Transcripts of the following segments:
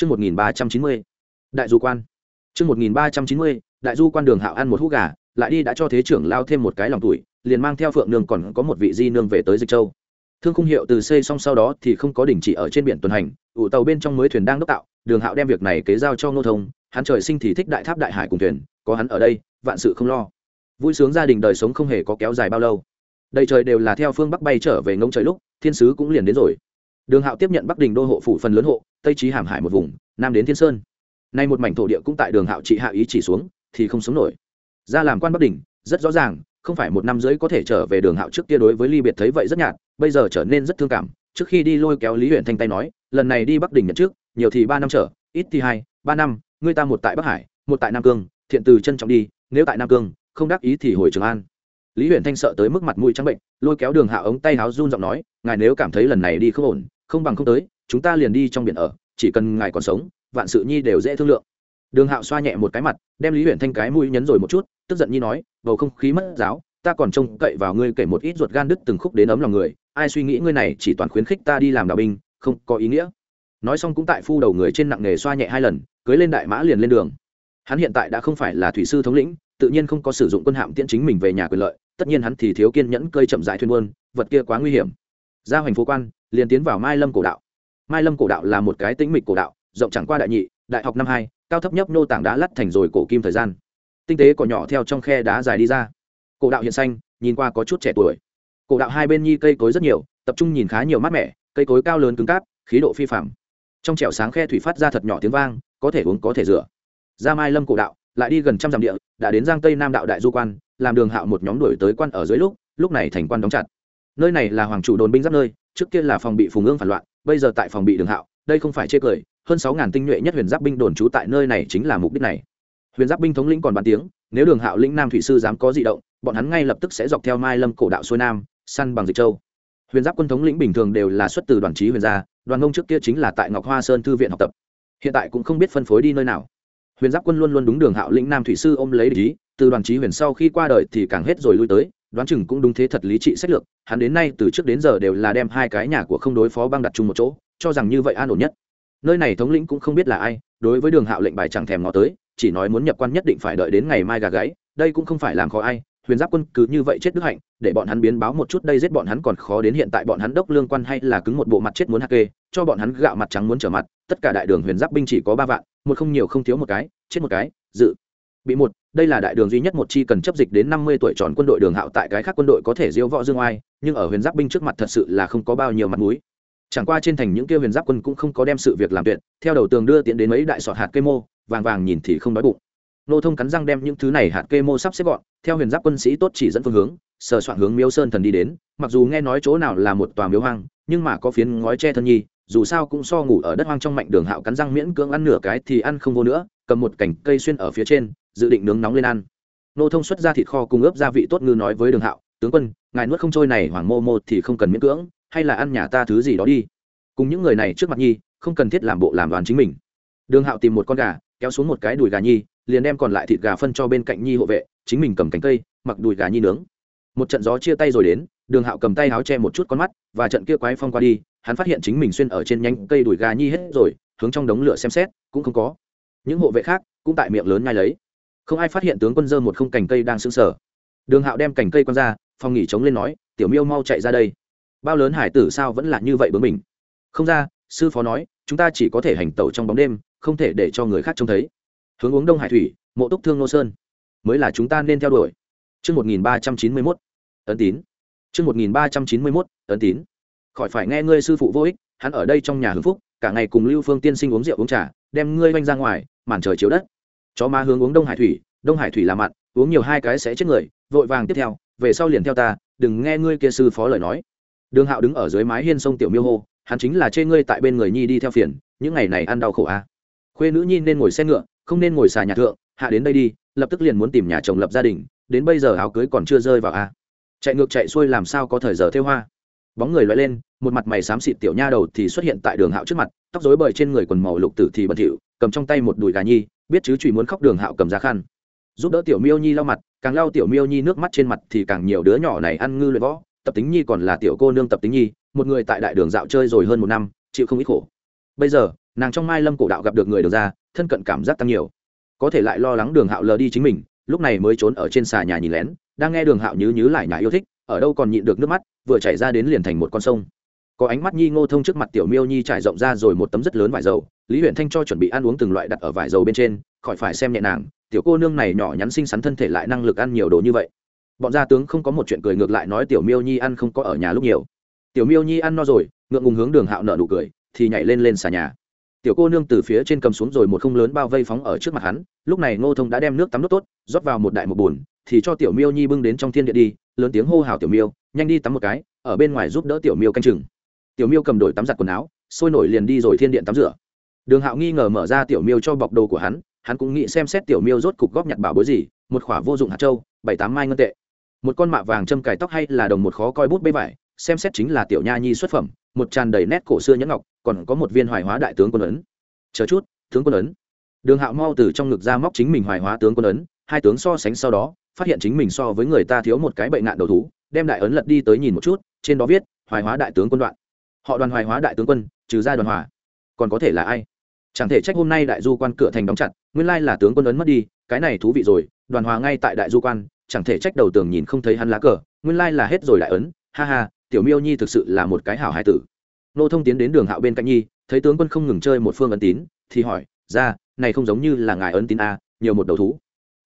Chương 1390. Đại du quan. Chương 1390. Đại du quan đường hạo ăn một hũ gà, lại đi đã cho thế trưởng lao thêm một cái lòng tuổi, liền mang theo phượng nương còn có một vị di nương về tới dịch châu. Thương khung hiệu từ xây xong sau đó thì không có đình chỉ ở trên biển tuần hành, ủ tàu bên trong mới thuyền đang đốc tạo, đường hạo đem việc này kế giao cho ngô thông, hắn trời sinh thì thích đại tháp đại hải cùng thuyền, có hắn ở đây, vạn sự không lo. Vui sướng gia đình đời sống không hề có kéo dài bao lâu. Đầy trời đều là theo phương bắc bay trở về ngông trời lúc, thiên sứ cũng liền đến rồi. Đường Hạo tiếp nhận Bắc Đình đô hộ phủ phần lớn hộ, Tây trí Hàm Hải một vùng, Nam đến Thiên Sơn. Nay một mảnh thổ địa cũng tại Đường Hạo trị hạ ý chỉ xuống, thì không sống nổi. Ra làm quan Bắc Đình, rất rõ ràng, không phải một năm rưỡi có thể trở về Đường Hạo trước kia đối với Ly Biệt thấy vậy rất nhạt, bây giờ trở nên rất thương cảm. Trước khi đi lôi kéo Lý Huyền Thanh tay nói, lần này đi Bắc Đình nhận trước, nhiều thì ba năm trở, ít thì hai, ba năm, người ta một tại Bắc Hải, một tại Nam Cương, thiện từ chân trọng đi, nếu tại Nam Cương, không đắc ý thì hồi Trường An. Lý Huyền Thanh sợ tới mức mặt mũi trắng bệnh, lôi kéo Đường Hạo ống tay háo run giọng nói, ngài nếu cảm thấy lần này đi không ổn, không bằng không tới, chúng ta liền đi trong biển ở, chỉ cần ngài còn sống, vạn sự nhi đều dễ thương lượng. Đường hạo xoa nhẹ một cái mặt, đem lý huyện thanh cái mũi nhấn rồi một chút, tức giận nhi nói, bầu không khí mất giáo, ta còn trông cậy vào ngươi kể một ít ruột gan đứt từng khúc đến ấm lòng người, ai suy nghĩ ngươi này chỉ toàn khuyến khích ta đi làm đạo binh, không có ý nghĩa. Nói xong cũng tại phu đầu người trên nặng nghề xoa nhẹ hai lần, cưới lên đại mã liền lên đường. Hắn hiện tại đã không phải là thủy sư thống lĩnh, tự nhiên không có sử dụng quân hạm tiễn chính mình về nhà quyền lợi, tất nhiên hắn thì thiếu kiên nhẫn cơi chậm dại thuyền buôn, vật kia quá nguy hiểm. Ra hoành phố quan liền tiến vào mai lâm cổ đạo. Mai lâm cổ đạo là một cái tĩnh mịch cổ đạo, rộng chẳng qua đại nhị, đại học năm hai, cao thấp nhấp nô tảng đá lắt thành rồi cổ kim thời gian. Tinh tế cỏ nhỏ theo trong khe đá dài đi ra. Cổ đạo hiện xanh, nhìn qua có chút trẻ tuổi. Cổ đạo hai bên nhi cây cối rất nhiều, tập trung nhìn khá nhiều mát mẻ, cây cối cao lớn cứng cáp, khí độ phi phạm trong trẻo sáng khe thủy phát ra thật nhỏ tiếng vang, có thể uống có thể rửa. Ra mai lâm cổ đạo, lại đi gần trăm dặm địa, đã đến giang tây nam đạo đại du quan, làm đường hạo một nhóm đuổi tới quan ở dưới lúc lúc này thành quan đóng chặt. Nơi này là hoàng chủ đồn binh giáp nơi trước kia là phòng bị phùng ương phản loạn, bây giờ tại phòng bị đường hạo, đây không phải chê cười, hơn sáu ngàn tinh nhuệ nhất huyền giáp binh đồn trú tại nơi này chính là mục đích này. Huyền giáp binh thống lĩnh còn bàn tiếng, nếu đường hạo lĩnh nam thủy sư dám có di động, bọn hắn ngay lập tức sẽ dọc theo mai lâm cổ đạo xuôi nam, săn bằng dịch châu. Huyền giáp quân thống lĩnh bình thường đều là xuất từ đoàn trí huyền gia, đoàn ngông trước kia chính là tại ngọc hoa sơn thư viện học tập. Hiện tại cũng không biết phân phối đi nơi nào. Huyền giáp quân luôn luôn đúng đường hạo lĩnh nam thủy sư ôm lấy lý từ đoàn trí huyền sau khi qua đời thì càng hết rồi lui tới đoán chừng cũng đúng thế thật lý trị sách lược, hắn đến nay từ trước đến giờ đều là đem hai cái nhà của không đối phó băng đặt chung một chỗ, cho rằng như vậy an ổn nhất. Nơi này thống lĩnh cũng không biết là ai, đối với đường hạo lệnh bài chẳng thèm ngó tới, chỉ nói muốn nhập quan nhất định phải đợi đến ngày mai gà gáy, đây cũng không phải làm khó ai, huyền giáp quân cứ như vậy chết đức hạnh, để bọn hắn biến báo một chút đây giết bọn hắn còn khó đến hiện tại bọn hắn đốc lương quan hay là cứng một bộ mặt chết muốn hạ kê, cho bọn hắn gạo mặt trắng muốn trở mặt, tất cả đại đường huyền giáp binh chỉ có ba vạn, một không nhiều không thiếu một cái, chết một cái, dự. Bị một đây là đại đường duy nhất một chi cần chấp dịch đến năm mươi tuổi tròn quân đội đường hạo tại cái khác quân đội có thể diêu võ dương oai, nhưng ở huyền giáp binh trước mặt thật sự là không có bao nhiêu mặt mũi. Chẳng qua trên thành những kia huyền giáp quân cũng không có đem sự việc làm tuyệt, theo đầu tường đưa tiện đến mấy đại sọt hạt cây mô, vàng vàng nhìn thì không đói bụng. Nô thông cắn răng đem những thứ này hạt cây mô sắp xếp gọn, theo huyền giáp quân sĩ tốt chỉ dẫn phương hướng, sờ soạn hướng miếu sơn thần đi đến, mặc dù nghe nói chỗ nào là một tòa miếu hoang, nhưng mà có phiến ngói che thân nhi, dù sao cũng so ngủ ở đất hoang trong mạnh đường hạo cắn răng miễn cưỡng ăn nửa cái thì ăn không vô nữa, cầm một cành cây xuyên ở phía trên dự định nướng nóng lên ăn. Nô thông xuất ra thịt kho cùng ướp gia vị tốt ngư nói với đường hạo, tướng quân, ngài nuốt không trôi này hoàng mô mô thì không cần miễn cưỡng, hay là ăn nhà ta thứ gì đó đi. Cùng những người này trước mặt nhi, không cần thiết làm bộ làm đoàn chính mình. Đường hạo tìm một con gà, kéo xuống một cái đùi gà nhi, liền đem còn lại thịt gà phân cho bên cạnh nhi hộ vệ, chính mình cầm cánh cây, mặc đùi gà nhi nướng. Một trận gió chia tay rồi đến, đường hạo cầm tay áo che một chút con mắt, và trận kia quái phong qua đi, hắn phát hiện chính mình xuyên ở trên nhánh cây đùi gà nhi hết rồi, hướng trong đống lửa xem xét, cũng không có. Những hộ vệ khác cũng tại miệng lớn ngay lấy không ai phát hiện tướng quân dơ một không cành cây đang sững sờ. Đường hạo đem cành cây quăng ra, phòng nghỉ trống lên nói, tiểu miêu mau chạy ra đây. Bao lớn hải tử sao vẫn là như vậy bướng mình không ra, sư phó nói, chúng ta chỉ có thể hành tẩu trong bóng đêm, không thể để cho người khác trông thấy. Hướng uống đông hải thủy, mộ túc thương nô sơn. Mới là chúng ta nên theo đuổi. Chương một nghìn ba trăm chín mươi mốt. Ấn tín. Chương một nghìn ba trăm chín mươi mốt, ấn tín. Khỏi phải nghe ngươi sư phụ vô ích, hắn ở đây trong nhà hưng phúc, cả ngày cùng lưu phương tiên sinh uống rượu uống trà, đem ngươi oanh ra ngoài, màn trời chiếu đất chó má hướng uống đông hải thủy, đông hải thủy là mặn uống nhiều hai cái sẽ chết người, vội vàng tiếp theo, về sau liền theo ta, đừng nghe ngươi kia sư phó lời nói đường hạo đứng ở dưới mái hiên sông tiểu miêu hô, hắn chính là chê ngươi tại bên người nhi đi theo phiền, những ngày này ăn đau khổ a à. khuê nữ nhi nên ngồi xe ngựa, không nên ngồi xà nhà thượng, hạ đến đây đi, lập tức liền muốn tìm nhà chồng lập gia đình, đến bây giờ áo cưới còn chưa rơi vào a à. chạy ngược chạy xuôi làm sao có thời giờ theo hoa bóng người loại lên, một mặt mày xám xịt tiểu nha đầu thì xuất hiện tại đường hạo trước mặt, tóc rối bời trên người quần màu lục tử thì bẩn thỉu, cầm trong tay một đùi gà nhi biết chứ chùy muốn khóc đường hạo cầm ra khăn. Giúp đỡ tiểu miêu nhi lau mặt, càng lau tiểu miêu nhi nước mắt trên mặt thì càng nhiều đứa nhỏ này ăn ngư luyện võ. Tập tính nhi còn là tiểu cô nương tập tính nhi, một người tại đại đường dạo chơi rồi hơn một năm, chịu không ít khổ. Bây giờ, nàng trong mai lâm cổ đạo gặp được người đường ra, thân cận cảm giác tăng nhiều. Có thể lại lo lắng đường hạo lờ đi chính mình, lúc này mới trốn ở trên xà nhà nhìn lén, đang nghe đường hạo nhứ nhứ lại nhà yêu thích, ở đâu còn nhịn được nước mắt, vừa chảy ra đến liền thành một con sông có ánh mắt nhi ngô thông trước mặt tiểu miêu nhi trải rộng ra rồi một tấm rất lớn vải dầu, lý huyện thanh cho chuẩn bị ăn uống từng loại đặt ở vải dầu bên trên, khỏi phải xem nhẹ nàng, tiểu cô nương này nhỏ nhắn xinh xắn thân thể lại năng lực ăn nhiều đồ như vậy. Bọn gia tướng không có một chuyện cười ngược lại nói tiểu miêu nhi ăn không có ở nhà lúc nhiều. Tiểu miêu nhi ăn no rồi, ngượng ngùng hướng đường hạo nợ nụ cười, thì nhảy lên lên xà nhà. Tiểu cô nương từ phía trên cầm xuống rồi một không lớn bao vây phóng ở trước mặt hắn, lúc này ngô thông đã đem nước tắm nước tốt, rót vào một đại một bùn, thì cho tiểu miêu nhi bưng đến trong thiên địa đi, lớn tiếng hô hào tiểu miêu, nhanh đi tắm một cái, ở bên ngoài giúp đỡ tiểu miêu canh chừng tiểu miêu cầm đổi tắm giặt quần áo, sôi nổi liền đi rồi thiên điện tắm rửa. Đường hạo nghi ngờ mở ra tiểu miêu cho bọc đồ của hắn hắn cũng nghĩ xem xét tiểu miêu rốt cục góp nhặt bảo bối gì, một khỏa vô dụng hạt trâu bảy tám mai ngân tệ. Một con mạ vàng châm cài tóc hay là đồng một khó coi bút bê vải, xem xét chính là tiểu nha nhi xuất phẩm, một tràn đầy nét cổ xưa nhẫn ngọc, còn có một viên hoài hóa đại tướng quân ấn. Chờ chút, tướng quân ấn. Đường hạo mau từ trong ngực ra móc chính mình hoài hóa tướng quân ấn, hai tướng so sánh sau đó, phát hiện chính mình so với người ta thiếu một cái bệnh nạn đầu thú, đem đại ấn lật đi tới nhìn một chút, trên đó viết, hoài hóa đại tướng quân đoạn họ đoàn hoài hóa đại tướng quân, trừ ra đoàn hòa. Còn có thể là ai? Chẳng thể trách hôm nay đại du quan cửa thành đóng chặt, nguyên lai là tướng quân ấn mất đi, cái này thú vị rồi, đoàn hòa ngay tại đại du quan, chẳng thể trách đầu tường nhìn không thấy hắn lá cờ, nguyên lai là hết rồi đại ấn, ha ha, tiểu miêu nhi thực sự là một cái hảo hai tử. Nô thông tiến đến đường hạo bên cạnh nhi, thấy tướng quân không ngừng chơi một phương ấn tín, thì hỏi, ra, này không giống như là ngài ấn tín a nhiều một đầu thú.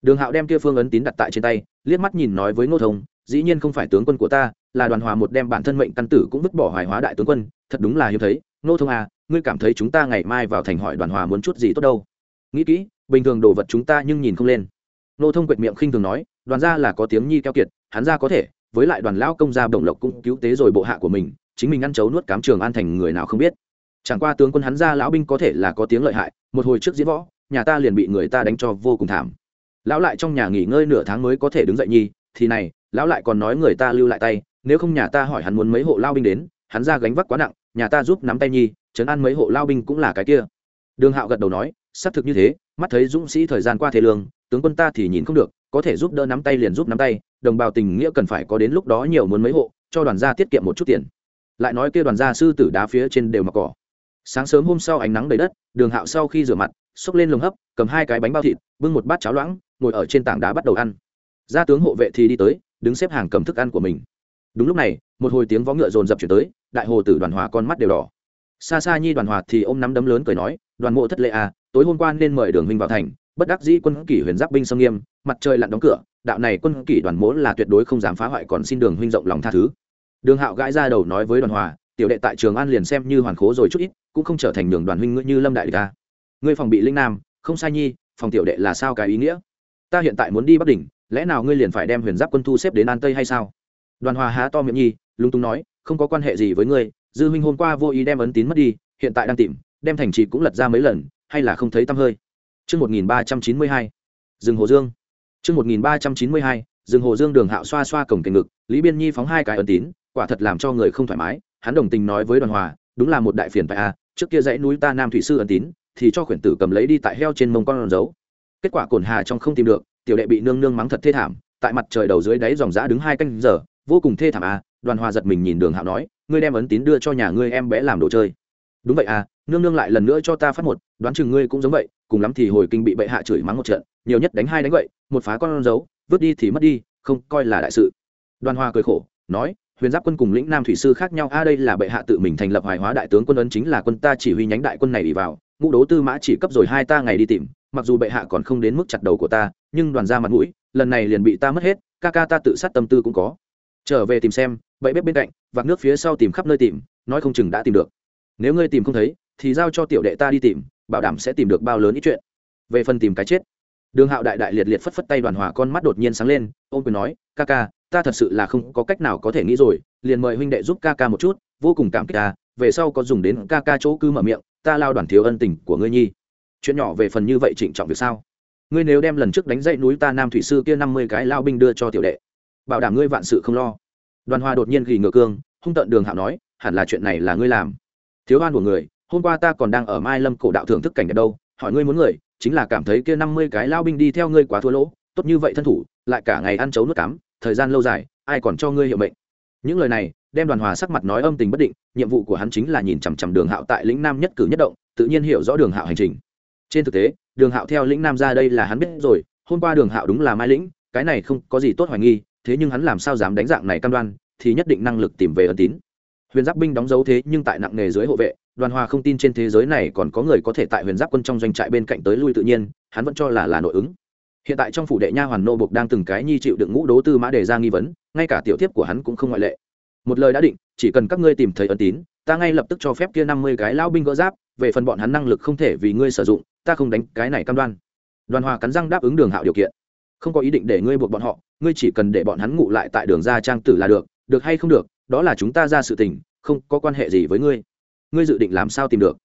Đường hạo đem kia phương ấn tín đặt tại trên tay, liếc mắt nhìn nói với ngô thông dĩ nhiên không phải tướng quân của ta, là đoàn hòa một đem bản thân mệnh căn tử cũng vứt bỏ hoài hóa đại tướng quân, thật đúng là hiếm thấy. Nô thông à ngươi cảm thấy chúng ta ngày mai vào thành hỏi đoàn hòa muốn chút gì tốt đâu? Nghĩ kỹ, bình thường đồ vật chúng ta nhưng nhìn không lên. Nô thông quệt miệng khinh thường nói, đoàn gia là có tiếng nhi keo kiệt, hắn ra có thể, với lại đoàn lão công gia bổng lộc cũng cứu tế rồi bộ hạ của mình, chính mình ăn chấu nuốt cám trường an thành người nào không biết. Chẳng qua tướng quân hắn ra lão binh có thể là có tiếng lợi hại, một hồi trước diễn võ, nhà ta liền bị người ta đánh cho vô cùng thảm. Lão lại trong nhà nghỉ ngơi nửa tháng mới có thể đứng dậy nhi, thì này lão lại còn nói người ta lưu lại tay, nếu không nhà ta hỏi hắn muốn mấy hộ lao binh đến, hắn ra gánh vác quá nặng, nhà ta giúp nắm tay nhi chấn an mấy hộ lao binh cũng là cái kia. Đường hạo gật đầu nói, xác thực như thế, mắt thấy dũng sĩ thời gian qua thế lương, tướng quân ta thì nhìn không được, có thể giúp đỡ nắm tay liền giúp nắm tay, đồng bào tình nghĩa cần phải có đến lúc đó nhiều muốn mấy hộ, cho đoàn gia tiết kiệm một chút tiền. Lại nói kia đoàn gia sư tử đá phía trên đều mặc cỏ. Sáng sớm hôm sau ánh nắng đầy đất, đường hạo sau khi rửa mặt, xốc lên lồng hấp, cầm hai cái bánh bao thịt, bưng một bát cháo loãng, ngồi ở trên tảng đá bắt đầu ăn. Gia tướng hộ vệ thì đi tới đứng xếp hàng cầm thức ăn của mình. Đúng lúc này, một hồi tiếng vó ngựa rồn rập chuyển tới, đại hồ tử đoàn hòa con mắt đều đỏ. Xa xa nhi đoàn hòa thì ôm nắm đấm lớn cười nói, đoàn mộ thất lệ à tối hôm qua nên mời đường huynh vào thành, bất đắc dĩ quân kỷ huyền giáp binh sông nghiêm, mặt trời lặn đóng cửa, đạo này quân kỷ đoàn mỗ là tuyệt đối không dám phá hoại còn xin đường huynh rộng lòng tha thứ. Đường hạo gãi ra đầu nói với đoàn hòa, tiểu đệ tại trường an liền xem như hoàn khố rồi chút ít, cũng không trở thành đường đoàn huynh như lâm đại ca ta. Ngươi phòng bị linh nam, không sai nhi, phòng tiểu đệ là sao cái ý nghĩa? Ta hiện tại muốn đi bắc đỉnh lẽ nào ngươi liền phải đem huyền giáp quân thu xếp đến an tây hay sao đoàn hòa há to miệng nhi lung tung nói không có quan hệ gì với ngươi dư huynh hôm qua vô ý đem ấn tín mất đi hiện tại đang tìm đem thành trì cũng lật ra mấy lần hay là không thấy tăm hơi Trước 1392, rừng Hồ Dương. Trước 1392, rừng Hồ Dương đường hạo xoa xoa cổng cảnh ngực, Lý Biên Nhi phóng hai cái ấn tín, quả thật làm cho người không thoải mái, hắn đồng tình nói với Đoàn Hòa, đúng là một đại phiền tại a, à, trước kia dãy núi ta Nam thủy sư ấn tín, thì cho khuyển tử cầm lấy đi tại heo trên mông con dấu. Kết quả cổn hà trong không tìm được, tiểu đệ bị nương nương mắng thật thê thảm, tại mặt trời đầu dưới đáy dòng dã đứng hai canh giờ, vô cùng thê thảm à? Đoàn Hòa giật mình nhìn Đường Hạo nói, ngươi đem ấn tín đưa cho nhà ngươi em bé làm đồ chơi. Đúng vậy à, nương nương lại lần nữa cho ta phát một, đoán chừng ngươi cũng giống vậy, cùng lắm thì hồi kinh bị bệ hạ chửi mắng một trận nhiều nhất đánh hai đánh vậy một phá con dấu vứt đi thì mất đi không coi là đại sự đoàn hoa cười khổ nói huyền giáp quân cùng lĩnh nam thủy sư khác nhau a à đây là bệ hạ tự mình thành lập hoài hóa đại tướng quân ấn chính là quân ta chỉ huy nhánh đại quân này đi vào ngũ đố tư mã chỉ cấp rồi hai ta ngày đi tìm mặc dù bệ hạ còn không đến mức chặt đầu của ta, nhưng đoàn ra mặt mũi, lần này liền bị ta mất hết, ca ca ta tự sát tâm tư cũng có. Trở về tìm xem bậy bếp bên cạnh, vạc nước phía sau tìm khắp nơi tìm, nói không chừng đã tìm được. Nếu ngươi tìm không thấy, thì giao cho tiểu đệ ta đi tìm, bảo đảm sẽ tìm được bao lớn ít chuyện. Về phần tìm cái chết, đường hạo đại đại liệt liệt phất phất tay đoàn hòa con mắt đột nhiên sáng lên ông quyền nói, ca ca, ta thật sự là không có cách nào có thể nghĩ rồi, liền mời huynh đệ giúp ca ca một chút, vô cùng cảm kích ta, về sau có dùng đến ca ca chỗ cư mở miệng, ta lao đoàn thiếu ân tình của ngươi nhi chuyện nhỏ về phần như vậy trịnh trọng việc sao? Ngươi nếu đem lần trước đánh dậy núi ta nam thủy sư kia năm mươi cái lao binh đưa cho tiểu đệ, bảo đảm ngươi vạn sự không lo. Đoàn Hoa đột nhiên gỉ ngựa cương, hung tận đường hạo nói, hẳn là chuyện này là ngươi làm. Thiếu oan của người, hôm qua ta còn đang ở mai lâm cổ đạo thưởng thức cảnh đẹp đâu, hỏi ngươi muốn người, chính là cảm thấy kia năm mươi cái lao binh đi theo ngươi quá thua lỗ, tốt như vậy thân thủ, lại cả ngày ăn chấu nuốt cắm thời gian lâu dài, ai còn cho ngươi hiệu mệnh? Những lời này, đem đoàn hòa sắc mặt nói âm tình bất định, nhiệm vụ của hắn chính là nhìn chằm chằm đường hạo tại lĩnh nam nhất cử nhất động, tự nhiên hiểu rõ đường hạo hành trình trên thực tế, đường hạo theo lĩnh nam ra đây là hắn biết rồi, hôm qua đường hạo đúng là mai lĩnh, cái này không có gì tốt hoài nghi, thế nhưng hắn làm sao dám đánh dạng này cam đoan, thì nhất định năng lực tìm về ân tín. Huyền giáp binh đóng dấu thế nhưng tại nặng nghề dưới hộ vệ, đoàn hòa không tin trên thế giới này còn có người có thể tại huyền giáp quân trong doanh trại bên cạnh tới lui tự nhiên, hắn vẫn cho là là nội ứng. Hiện tại trong phủ đệ nha hoàn nô bục đang từng cái nhi chịu đựng ngũ đố tư mã đề ra nghi vấn, ngay cả tiểu tiếp của hắn cũng không ngoại lệ. Một lời đã định, chỉ cần các ngươi tìm thấy ân tín, ta ngay lập tức cho phép kia năm mươi cái lao binh gỡ giáp, về phần bọn hắn năng lực không thể vì ngươi sử dụng ta không đánh cái này cam đoan. Đoàn hòa cắn răng đáp ứng đường hạo điều kiện. Không có ý định để ngươi buộc bọn họ, ngươi chỉ cần để bọn hắn ngủ lại tại đường ra trang tử là được được hay không được, đó là chúng ta ra sự tình, không có quan hệ gì với ngươi. Ngươi dự định làm sao tìm được?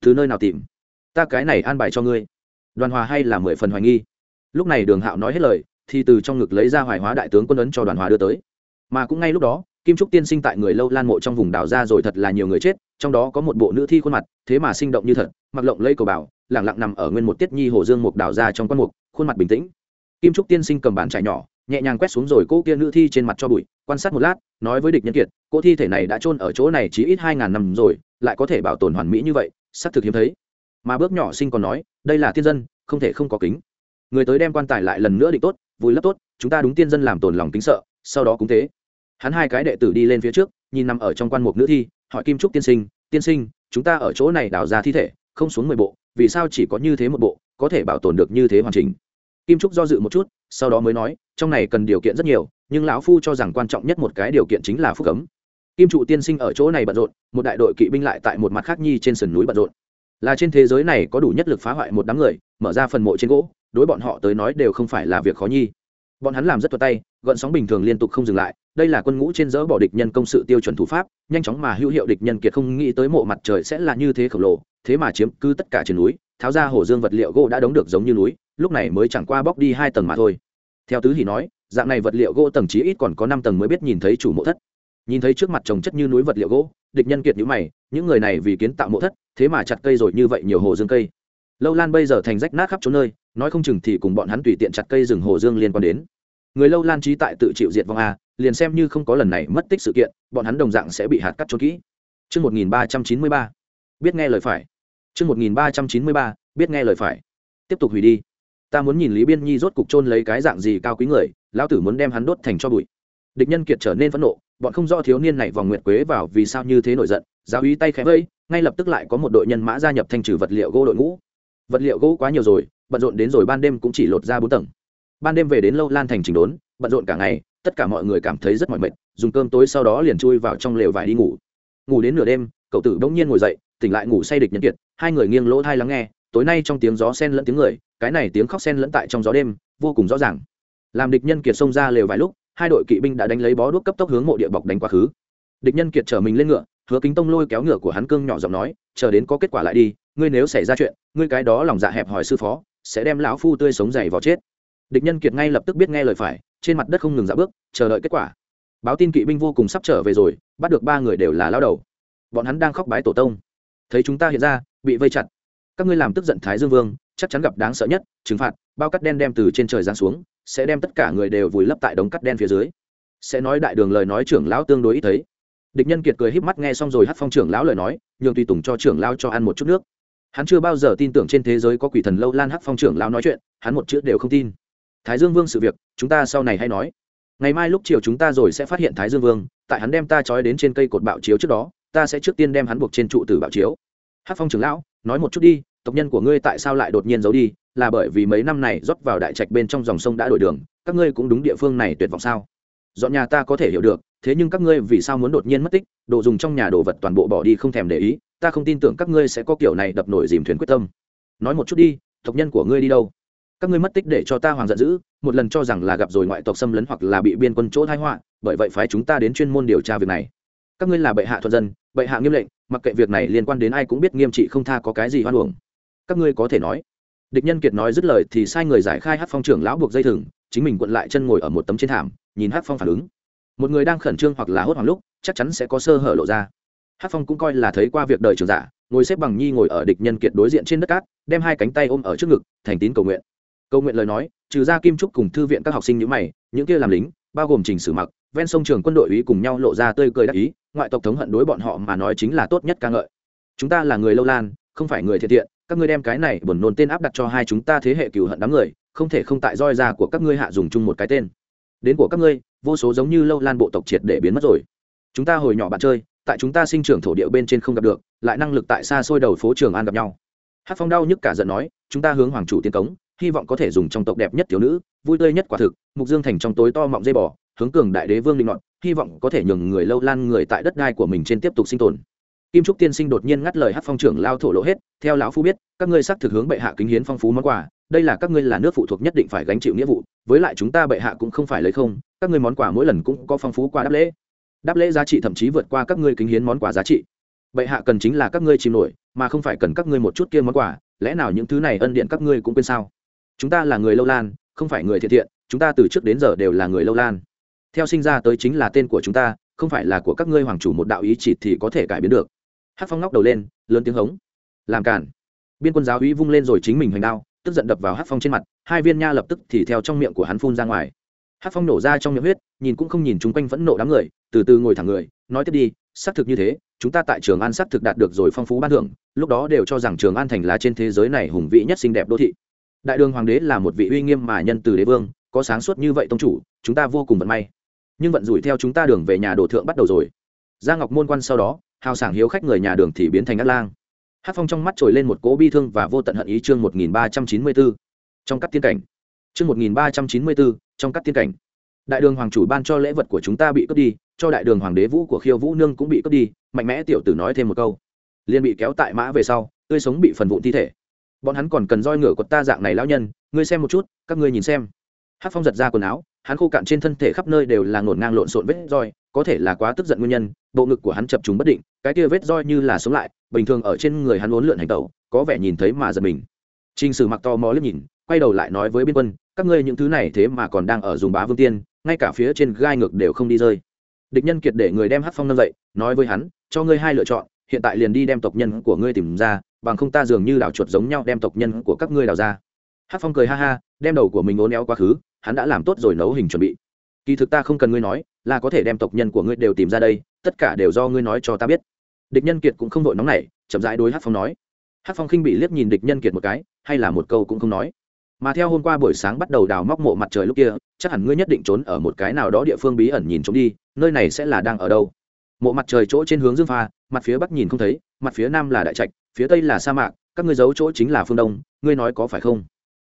Từ nơi nào tìm? Ta cái này an bài cho ngươi. Đoàn hòa hay là mười phần hoài nghi. Lúc này đường hạo nói hết lời, thì từ trong ngực lấy ra hoài hóa đại tướng quân ấn cho đoàn hòa đưa tới. Mà cũng ngay lúc đó, kim trúc tiên sinh tại người lâu lan mộ trong vùng đảo ra rồi thật là nhiều người chết, trong đó có một bộ nữ thi khuôn mặt, thế mà sinh động như thật, mặc lộng lây cầu bảo lẳng lặng nằm ở nguyên một tiết nhi hồ dương mục đào ra trong quan mục, khuôn mặt bình tĩnh. Kim trúc tiên sinh cầm bàn trải nhỏ, nhẹ nhàng quét xuống rồi cô kia nữ thi trên mặt cho bụi, quan sát một lát, nói với địch nhân kiệt, cô thi thể này đã chôn ở chỗ này chỉ ít hai ngàn năm rồi, lại có thể bảo tồn hoàn mỹ như vậy, xác thực hiếm thấy. Mà bước nhỏ sinh còn nói, đây là tiên dân, không thể không có kính. Người tới đem quan tài lại lần nữa định tốt, vui lấp tốt, chúng ta đúng tiên dân làm tồn lòng kính sợ, sau đó cũng thế. Hắn hai cái đệ tử đi lên phía trước, nhìn nằm ở trong quan mục nữ thi, hỏi kim trúc tiên sinh tiên sinh, chúng ta ở chỗ này đào ra thi thể, không xuống mười bộ vì sao chỉ có như thế một bộ, có thể bảo tồn được như thế hoàn chỉnh? Kim trúc do dự một chút, sau đó mới nói, trong này cần điều kiện rất nhiều, nhưng lão phu cho rằng quan trọng nhất một cái điều kiện chính là phúc cấm. Kim trụ tiên sinh ở chỗ này bận rộn, một đại đội kỵ binh lại tại một mặt khác nhi trên sườn núi bận rộn. Là trên thế giới này có đủ nhất lực phá hoại một đám người, mở ra phần mộ trên gỗ, đối bọn họ tới nói đều không phải là việc khó nhi. Bọn hắn làm rất thuật tay gợn sóng bình thường liên tục không dừng lại đây là quân ngũ trên dỡ bỏ địch nhân công sự tiêu chuẩn thủ pháp, nhanh chóng mà hữu hiệu địch nhân kiệt không nghĩ tới mộ mặt trời sẽ là như thế khổng lồ, thế mà chiếm cứ tất cả trên núi, tháo ra hồ dương vật liệu gỗ đã đóng được giống như núi, lúc này mới chẳng qua bóc đi hai tầng mà thôi. Theo tứ hỉ nói, dạng này vật liệu gỗ tầng chí ít còn có năm tầng mới biết nhìn thấy chủ mộ thất. Nhìn thấy trước mặt trồng chất như núi vật liệu gỗ, địch nhân kiệt nhữ mày, những người này vì kiến tạo mộ thất, thế mà chặt cây rồi như vậy nhiều hồ dương cây. Lâu lan bây giờ thành rách nát khắp chỗ nơi, nói không chừng thì cùng bọn hắn tùy tiện chặt cây rừng hồ dương liên quan đến. Người lâu lan trí tại tự chịu diệt vong a liền xem như không có lần này mất tích sự kiện bọn hắn đồng dạng sẽ bị hạt cắt trốn kỹ Trước 1393, biết nghe lời phải. Trước 1393, biết nghe lời phải. Tiếp tục hủy đi. Ta muốn nhìn Lý Biên Nhi rốt cục chôn lấy cái dạng gì cao quý người, lão tử muốn đem hắn đốt thành cho bụi. Địch nhân kiệt trở nên phẫn nộ, bọn không rõ thiếu niên này vòng nguyệt quế vào vì sao như thế nổi giận, giáo úy tay khẽ vẫy, ngay lập tức lại có một đội nhân mã gia nhập thanh trừ vật liệu gỗ đội ngũ. Vật liệu gỗ quá nhiều rồi, bận rộn đến rồi ban đêm cũng chỉ lột ra bốn tầng. Ban đêm về đến lâu lan thành chỉnh đốn, bận rộn cả ngày, tất cả mọi người cảm thấy rất mỏi mệt, dùng cơm tối sau đó liền chui vào trong lều vải đi ngủ. Ngủ đến nửa đêm, cậu tử bỗng nhiên ngồi dậy, tỉnh lại ngủ say địch nhân kiệt, hai người nghiêng lỗ thai lắng nghe, tối nay trong tiếng gió sen lẫn tiếng người, cái này tiếng khóc sen lẫn tại trong gió đêm, vô cùng rõ ràng. Làm địch nhân kiệt xông ra lều vài lúc, hai đội kỵ binh đã đánh lấy bó đuốc cấp tốc hướng mộ địa bọc đánh quá khứ địch nhân kiệt trở mình lên ngựa hứa kính tông lôi kéo ngựa của hắn cương nhỏ giọng nói chờ đến có kết quả lại đi ngươi nếu xảy ra chuyện ngươi cái đó lòng dạ hẹp hỏi sư phó sẽ đem lão phu tươi sống dày vào chết địch nhân kiệt ngay lập tức biết nghe lời phải trên mặt đất không ngừng dạo bước, chờ đợi kết quả. Báo tin kỵ binh vô cùng sắp trở về rồi, bắt được ba người đều là lao đầu. Bọn hắn đang khóc bái tổ tông. Thấy chúng ta hiện ra, bị vây chặt. Các ngươi làm tức giận thái dương vương, chắc chắn gặp đáng sợ nhất, trừng phạt, bao cắt đen đem từ trên trời giáng xuống, sẽ đem tất cả người đều vùi lấp tại đống cắt đen phía dưới. Sẽ nói đại đường lời nói trưởng lão tương đối ít thấy. Địch nhân kiệt cười híp mắt nghe xong rồi hát phong trưởng lão lời nói, nhường tùy tùng cho trưởng lão cho ăn một chút nước. Hắn chưa bao giờ tin tưởng trên thế giới có quỷ thần lâu lan hát phong trưởng lão nói chuyện, hắn một chữ đều không tin thái dương vương sự việc, chúng ta sau này hay nói. Ngày mai lúc chiều chúng ta rồi sẽ phát hiện thái dương vương, tại hắn đem ta trói đến trên cây cột bạo chiếu trước đó, ta sẽ trước tiên đem hắn buộc trên trụ tử bạo chiếu. Hát phong trưởng lão, nói một chút đi, tộc nhân của ngươi tại sao lại đột nhiên giấu đi, là bởi vì mấy năm này rót vào đại trạch bên trong dòng sông đã đổi đường, các ngươi cũng đúng địa phương này tuyệt vọng sao? Dọn nhà ta có thể hiểu được, thế nhưng các ngươi vì sao muốn đột nhiên mất tích, đồ dùng trong nhà đồ vật toàn bộ bỏ đi không thèm để ý, ta không tin tưởng các ngươi sẽ có kiểu này đập nổi dìm thuyền quyết tâm. Nói một chút đi, tộc nhân của ngươi đi đâu? Các ngươi mất tích để cho ta hoàng giận dữ, một lần cho rằng là gặp rồi ngoại tộc xâm lấn hoặc là bị biên quân chỗ thái họa, bởi vậy phái chúng ta đến chuyên môn điều tra việc này. Các ngươi là bệ hạ thuận dân, bệ hạ nghiêm lệnh, mặc kệ việc này liên quan đến ai cũng biết nghiêm trị không tha có cái gì hoan hưởng các ngươi có thể nói. Địch nhân kiệt nói dứt lời thì sai người giải khai hát phong trưởng lão buộc dây thừng, chính mình quận lại chân ngồi ở một tấm trên thảm, nhìn hát phong phản ứng. Một người đang khẩn trương hoặc là hốt hoảng lúc, chắc chắn sẽ có sơ hở lộ ra. Hát phong cũng coi là thấy qua việc đời trường giả, ngồi xếp bằng nhi ngồi ở địch nhân kiệt đối diện trên đất cát, đem hai cánh tay ôm ở trước ngực, thành tín cầu nguyện câu nguyện lời nói, trừ ra kim trúc cùng thư viện các học sinh nhữ mày, những kia làm lính, bao gồm trình sử mặc, ven sông trường quân đội ý cùng nhau lộ ra tươi cười đắc ý, ngoại tộc thống hận đối bọn họ mà nói chính là tốt nhất ca ngợi. Chúng ta là người lâu lan, không phải người thiện thiện, các ngươi đem cái này buồn nôn tên áp đặt cho hai chúng ta thế hệ cừu hận đám người, không thể không tại roi ra của các ngươi hạ dùng chung một cái tên. Đến của các ngươi, vô số giống như lâu lan bộ tộc triệt để biến mất rồi. Chúng ta hồi nhỏ bạn chơi, tại chúng ta sinh trưởng thổ địa bên trên không gặp được, lại năng lực tại xa xôi đầu phố trường an gặp nhau. Hát phong đau nhức cả giận nói, chúng ta hướng hoàng chủ tiến cống hy vọng có thể dùng trong tộc đẹp nhất thiếu nữ, vui tươi nhất quả thực, mục dương thành trong tối to mọng dây bò, hướng cường đại đế vương định ngọn hy vọng có thể nhường người lâu lan người tại đất đai của mình trên tiếp tục sinh tồn. Kim trúc tiên sinh đột nhiên ngắt lời hát phong trưởng lao thổ lộ hết, theo lão phu biết, các ngươi xác thực hướng bệ hạ kính hiến phong phú món quà, đây là các ngươi là nước phụ thuộc nhất định phải gánh chịu nghĩa vụ, với lại chúng ta bệ hạ cũng không phải lấy không, các ngươi món quà mỗi lần cũng có phong phú qua đáp lễ. Đáp lễ giá trị thậm chí vượt qua các ngươi kính hiến món quà giá trị. Bệ hạ cần chính là các ngươi chìm nổi, mà không phải cần các ngươi một chút kia món quà, lẽ nào những thứ này ân điện các ngươi cũng quên sao? Chúng ta là người lâu lan, không phải người thiện thiện, chúng ta từ trước đến giờ đều là người lâu lan. Theo sinh ra tới chính là tên của chúng ta, không phải là của các ngươi hoàng chủ một đạo ý chỉ thì có thể cải biến được. Hát phong ngóc đầu lên, lớn tiếng hống. Làm cản. Biên quân giáo uy vung lên rồi chính mình hành đao, tức giận đập vào hát phong trên mặt, hai viên nha lập tức thì theo trong miệng của hắn phun ra ngoài. Hát phong nổ ra trong miệng huyết, nhìn cũng không nhìn chung quanh vẫn nộ đám người, từ từ ngồi thẳng người, nói tiếp đi, xác thực như thế, chúng ta tại trường an xác thực đạt được rồi phong phú ban thưởng, lúc đó đều cho rằng trường an thành là trên thế giới này hùng vĩ nhất xinh đẹp đô thị đại đường hoàng đế là một vị uy nghiêm mà nhân từ đế vương, có sáng suốt như vậy tông chủ, chúng ta vô cùng vận may. Nhưng vận rủi theo chúng ta đường về nhà đồ thượng bắt đầu rồi. Gia ngọc môn quan sau đó, hào sảng hiếu khách người nhà đường thì biến thành át lang. Hát phong trong mắt trồi lên một cỗ bi thương và vô tận hận ý chương một nghìn ba trăm chín mươi bốn trong các tiên cảnh. Chương một nghìn ba trăm chín mươi bốn trong các tiên cảnh. Đại đường hoàng chủ ban cho lễ vật của chúng ta bị cướp đi, cho đại đường hoàng đế vũ của khiêu vũ nương cũng bị cướp đi, mạnh mẽ tiểu tử nói thêm một câu. Liền bị kéo tại mã về sau, tươi sống bị phần vụn thi thể bọn hắn còn cần roi ngựa của ta dạng này lão nhân, ngươi xem một chút, các ngươi nhìn xem. Hát phong giật ra quần áo, hắn khô cạn trên thân thể khắp nơi đều là ngổn ngang lộn xộn vết roi, có thể là quá tức giận nguyên nhân, bộ ngực của hắn chập trùng bất định, cái kia vết roi như là sống lại, bình thường ở trên người hắn uốn lượn hành tẩu, có vẻ nhìn thấy mà giật mình. T r ì n h sử mặc to mò liếc nhìn, quay đầu lại nói với biên quân, các ngươi những thứ này thế mà còn đang ở dùng bá vương tiên, ngay cả phía trên gai ngực đều không đi rơi. Địch nhân kiệt để người đem hát phong nâng dậy, nói với hắn, cho ngươi hai lựa chọn hiện tại liền đi đem tộc nhân của ngươi tìm ra, bằng không ta dường như đảo chuột giống nhau đem tộc nhân của các ngươi đào ra. Hát phong cười ha ha, đem đầu của mình ố néo quá khứ, hắn đã làm tốt rồi nấu hình chuẩn bị. Kỳ thực ta không cần ngươi nói, là có thể đem tộc nhân của ngươi đều tìm ra đây, tất cả đều do ngươi nói cho ta biết. Địch nhân kiệt cũng không vội nóng nảy, chậm rãi đối hát phong nói. Hát phong khinh bị liếc nhìn địch nhân kiệt một cái, hay là một câu cũng không nói. Mà theo hôm qua buổi sáng bắt đầu đào móc mộ mặt trời lúc kia, chắc hẳn ngươi nhất định trốn ở một cái nào đó địa phương bí ẩn nhìn trốn đi, nơi này sẽ là đang ở đâu? Mộ mặt trời chỗ trên hướng dương pha mặt phía bắc nhìn không thấy, mặt phía nam là đại trạch, phía tây là sa mạc, các ngươi giấu chỗ chính là phương đông, ngươi nói có phải không?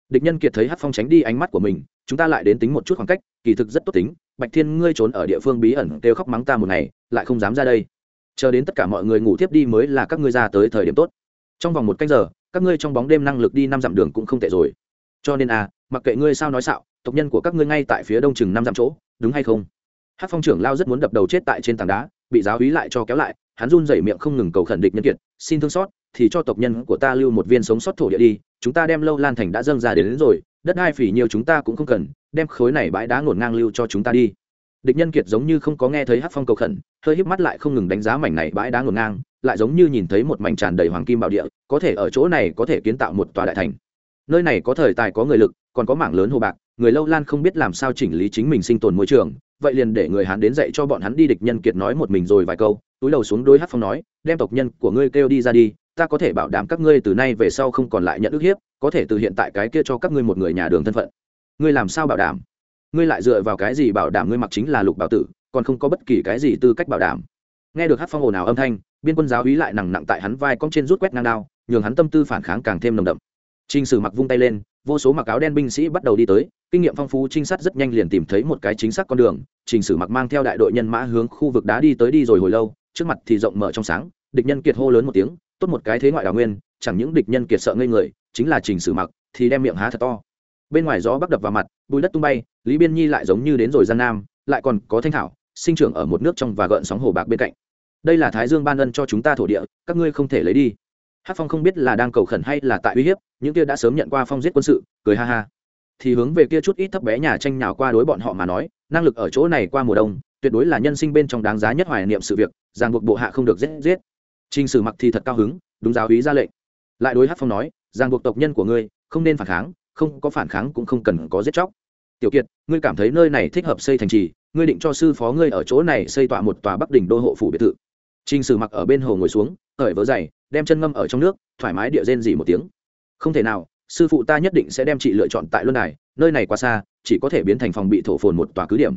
Địch nhân kiệt thấy hát phong tránh đi ánh mắt của mình, chúng ta lại đến tính một chút khoảng cách, kỳ thực rất tốt tính, bạch thiên, ngươi trốn ở địa phương bí ẩn, kêu khóc mắng ta một ngày, lại không dám ra đây. Chờ đến tất cả mọi người ngủ tiếp đi mới là các ngươi ra tới thời điểm tốt. Trong vòng một canh giờ, các ngươi trong bóng đêm năng lực đi năm dặm đường cũng không tệ rồi. Cho nên à mặc kệ ngươi sao nói xạo, tộc nhân của các ngươi ngay tại phía đông chừng năm dặm chỗ, đúng hay không? Hát phong trưởng lao rất muốn đập đầu chết tại trên tảng đá, bị giáo hí lại cho kéo lại hắn run rẩy miệng không ngừng cầu khẩn địch nhân kiệt xin thương xót thì cho tộc nhân của ta lưu một viên sống sót thổ địa đi chúng ta đem lâu lan thành đã dâng ra đến, đến rồi đất hai phỉ nhiều chúng ta cũng không cần đem khối này bãi đá ngổn ngang lưu cho chúng ta đi. Địch nhân kiệt giống như không có nghe thấy hát phong cầu khẩn hơi híp mắt lại không ngừng đánh giá mảnh này bãi đá ngổn ngang lại giống như nhìn thấy một mảnh tràn đầy hoàng kim bảo địa có thể ở chỗ này có thể kiến tạo một tòa đại thành. Nơi này có thời tài có người lực còn có mảng lớn hồ bạc người lâu lan không biết làm sao chỉnh lý chính mình sinh tồn môi trường vậy liền để người hán đến dạy cho bọn hắn đi địch nhân kiệt nói một mình rồi vài câu túi đầu xuống đôi hát phong nói đem tộc nhân của ngươi kêu đi ra đi ta có thể bảo đảm các ngươi từ nay về sau không còn lại nhận ức hiếp có thể từ hiện tại cái kia cho các ngươi một người nhà đường thân phận. Ngươi làm sao bảo đảm? Ngươi lại dựa vào cái gì bảo đảm ngươi mặc chính là lục bảo tử còn không có bất kỳ cái gì tư cách bảo đảm? Nghe được hát phong ồn ào âm thanh biên quân giáo hí lại nặng nặng tại hắn vai cong trên rút quét ngang đao nhường hắn tâm tư phản kháng càng thêm nồng đậm. Trình Sử mặc vung tay lên, vô số mặc áo đen binh sĩ bắt đầu đi tới, kinh nghiệm phong phú trinh sát rất nhanh liền tìm thấy một cái chính xác con đường. Trình Sử mặc mang theo đại đội nhân mã hướng khu vực đá đi tới đi rồi hồi lâu, trước mặt thì rộng mở trong sáng, địch nhân kiệt hô lớn một tiếng, tốt một cái thế ngoại đào nguyên, chẳng những địch nhân kiệt sợ ngây người, chính là Trình Sử mặc thì đem miệng há thật to. Bên ngoài gió bắc đập vào mặt, bụi đất tung bay, Lý Biên Nhi lại giống như đến rồi gian nam, lại còn có thanh thảo, sinh trưởng ở một nước trong và gợn sóng hồ bạc bên cạnh. Đây là Thái Dương ban ân cho chúng ta thổ địa, các ngươi không thể lấy đi hát phong không biết là đang cầu khẩn hay là tại uy hiếp những kia đã sớm nhận qua phong giết quân sự cười ha ha thì hướng về kia chút ít thấp bé nhà tranh nhào qua đối bọn họ mà nói năng lực ở chỗ này qua mùa đông tuyệt đối là nhân sinh bên trong đáng giá nhất hoài niệm sự việc ràng buộc bộ hạ không được giết giết Trình Sử Mặc thì thật cao hứng, đúng giáo ý ra lệnh. Lại đối hát Phong nói, ràng buộc tộc nhân của ngươi, không nên phản kháng, không có phản kháng cũng không cần có giết chóc. Tiểu Kiệt, ngươi cảm thấy nơi này thích hợp xây thành trì, ngươi định cho sư phó ngươi ở chỗ này xây tọa một tòa bắc đỉnh đô hộ phủ biệt thự Trình Sử mặc ở bên hồ ngồi xuống, cởi vớ giày, đem chân ngâm ở trong nước, thoải mái địa rên dỉ một tiếng. Không thể nào, sư phụ ta nhất định sẽ đem chị lựa chọn tại luân đài, nơi này quá xa, chỉ có thể biến thành phòng bị thổ phồn một tòa cứ điểm.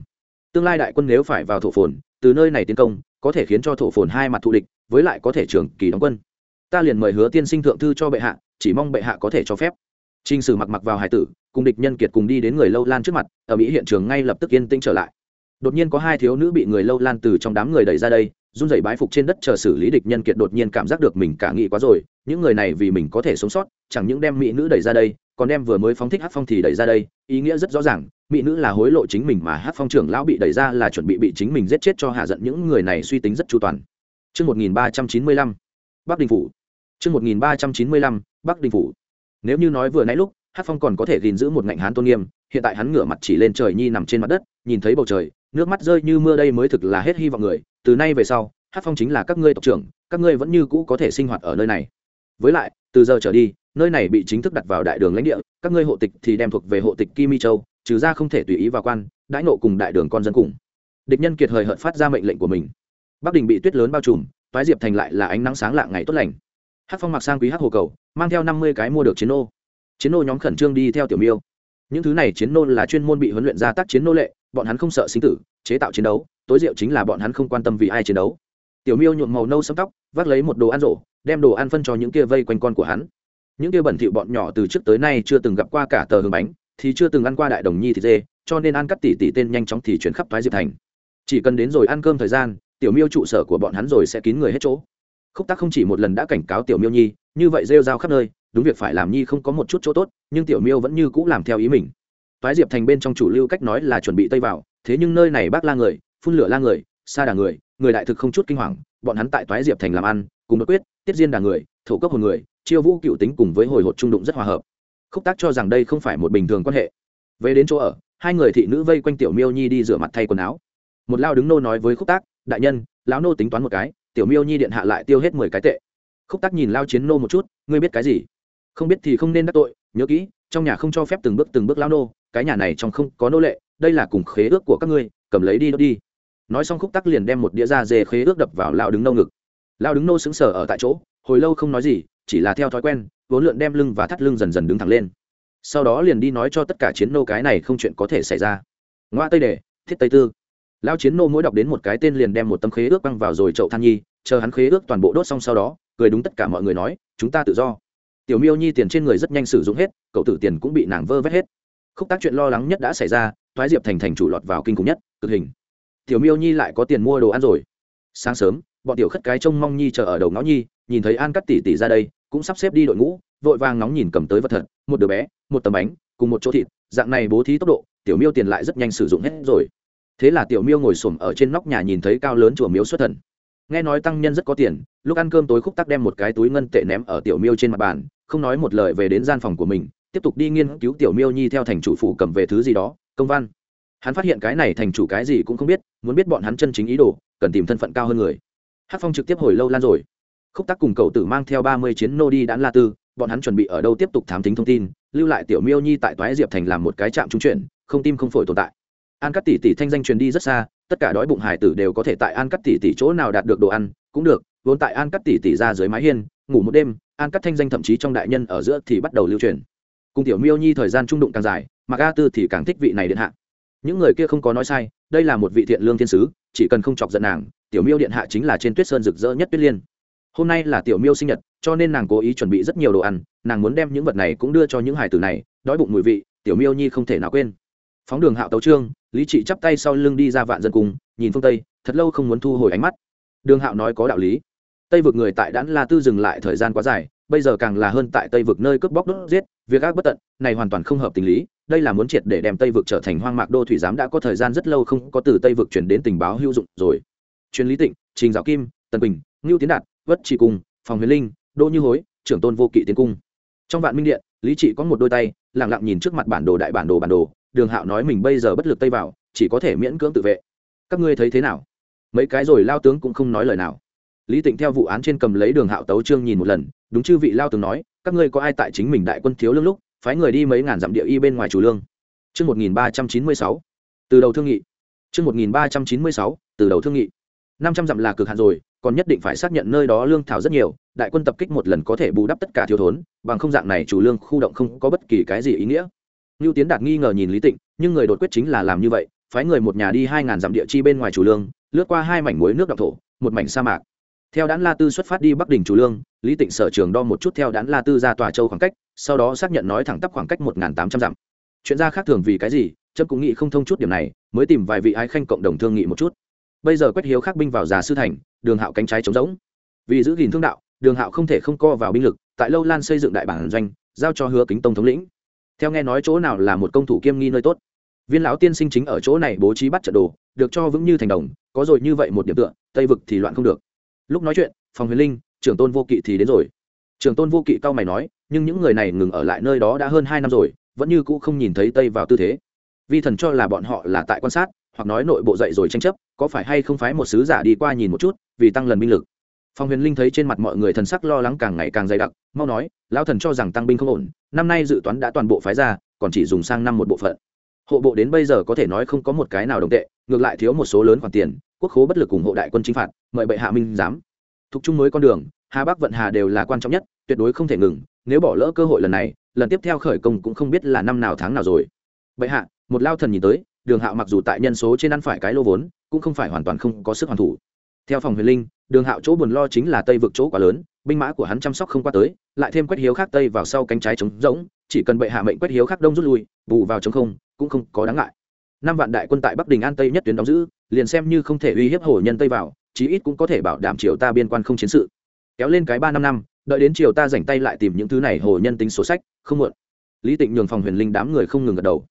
Tương lai đại quân nếu phải vào thổ phồn, từ nơi này tiến công, có thể khiến cho thổ phồn hai mặt thù địch, với lại có thể trưởng kỳ đóng quân. Ta liền mời hứa tiên sinh thượng thư cho bệ hạ, chỉ mong bệ hạ có thể cho phép. Trình Sử mặc mặc vào hải tử, cùng địch nhân kiệt cùng đi đến người lâu lan trước mặt, ở mỹ hiện trường ngay lập tức yên tĩnh trở lại. Đột nhiên có hai thiếu nữ bị người lâu lan từ trong đám người đẩy ra đây, run rẩy bái phục trên đất chờ xử lý địch nhân kiệt đột nhiên cảm giác được mình cả nghị quá rồi những người này vì mình có thể sống sót chẳng những đem mỹ nữ đẩy ra đây còn đem vừa mới phóng thích hát phong thì đẩy ra đây ý nghĩa rất rõ ràng mỹ nữ là hối lộ chính mình mà hát phong trưởng lão bị đẩy ra là chuẩn bị bị chính mình giết chết cho hạ giận những người này suy tính rất chu toàn Trước 1395, Bắc Đình Phủ. Trước 1395, Bắc Đình Phủ. Nếu như nói vừa nãy lúc, Hát Phong còn có thể gìn giữ một ngạnh hán tôn nghiêm, hiện tại hắn ngửa mặt chỉ lên trời nhi nằm trên mặt đất, nhìn thấy bầu trời, nước mắt rơi như mưa đây mới thực là hết hy vọng người, từ nay về sau hát phong chính là các ngươi tộc trưởng các ngươi vẫn như cũ có thể sinh hoạt ở nơi này với lại từ giờ trở đi nơi này bị chính thức đặt vào đại đường lãnh địa, các ngươi hộ tịch thì đem thuộc về hộ tịch kim mi châu, trừ ra không thể tùy ý vào quan, đãi nộ cùng đại đường con dân cùng. Địch nhân kiệt hời hợt phát ra mệnh lệnh của mình. Bắc đình bị tuyết lớn bao trùm, toái diệp thành lại là ánh nắng sáng lạng ngày tốt lành. Hát phong mặc sang quý hát hồ cầu, mang theo năm mươi cái mua được chiến nô. Chiến nô nhóm khẩn trương đi theo tiểu miêu. Những thứ này chiến nô là chuyên môn bị huấn luyện ra tác chiến nô lệ, bọn hắn không sợ sinh tử, chế tạo chiến đấu, tối diệu chính là bọn hắn không quan tâm vì ai chiến đấu. Tiểu miêu nhuộm màu nâu sẫm tóc, vác lấy một đồ ăn rổ đem đồ ăn phân cho những kia vây quanh con của hắn những kia bẩn thỉu bọn nhỏ từ trước tới nay chưa từng gặp qua cả tờ hương bánh, thì chưa từng ăn qua đại đồng nhi thịt dê, cho nên ăn cắt tỉ tỉ tên nhanh chóng thì chuyển khắp thoái diệp thành. Chỉ cần đến rồi ăn cơm thời gian, tiểu miêu trụ sở của bọn hắn rồi sẽ kín người hết chỗ. Khúc tác không chỉ một lần đã cảnh cáo tiểu miêu nhi, như vậy rêu rao khắp nơi, đúng việc phải làm nhi không có một chút chỗ tốt, nhưng tiểu miêu vẫn như cũ làm theo ý mình. Thoái diệp thành bên trong chủ lưu cách nói là chuẩn bị tây vào, thế nhưng nơi này bác la người, phun lửa la người xa đà người người đại thực không chút kinh hoàng, bọn hắn tại toái diệp thành làm ăn, cùng bất quyết, tiết diên đà người, thổ cấp hồn người chiêu vũ cựu tính cùng với hồi hộp trung đụng rất hòa hợp. Khúc tác cho rằng đây không phải một bình thường quan hệ. Về đến chỗ ở, hai người thị nữ vây quanh tiểu miêu nhi đi rửa mặt thay quần áo. Một lao đứng nô nói với khúc tác, đại nhân, lão nô tính toán một cái, tiểu miêu nhi điện hạ lại tiêu hết mười cái tệ. Khúc tác nhìn lao chiến nô một chút, ngươi biết cái gì? Không biết thì không nên đắc tội, nhớ kỹ, trong nhà không cho phép từng bước từng bước lao nô, cái nhà này trong không có nô lệ, đây là cùng khế ước của các ngươi, cầm lấy đi đốt đi. Nói xong khúc tắc liền đem một đĩa da dê khế ước đập vào lao đứng nâu ngực. Lao đứng nô sững sờ ở tại chỗ, hồi lâu không nói gì chỉ là theo thói quen, vốn lượn đem lưng và thắt lưng dần dần đứng thẳng lên. Sau đó liền đi nói cho tất cả chiến nô cái này không chuyện có thể xảy ra. Ngoa tây đề thiết tây tư. Lao chiến nô mỗi đọc đến một cái tên liền đem một tấm khế ước băng vào rồi chậu than nhi, chờ hắn khế ước toàn bộ đốt xong sau đó, cười đúng tất cả mọi người nói, chúng ta tự do. Tiểu miêu nhi tiền trên người rất nhanh sử dụng hết, cậu tử tiền cũng bị nàng vơ vét hết. Khúc tác chuyện lo lắng nhất đã xảy ra thoái diệp thành thành chủ lọt vào kinh khủng nhất, cực hình. Tiểu miêu nhi lại có tiền mua đồ ăn rồi. Sáng sớm, bọn tiểu khất cái trông mong nhi chờ ở đầu ngõ nhi, nhìn thấy an cắt tỉ tỉ ra đây cũng sắp xếp đi đội ngũ, vội vàng nóng nhìn cầm tới vật thật, một đứa bé, một tấm bánh, cùng một chỗ thịt, dạng này bố thí tốc độ, tiểu miêu tiền lại rất nhanh sử dụng hết rồi. Thế là tiểu miêu ngồi xổm ở trên nóc nhà nhìn thấy cao lớn chùa miếu xuất thần. Nghe nói tăng nhân rất có tiền, lúc ăn cơm tối khúc tắc đem một cái túi ngân tệ ném ở tiểu miêu trên mặt bàn, không nói một lời về đến gian phòng của mình, tiếp tục đi nghiên cứu tiểu miêu nhi theo thành chủ phủ cầm về thứ gì đó, công văn. Hắn phát hiện cái này thành chủ cái gì cũng không biết, muốn biết bọn hắn chân chính ý đồ, cần tìm thân phận cao hơn người. Hát phong trực tiếp hồi lâu lan rồi khúc tắc cùng cậu tử mang theo ba mươi chiến nô đi đãn la tư, bọn hắn chuẩn bị ở đâu tiếp tục thám tính thông tin, lưu lại tiểu miêu nhi tại toái diệp thành làm một cái trạm trung chuyển, không tim không phổi tồn tại. An cắt tỷ tỷ thanh danh truyền đi rất xa, tất cả đói bụng hải tử đều có thể tại an cắt tỷ tỷ chỗ nào đạt được đồ ăn, cũng được, vốn tại an cắt tỷ tỷ ra dưới mái hiên, ngủ một đêm, an cắt thanh danh thậm chí trong đại nhân ở giữa thì bắt đầu lưu truyền. Cùng tiểu miêu nhi thời gian trung đụng càng dài mà a tư thì càng thích vị này điện hạ. Những người kia không có nói sai, đây là một vị thiện lương thiên sứ, chỉ cần không chọc giận nàng, tiểu miêu điện hạ chính là trên tuyết sơn rực rỡ nhất tuyết liên hôm nay là tiểu miêu sinh nhật, cho nên nàng cố ý chuẩn bị rất nhiều đồ ăn, nàng muốn đem những vật này cũng đưa cho những hải tử này, đói bụng mùi vị, tiểu miêu nhi không thể nào quên. Phóng đường hạo tấu trương, lý trị chắp tay sau lưng đi ra vạn dân cùng nhìn phương tây, thật lâu không muốn thu hồi ánh mắt. Đường hạo nói có đạo lý. Tây vực người tại đãn la tư dừng lại thời gian quá dài, bây giờ càng là hơn tại tây vực nơi cướp bóc đốt giết, việc ác bất tận, này hoàn toàn không hợp tình lý, đây là muốn triệt để đem tây vực trở thành hoang mạc đô thủy giám đã có thời gian rất lâu không có từ tây vực chuyển đến tình báo hữu dụng rồi. Truyền lý tịnh, trình giáo kim, tần bình ngưu tiến đạt vất chỉ cung phòng huyền linh đỗ như hối trưởng tôn vô kỵ tiến cung. Trong vạn minh điện lý trị có một đôi tay lẳng lặng nhìn trước mặt bản đồ đại bản đồ bản đồ đường hạo nói mình bây giờ bất lực tây vào chỉ có thể miễn cưỡng tự vệ. Các ngươi thấy thế nào? Mấy cái rồi lao tướng cũng không nói lời nào. Lý tịnh theo vụ án trên cầm lấy đường hạo tấu trương nhìn một lần đúng chư vị lao tướng nói các ngươi có ai tại chính mình đại quân thiếu lương lúc phái người đi mấy ngàn dặm địa y bên ngoài chủ lương? Trước 1396, từ đầu thương nghị, Trước 1396, từ đầu thương nghị. 500 dặm là cực hạn rồi, còn nhất định phải xác nhận nơi đó lương thảo rất nhiều, đại quân tập kích một lần có thể bù đắp tất cả thiếu thốn, bằng không dạng này chủ lương khu động không có bất kỳ cái gì ý nghĩa. ngưu Tiến Đạt nghi ngờ nhìn Lý Tịnh, nhưng người đột quyết chính là làm như vậy, phái người một nhà đi hai ngàn dặm địa chi bên ngoài chủ lương, lướt qua hai mảnh muối nước đậm thổ, một mảnh sa mạc. Theo Đán La Tư xuất phát đi Bắc đỉnh chủ lương, Lý Tịnh sở trường đo một chút theo Đán La Tư ra tòa châu khoảng cách, sau đó xác nhận nói thẳng tắp khoảng cách 1800 dặm. Chuyện ra khác thường vì cái gì, trâm cũng nghĩ không thông chút điểm này, mới tìm vài vị ái khanh cộng đồng thương nghị một chút. Bây giờ quét Hiếu khắc binh vào già sư thành, Đường Hạo cánh trái chống rỗng. Vì giữ gìn thương đạo, Đường Hạo không thể không co vào binh lực, tại Lâu Lan xây dựng đại bản doanh, giao cho Hứa Kính Tông thống lĩnh. Theo nghe nói chỗ nào là một công thủ kiêm nghi nơi tốt. Viên lão tiên sinh chính ở chỗ này bố trí bắt trận đồ, được cho vững như thành đồng, có rồi như vậy một điểm tựa, Tây vực thì loạn không được. Lúc nói chuyện, Phòng Huyền Linh, trưởng tôn vô kỵ thì đến rồi. Trưởng tôn vô kỵ cao mày nói, nhưng những người này ngừng ở lại nơi đó đã hơn hai năm rồi, vẫn như cũ không nhìn thấy Tây vào tư thế. Vi thần cho là bọn họ là tại quan sát, hoặc nói nội bộ dậy rồi tranh chấp, có phải hay không phái một sứ giả đi qua nhìn một chút, vì tăng lần binh lực. Phong huyền linh thấy trên mặt mọi người thần sắc lo lắng càng ngày càng dày đặc mau nói lão thần cho rằng tăng binh không ổn năm nay dự toán đã toàn bộ phái ra còn chỉ dùng sang năm một bộ phận. Hộ bộ đến bây giờ có thể nói không có một cái nào đồng tệ ngược lại thiếu một số lớn khoản tiền quốc khố bất lực cùng hộ đại quân chính phạt mời bệ hạ minh giám. Thuộc chung mới con đường hà bắc vận hà đều là quan trọng nhất tuyệt đối không thể ngừng nếu bỏ lỡ cơ hội lần này lần tiếp theo khởi công cũng không biết là năm nào tháng nào rồi. Bệ hạ một lao thần nhìn tới, đường hạo mặc dù tại nhân số trên ăn phải cái lô vốn, cũng không phải hoàn toàn không có sức hoàn thủ. Theo phòng huyền linh, đường hạo chỗ buồn lo chính là tây vực chỗ quá lớn, binh mã của hắn chăm sóc không qua tới, lại thêm quét hiếu khác tây vào sau cánh trái trống rỗng, chỉ cần bệ hạ mệnh quét hiếu khác đông rút lui, bù vào chống không, cũng không có đáng ngại. Năm vạn đại quân tại bắc đình an tây nhất tuyến đóng giữ, liền xem như không thể uy hiếp hồ nhân tây vào, chí ít cũng có thể bảo đảm triều ta biên quan không chiến sự. Kéo lên cái ba năm năm, đợi đến triều ta dành tay lại tìm những thứ này hồ nhân tính số sách, không muộn. Lý tịnh nhường phòng huyền linh đám người không ngừng gật đầu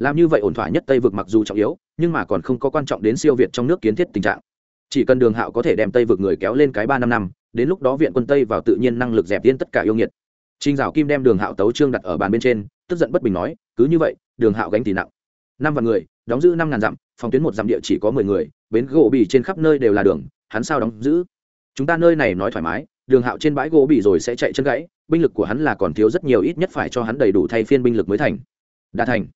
làm như vậy ổn thỏa nhất tây vực mặc dù trọng yếu, nhưng mà còn không có quan trọng đến siêu việt trong nước kiến thiết tình trạng. Chỉ cần đường hạo có thể đem tây vực người kéo lên cái ba năm năm, đến lúc đó viện quân tây vào tự nhiên năng lực dẹp yên tất cả yêu nghiệt. Trinh dạo kim đem đường hạo tấu trương đặt ở bàn bên trên, tức giận bất bình nói, cứ như vậy, đường hạo gánh thì nặng. Năm vạn người, đóng giữ năm ngàn dặm, phòng tuyến một dặm địa chỉ có mười người, bến gỗ bì trên khắp nơi đều là đường, hắn sao đóng giữ? Chúng ta nơi này nói thoải mái, đường hạo trên bãi gỗ bì rồi sẽ chạy chân gãy, binh lực của hắn là còn thiếu rất nhiều, ít nhất phải cho hắn đầy đủ thay phiên binh lực mới thành. Đa thành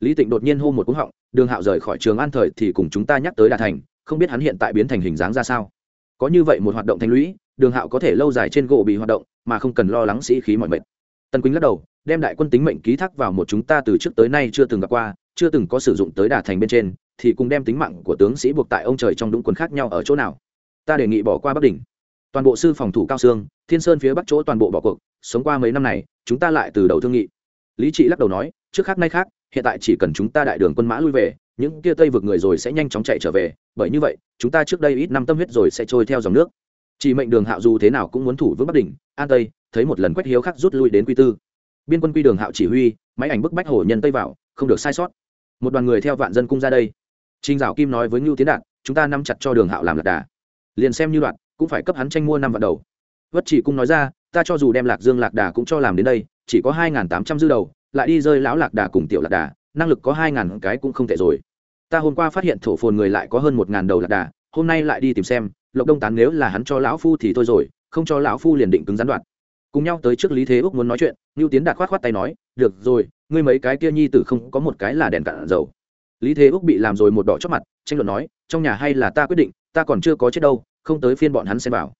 lý tịnh đột nhiên hô một cúng họng, đường hạo rời khỏi trường an thời thì cùng chúng ta nhắc tới đà thành, không biết hắn hiện tại biến thành hình dáng ra sao. Có như vậy một hoạt động thanh lũy, đường hạo có thể lâu dài trên gỗ bị hoạt động, mà không cần lo lắng sĩ khí mọi mệt. Tân quýnh lắc đầu, đem đại quân tính mệnh ký thác vào một chúng ta từ trước tới nay chưa từng gặp qua, chưa từng có sử dụng tới đà thành bên trên, thì cùng đem tính mạng của tướng sĩ buộc tại ông trời trong đúng quần khác nhau ở chỗ nào. Ta đề nghị bỏ qua bắc đỉnh. Toàn bộ sư phòng thủ cao sương, thiên sơn phía bắc chỗ toàn bộ bỏ cuộc, sống qua mấy năm này, chúng ta lại từ đầu thương nghị. Lý trị lắc đầu nói, trước khác nay khác hiện tại chỉ cần chúng ta đại đường quân mã lui về những kia tây vực người rồi sẽ nhanh chóng chạy trở về bởi như vậy chúng ta trước đây ít năm tâm huyết rồi sẽ trôi theo dòng nước chỉ mệnh đường hạo dù thế nào cũng muốn thủ vững bắc đỉnh an tây thấy một lần quét hiếu khắc rút lui đến quy tư biên quân quy đường hạo chỉ huy máy ảnh bức bách hổ nhân tây vào không được sai sót một đoàn người theo vạn dân cung ra đây Trình Dạo Kim nói với ngưu Tiến Đạt, chúng ta nắm chặt cho Đường Hạo làm lạc đà. Liền xem như đoạn, cũng phải cấp hắn tranh mua năm vạn đầu. Vất Chỉ cung nói ra, ta cho dù đem Lạc Dương lạc đà cũng cho làm đến đây, chỉ có hai tám trăm dư đầu, lại đi rơi lão lạc đà cùng tiểu lạc đà, năng lực có hai ngàn cái cũng không tệ rồi. Ta hôm qua phát hiện thổ phồn người lại có hơn một ngàn đầu lạc đà hôm nay lại đi tìm xem lộc đông tán nếu là hắn cho lão phu thì thôi rồi không cho lão phu liền định cứng gián đoạn. Cùng nhau tới trước lý thế úc muốn nói chuyện ngưu tiến đạt khoát khoát tay nói được rồi ngươi mấy cái kia nhi tử không có một cái là đèn cạn dầu. Lý thế úc bị làm rồi một đỏ chót mặt tranh luận nói trong nhà hay là ta quyết định ta còn chưa có chết đâu không tới phiên bọn hắn xem vào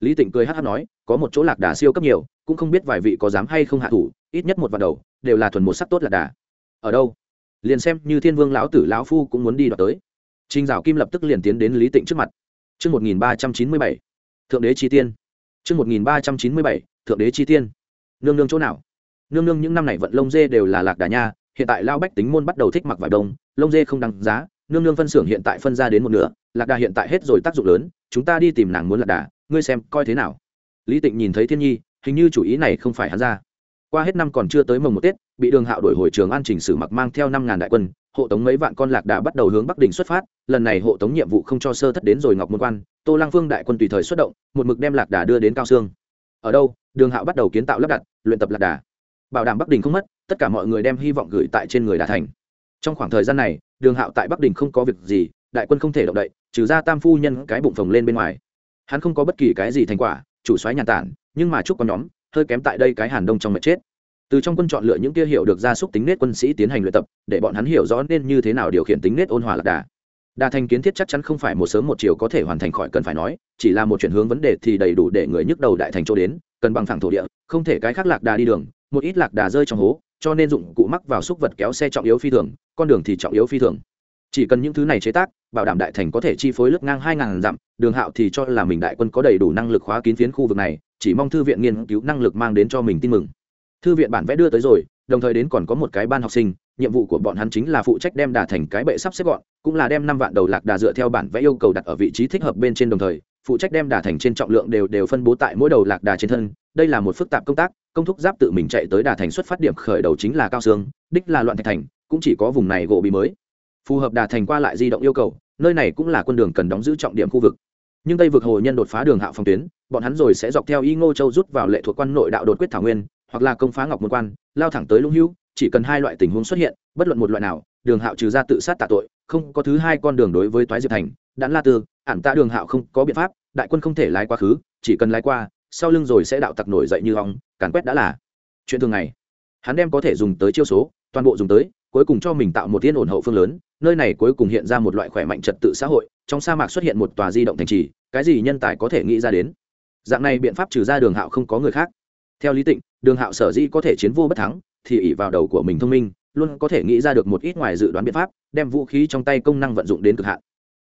lý tịnh cười hát hát nói có một chỗ lạc đà siêu cấp nhiều cũng không biết vài vị có dám hay không hạ thủ ít nhất một vạn đầu đều là thuần một sắc tốt lạc đà ở đâu liền xem như thiên vương lão tử lão phu cũng muốn đi đoạt tới Trình Dạo Kim lập tức liền tiến đến Lý Tịnh trước mặt. Chương 1397. Thượng đế chi tiên. Chương 1397. Thượng đế chi tiên. Nương nương chỗ nào? Nương nương những năm này vận lông dê đều là lạc đà nha, hiện tại lao bách tính môn bắt đầu thích mặc vải đông, lông dê không đăng giá, nương nương phân xưởng hiện tại phân ra đến một nửa, lạc đà hiện tại hết rồi tác dụng lớn, chúng ta đi tìm nàng muốn lạc đà, ngươi xem coi thế nào. Lý Tịnh nhìn thấy Thiên Nhi, hình như chủ ý này không phải hắn ra qua hết năm còn chưa tới mồng một tết, bị đường hạo đổi hồi trường an chỉnh sử mặc mang theo năm ngàn đại quân, hộ tống mấy vạn con lạc đã bắt đầu hướng bắc đình xuất phát. Lần này hộ tống nhiệm vụ không cho sơ thất đến rồi ngọc môn quan, tô lang phương đại quân tùy thời xuất động, một mực đem lạc đà đưa đến cao sương. Ở đâu, đường hạo bắt đầu kiến tạo lắp đặt, luyện tập lạc đà. Bảo đảm bắc đình không mất, tất cả mọi người đem hy vọng gửi tại trên người đà thành. Trong khoảng thời gian này, đường hạo tại bắc đình không có việc gì, đại quân không thể động đậy, trừ ra tam phu nhân cái bụng phồng lên bên ngoài. Hắn không có bất kỳ cái gì thành quả, chủ xoáy nhàn tản, nhưng mà chúc có nhóm hơi kém tại đây cái hàn đông trong mệt chết. Từ trong quân chọn lựa những kia hiểu được gia súc tính nết quân sĩ tiến hành luyện tập, để bọn hắn hiểu rõ nên như thế nào điều khiển tính nết ôn hòa lạc đà. Đà thành kiến thiết chắc chắn không phải một sớm một chiều có thể hoàn thành khỏi cần phải nói, chỉ là một chuyển hướng vấn đề thì đầy đủ để người nhức đầu đại thành chỗ đến, cần bằng thẳng thổ địa, không thể cái khác lạc đà đi đường, một ít lạc đà rơi trong hố, cho nên dụng cụ mắc vào xúc vật kéo xe trọng yếu phi thường, con đường thì trọng yếu phi thường chỉ cần những thứ này chế tác, bảo đảm đại thành có thể chi phối lướt ngang hai ngàn dặm, đường hạo thì cho là mình đại quân có đầy đủ năng lực khóa kín phiến khu vực này, chỉ mong thư viện nghiên cứu năng lực mang đến cho mình tin mừng. Thư viện bản vẽ đưa tới rồi, đồng thời đến còn có một cái ban học sinh, nhiệm vụ của bọn hắn chính là phụ trách đem đà thành cái bệ sắp xếp gọn, cũng là đem năm vạn đầu lạc đà dựa theo bản vẽ yêu cầu đặt ở vị trí thích hợp bên trên đồng thời, phụ trách đem đà thành trên trọng lượng đều đều phân bố tại mỗi đầu lạc đà trên thân. Đây là một phức tạp công tác, công thúc giáp tự mình chạy tới đà thành xuất phát điểm khởi đầu chính là cao sương đích là loạn thạch thành, cũng chỉ có vùng này gỗ bị mới phù hợp đà thành qua lại di động yêu cầu, nơi này cũng là quân đường cần đóng giữ trọng điểm khu vực. Nhưng tây vực hồ nhân đột phá đường hạo phòng tuyến, bọn hắn rồi sẽ dọc theo y ngô châu rút vào lệ thuộc quan nội đạo đột quyết thảo nguyên, hoặc là công phá ngọc môn quan, lao thẳng tới lũng hữu chỉ cần hai loại tình huống xuất hiện, bất luận một loại nào, đường hạo trừ ra tự sát tạ tội, không có thứ hai con đường đối với toái diệp thành đạn la tư, ản ta đường hạo không có biện pháp, đại quân không thể lái quá khứ, chỉ cần lái qua, sau lưng rồi sẽ đạo tặc nổi dậy như hóng càn quét đã là chuyện thường ngày. Hắn đem có thể dùng tới chiêu số, toàn bộ dùng tới cuối cùng cho mình tạo một thiên ổn hậu phương lớn, nơi này cuối cùng hiện ra một loại khỏe mạnh trật tự xã hội, trong sa mạc xuất hiện một tòa di động thành trì, cái gì nhân tài có thể nghĩ ra đến? Dạng này biện pháp trừ ra đường hạo không có người khác. Theo lý tịnh, đường hạo sở dĩ có thể chiến vô bất thắng, thì ỉ vào đầu của mình thông minh, luôn có thể nghĩ ra được một ít ngoài dự đoán biện pháp, đem vũ khí trong tay công năng vận dụng đến cực hạn.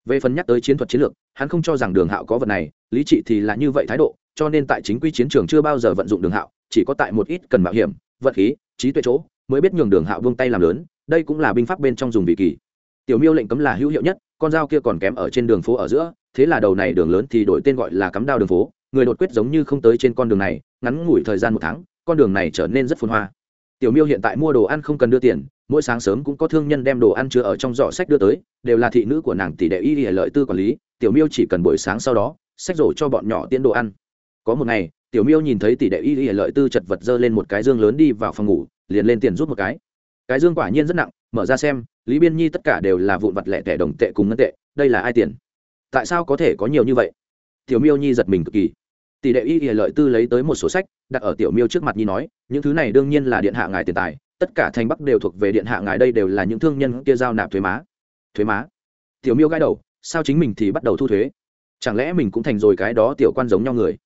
Về phần nhắc tới chiến thuật chiến lược, hắn không cho rằng đường hạo có vật này, lý trị thì là như vậy thái độ, cho nên tại chính quy chiến trường chưa bao giờ vận dụng đường hạo, chỉ có tại một ít cần mạo hiểm vận khí, trí tuệ chỗ, mới biết nhường đường hạo vung tay làm lớn đây cũng là binh pháp bên trong dùng vị kỳ. Tiểu miêu lệnh cấm là hữu hiệu nhất, con dao kia còn kém ở trên đường phố ở giữa, thế là đầu này đường lớn thì đổi tên gọi là cắm đao đường phố, người đột quyết giống như không tới trên con đường này, ngắn ngủi thời gian một tháng, con đường này trở nên rất phồn hoa. Tiểu miêu hiện tại mua đồ ăn không cần đưa tiền, mỗi sáng sớm cũng có thương nhân đem đồ ăn chứa ở trong giỏ sách đưa tới, đều là thị nữ của nàng tỷ đệ y y lợi tư quản lý, tiểu miêu chỉ cần buổi sáng sau đó, sách rổ cho bọn nhỏ tiến đồ ăn. Có một ngày, tiểu miêu nhìn thấy tỷ đệ y y lợi tư chật vật dơ lên một cái dương lớn đi vào phòng ngủ, liền lên tiền rút một cái cái dương quả nhiên rất nặng, mở ra xem, lý biên nhi tất cả đều là vụn vặt lẻ tẻ đồng tệ cùng ngân tệ, đây là ai tiền? Tại sao có thể có nhiều như vậy? Tiểu miêu nhi giật mình cực kỳ. Tỷ đệ y hề lợi tư lấy tới một số sách, đặt ở tiểu miêu trước mặt nhi nói, những thứ này đương nhiên là điện hạ ngài tiền tài, tất cả thành bắc đều thuộc về điện hạ ngài, đây đều là những thương nhân kia giao nạp thuế má. Thuế má? Tiểu miêu gãi đầu, sao chính mình thì bắt đầu thu thuế? Chẳng lẽ mình cũng thành rồi cái đó tiểu quan giống nhau người?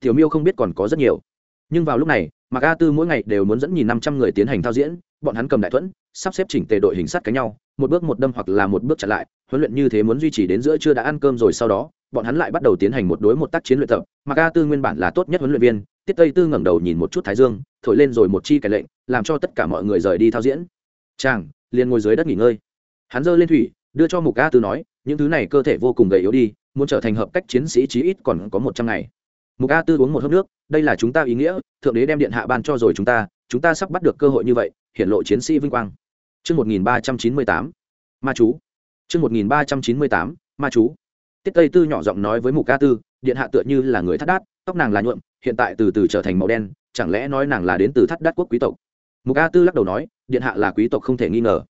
Tiểu miêu không biết còn có rất nhiều. Nhưng vào lúc này, mạc a tư mỗi ngày đều muốn dẫn nhìn năm trăm người tiến hành thao diễn bọn hắn cầm đại thuẫn, sắp xếp chỉnh tề đội hình sát cánh nhau, một bước một đâm hoặc là một bước chặn lại, huấn luyện như thế muốn duy trì đến giữa chưa đã ăn cơm rồi sau đó, bọn hắn lại bắt đầu tiến hành một đối một tác chiến luyện tập. Mà a tư nguyên bản là tốt nhất huấn luyện viên, tiết tây tư ngẩng đầu nhìn một chút thái dương, thổi lên rồi một chi cái lệnh, làm cho tất cả mọi người rời đi thao diễn. Chàng, liền ngồi dưới đất nghỉ ngơi. Hắn giơ lên thủy, đưa cho mục a tư nói, những thứ này cơ thể vô cùng gầy yếu đi, muốn trở thành hợp cách chiến sĩ chí ít còn có một trăm ngày. Mục a tư uống một hớp nước, đây là chúng ta ý nghĩa, thượng đế đem điện hạ ban cho rồi chúng ta chúng ta sắp bắt được cơ hội như vậy hiện lộ chiến sĩ vinh quang Chương 1398. Ma chú. Chương 1398. Ma chú. Tiết Tây Tư nhỏ giọng nói với Mục Ca Tư, điện hạ tựa như là người thắt đát, tóc nàng là nhuộm, hiện tại từ từ trở thành màu đen, chẳng lẽ nói nàng là đến từ thắt đát quốc quý tộc? Mục Ca Tư lắc đầu nói, điện hạ là quý tộc không thể nghi ngờ.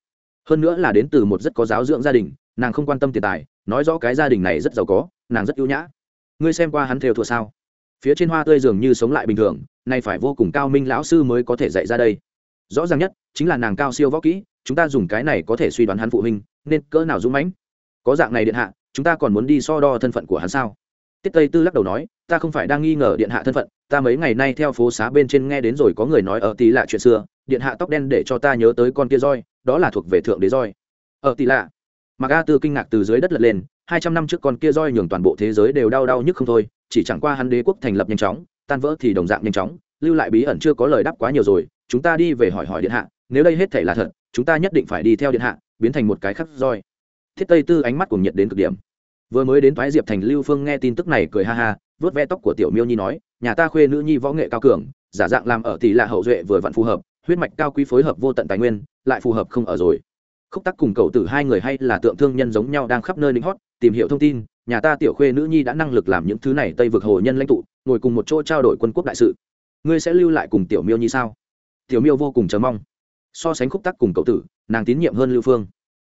Hơn nữa là đến từ một rất có giáo dưỡng gia đình, nàng không quan tâm tiền tài, nói rõ cái gia đình này rất giàu có, nàng rất ưu nhã. Ngươi xem qua hắn theo thua sao? Phía trên hoa tươi dường như sống lại bình thường, nay phải vô cùng cao minh lão sư mới có thể dạy ra đây. Rõ ràng nhất chính là nàng cao siêu võ kỹ, chúng ta dùng cái này có thể suy đoán hắn phụ huynh nên cỡ nào dũng mãnh? Có dạng này điện hạ chúng ta còn muốn đi so đo thân phận của hắn sao? Tiết tây tư lắc đầu nói ta không phải đang nghi ngờ điện hạ thân phận ta mấy ngày nay theo phố xá bên trên nghe đến rồi có người nói ở tí lạ chuyện xưa điện hạ tóc đen để cho ta nhớ tới con kia roi đó là thuộc về thượng đế roi. Ở tí lạ mặc a tư kinh ngạc từ dưới đất lật lên hai trăm năm trước con kia roi nhường toàn bộ thế giới đều đau đau nhức không thôi chỉ chẳng qua hắn đế quốc thành lập nhanh chóng tan vỡ thì đồng dạng nhanh chóng, lưu lại bí ẩn chưa có lời đáp quá nhiều rồi, chúng ta đi về hỏi hỏi điện hạ, nếu đây hết thể là thật, chúng ta nhất định phải đi theo điện hạ, biến thành một cái khắc roi. Thiết tây tư ánh mắt cùng nhiệt đến cực điểm. Vừa mới đến thoái diệp thành, lưu phương nghe tin tức này cười ha ha vớt ve tóc của tiểu miêu nhi nói, nhà ta khuê nữ nhi võ nghệ cao cường, giả dạng làm ở tỷ là hậu duệ vừa vặn phù hợp, huyết mạch cao quý phối hợp vô tận tài nguyên, lại phù hợp không ở rồi. Khúc tắc cùng cậu tử hai người hay là tượng thương nhân giống nhau đang khắp nơi lính hót, tìm hiểu thông tin nhà ta tiểu khuê nữ nhi đã năng lực làm những thứ này, tây vực hồ nhân lãnh tụ, ngồi cùng một chỗ trao đổi quân quốc đại sự. Ngươi sẽ lưu lại cùng tiểu miêu nhi sao? Tiểu miêu vô cùng chờ mong. So sánh khúc tắc cùng cậu tử, nàng tín nhiệm hơn lưu phương.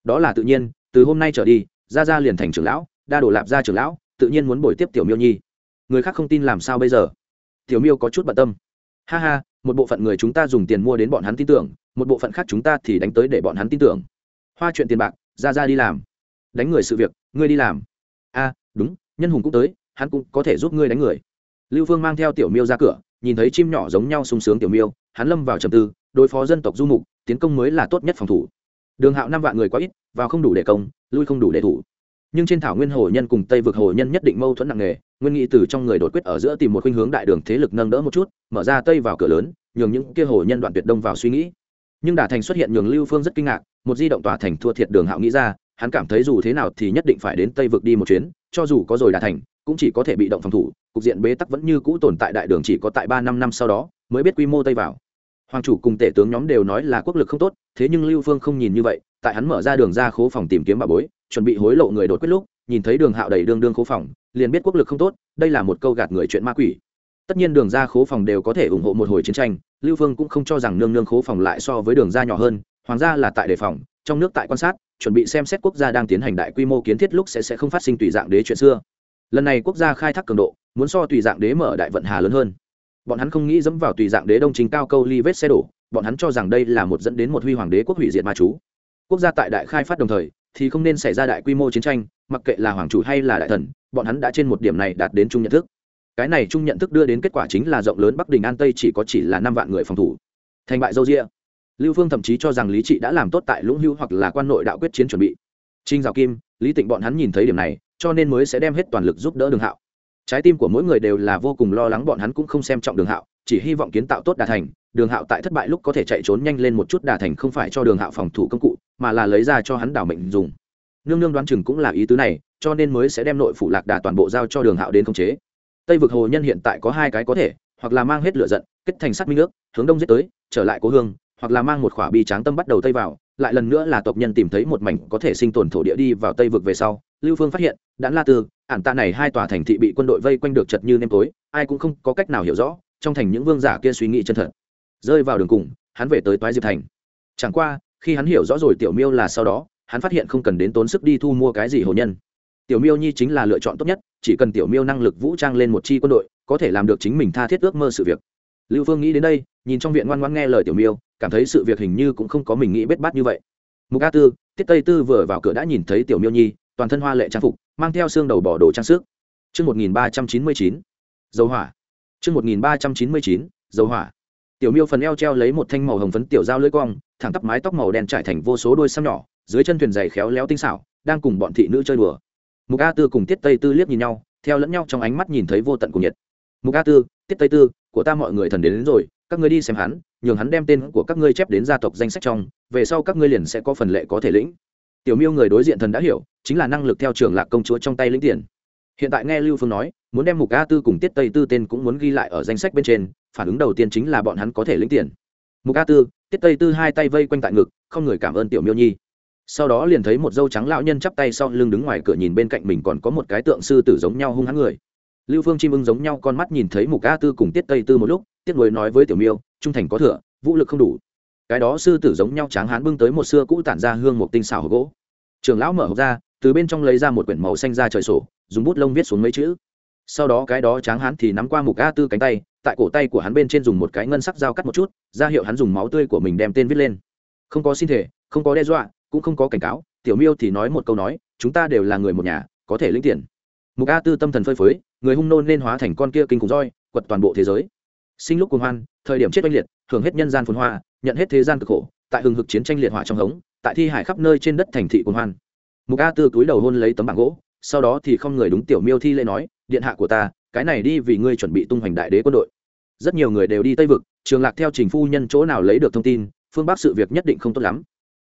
Đó là tự nhiên, từ hôm nay trở đi ra ra liền thành trưởng lão, đa đổ lạp ra trưởng lão, tự nhiên muốn bồi tiếp tiểu miêu nhi. Người khác không tin làm sao bây giờ? Tiểu miêu có chút bận tâm. Ha ha, một bộ phận người chúng ta dùng tiền mua đến bọn hắn tin tưởng, một bộ phận khác chúng ta thì đánh tới để bọn hắn tin tưởng. Hoa chuyện tiền bạc ra ra đi làm. Đánh người sự việc, ngươi đi làm đúng, nhân hùng cũng tới, hắn cũng có thể giúp ngươi đánh người. Lưu phương mang theo tiểu miêu ra cửa, nhìn thấy chim nhỏ giống nhau sung sướng tiểu miêu, hắn lâm vào trầm tư, đối phó dân tộc du mục, tiến công mới là tốt nhất phòng thủ. Đường hạo năm vạn người quá ít, vào không đủ để công, lui không đủ để thủ. Nhưng trên thảo nguyên hồ nhân cùng tây vực hồ nhân nhất định mâu thuẫn nặng nề, nguyên nghĩ từ trong người đột quyết ở giữa tìm một khuynh hướng đại đường thế lực nâng đỡ một chút, mở ra tây vào cửa lớn, nhường những kia hồ nhân đoạn tuyệt đông vào suy nghĩ. Nhưng đà thành xuất hiện nhường lưu phương rất kinh ngạc, một di động tòa thành thua thiệt đường hạo nghĩ ra hắn cảm thấy dù thế nào thì nhất định phải đến tây vực đi một chuyến, cho dù có rồi đà thành, cũng chỉ có thể bị động phòng thủ. Cục diện bế tắc vẫn như cũ tồn tại đại đường chỉ có tại ba năm năm sau đó mới biết quy mô tây vào. Hoàng chủ cùng tể tướng nhóm đều nói là quốc lực không tốt, thế nhưng lưu phương không nhìn như vậy, tại hắn mở ra đường ra khố phòng tìm kiếm bà bối, chuẩn bị hối lộ người đột quyết lúc, nhìn thấy đường hạo đầy đương đương khố phòng, liền biết quốc lực không tốt, đây là một câu gạt người chuyện ma quỷ. Tất nhiên đường ra khố phòng đều có thể ủng hộ một hồi chiến tranh, lưu phương cũng không cho rằng nương nương khố phòng lại so với đường ra nhỏ hơn, hoàng gia là tại đề phòng, trong nước tại quan sát chuẩn bị xem xét quốc gia đang tiến hành đại quy mô kiến thiết lúc sẽ sẽ không phát sinh tùy dạng đế chuyện xưa. Lần này quốc gia khai thác cường độ, muốn so tùy dạng đế mở đại vận hà lớn hơn. Bọn hắn không nghĩ dẫm vào tùy dạng đế đông chính cao câu ly vết xe đổ, bọn hắn cho rằng đây là một dẫn đến một huy hoàng đế quốc hủy diệt ma chú. Quốc gia tại đại khai phát đồng thời, thì không nên xảy ra đại quy mô chiến tranh, mặc kệ là hoàng chủ hay là đại thần, bọn hắn đã trên một điểm này đạt đến chung nhận thức. Cái này chung nhận thức đưa đến kết quả chính là rộng lớn bắc đình an tây chỉ có chỉ là năm vạn người phòng thủ. Thành bại dâu rịa lưu phương thậm chí cho rằng lý trị đã làm tốt tại lũng hưu hoặc là quan nội đạo quyết chiến chuẩn bị. Trinh Dạo kim, lý tịnh bọn hắn nhìn thấy điểm này, cho nên mới sẽ đem hết toàn lực giúp đỡ đường hạo. Trái tim của mỗi người đều là vô cùng lo lắng, bọn hắn cũng không xem trọng đường hạo, chỉ hy vọng kiến tạo tốt đà thành. Đường hạo tại thất bại lúc có thể chạy trốn nhanh lên một chút, đà thành không phải cho đường hạo phòng thủ công cụ, mà là lấy ra cho hắn đảo mệnh dùng. Nương nương đoán chừng cũng là ý tứ này, cho nên mới sẽ đem nội phủ lạc đà toàn bộ giao cho đường hạo đến khống chế. Tây vực hồ nhân hiện tại có hai cái có thể, hoặc là mang hết lửa giận, kết thành sắt minh nước hướng đông giết tới, trở lại cố hương hoặc là mang một khỏa bi tráng tâm bắt đầu tây vào, lại lần nữa là tộc nhân tìm thấy một mảnh có thể sinh tồn thổ địa đi vào tây vực về sau, lưu phương phát hiện đãn la tư, ản tạ này hai tòa thành thị bị quân đội vây quanh được chật như nêm tối, ai cũng không có cách nào hiểu rõ, trong thành những vương giả kia suy nghĩ chân thật. Rơi vào đường cùng, hắn về tới toái diệp thành. Chẳng qua, khi hắn hiểu rõ rồi tiểu miêu là sau đó, hắn phát hiện không cần đến tốn sức đi thu mua cái gì hồ nhân. Tiểu miêu nhi chính là lựa chọn tốt nhất, chỉ cần tiểu miêu năng lực vũ trang lên một chi quân đội, có thể làm được chính mình tha thiết ước mơ sự việc. Lưu phương nghĩ đến đây, nhìn trong viện ngoan ngoan nghe lời tiểu miêu cảm thấy sự việc hình như cũng không có mình nghĩ bết bát như vậy mục a tư tiết tây tư vừa vào cửa đã nhìn thấy tiểu miêu nhi toàn thân hoa lệ trang phục mang theo xương đầu bỏ đồ trang sức Trước 1399, dầu hỏa. Trước 1399, dầu hỏa. Tiểu miêu phần eo treo lấy một thanh màu hồng phấn tiểu dao lưỡi cong, thẳng tắp mái tóc màu đen trải thành vô số đôi xăm nhỏ, dưới chân thuyền dày khéo léo tinh xảo, đang cùng bọn thị nữ chơi đùa. Mục A Tư cùng Tiết Tây Tư liếc nhìn nhau, theo lẫn nhau trong ánh mắt nhìn thấy vô tận cùng nhiệt. Mục A Tư, Tiết Tây Tư, của ta mọi người thần đến, đến rồi, các ngươi đi xem hắn, nhường hắn đem tên của các ngươi chép đến gia tộc danh sách trong, về sau các ngươi liền sẽ có phần lệ có thể lĩnh. Tiểu Miêu người đối diện thần đã hiểu, chính là năng lực theo trường lạc công chúa trong tay lĩnh tiền. Hiện tại nghe Lưu Phương nói, muốn đem Mục A Tư cùng Tiết Tây Tư tên cũng muốn ghi lại ở danh sách bên trên, phản ứng đầu tiên chính là bọn hắn có thể lĩnh tiền. Mục A Tư, Tiết Tây Tư hai tay vây quanh tại ngực, không người cảm ơn Tiểu Miêu Nhi sau đó liền thấy một dâu trắng lão nhân chắp tay sau lưng đứng ngoài cửa nhìn bên cạnh mình còn có một cái tượng sư tử giống nhau hung hãn người lưu phương chim ưng giống nhau con mắt nhìn thấy mục a tư cùng tiết tây tư một lúc tiết nuối nói với tiểu miêu, trung thành có thừa, vũ lực không đủ. Cái đó sư tử giống nhau tráng hán bưng tới một xưa cũ tản ra hương một tinh xảo hộp gỗ. Trường lão mở hộp ra, từ bên trong lấy ra một quyển màu xanh ra trời sổ, dùng bút lông viết xuống mấy chữ. Sau đó cái đó tráng hán thì nắm qua mục a tư cánh tay, tại cổ tay của hắn bên trên dùng một cái ngân sắc dao cắt một chút, ra hiệu hắn dùng máu tươi của mình đem tên viết lên. Không có xin thể, không có đe dọa, cũng không có cảnh cáo. Tiểu miêu thì nói một câu nói, chúng ta đều là người một nhà, có thể lĩnh tiền. Mục a tư tâm thần phơi phới, người hung nôn nên hóa thành con kia kinh cùng roi, quật toàn bộ thế giới sinh lúc cuồng hoan, thời điểm chết oanh liệt, hưởng hết nhân gian phồn hoa, nhận hết thế gian cực khổ, tại hừng hực chiến tranh liệt hỏa trong hống, tại thi hải khắp nơi trên đất thành thị cuồng hoan. Mục a tư cúi đầu hôn lấy tấm bảng gỗ, sau đó thì không người đúng tiểu miêu thi lễ nói, điện hạ của ta, cái này đi vì ngươi chuẩn bị tung hoành đại đế quân đội. Rất nhiều người đều đi tây vực, trường lạc theo trình phu nhân chỗ nào lấy được thông tin, phương bắc sự việc nhất định không tốt lắm.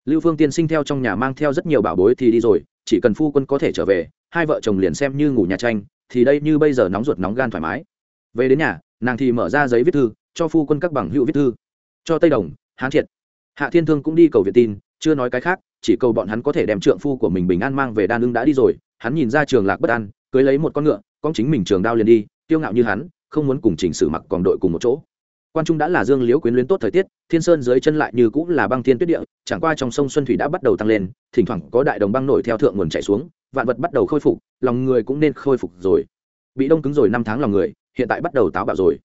Lưu phương tiên sinh theo trong nhà mang theo rất nhiều bảo bối thì đi rồi, chỉ cần phu quân có thể trở về, hai vợ chồng liền xem như ngủ nhà tranh, thì đây như bây giờ nóng ruột nóng gan thoải mái. Về đến nhà nàng thì mở ra giấy viết thư, cho phu quân các bằng hữu viết thư. Cho tây đồng, hán triệt hạ thiên thương cũng đi cầu việt tin, chưa nói cái khác, chỉ cầu bọn hắn có thể đem trượng phu của mình bình an mang về đan ưng đã đi rồi. Hắn nhìn ra trường lạc bất an, cưới lấy một con ngựa, con chính mình trường đao liền đi tiêu ngạo như hắn, không muốn cùng chỉnh sử mặc còn đội cùng một chỗ. Quan trung đã là dương liễu quyến luyến tốt thời tiết, thiên sơn dưới chân lại như cũng là băng thiên tuyết địa, chẳng qua trong sông xuân thủy đã bắt đầu tăng lên, thỉnh thoảng có đại đồng băng nổi theo thượng nguồn chạy xuống, vạn vật bắt đầu khôi phục, lòng người cũng nên khôi phục rồi. Bị đông cứng rồi năm tháng lòng người hiện tại bắt đầu táo bạo rồi.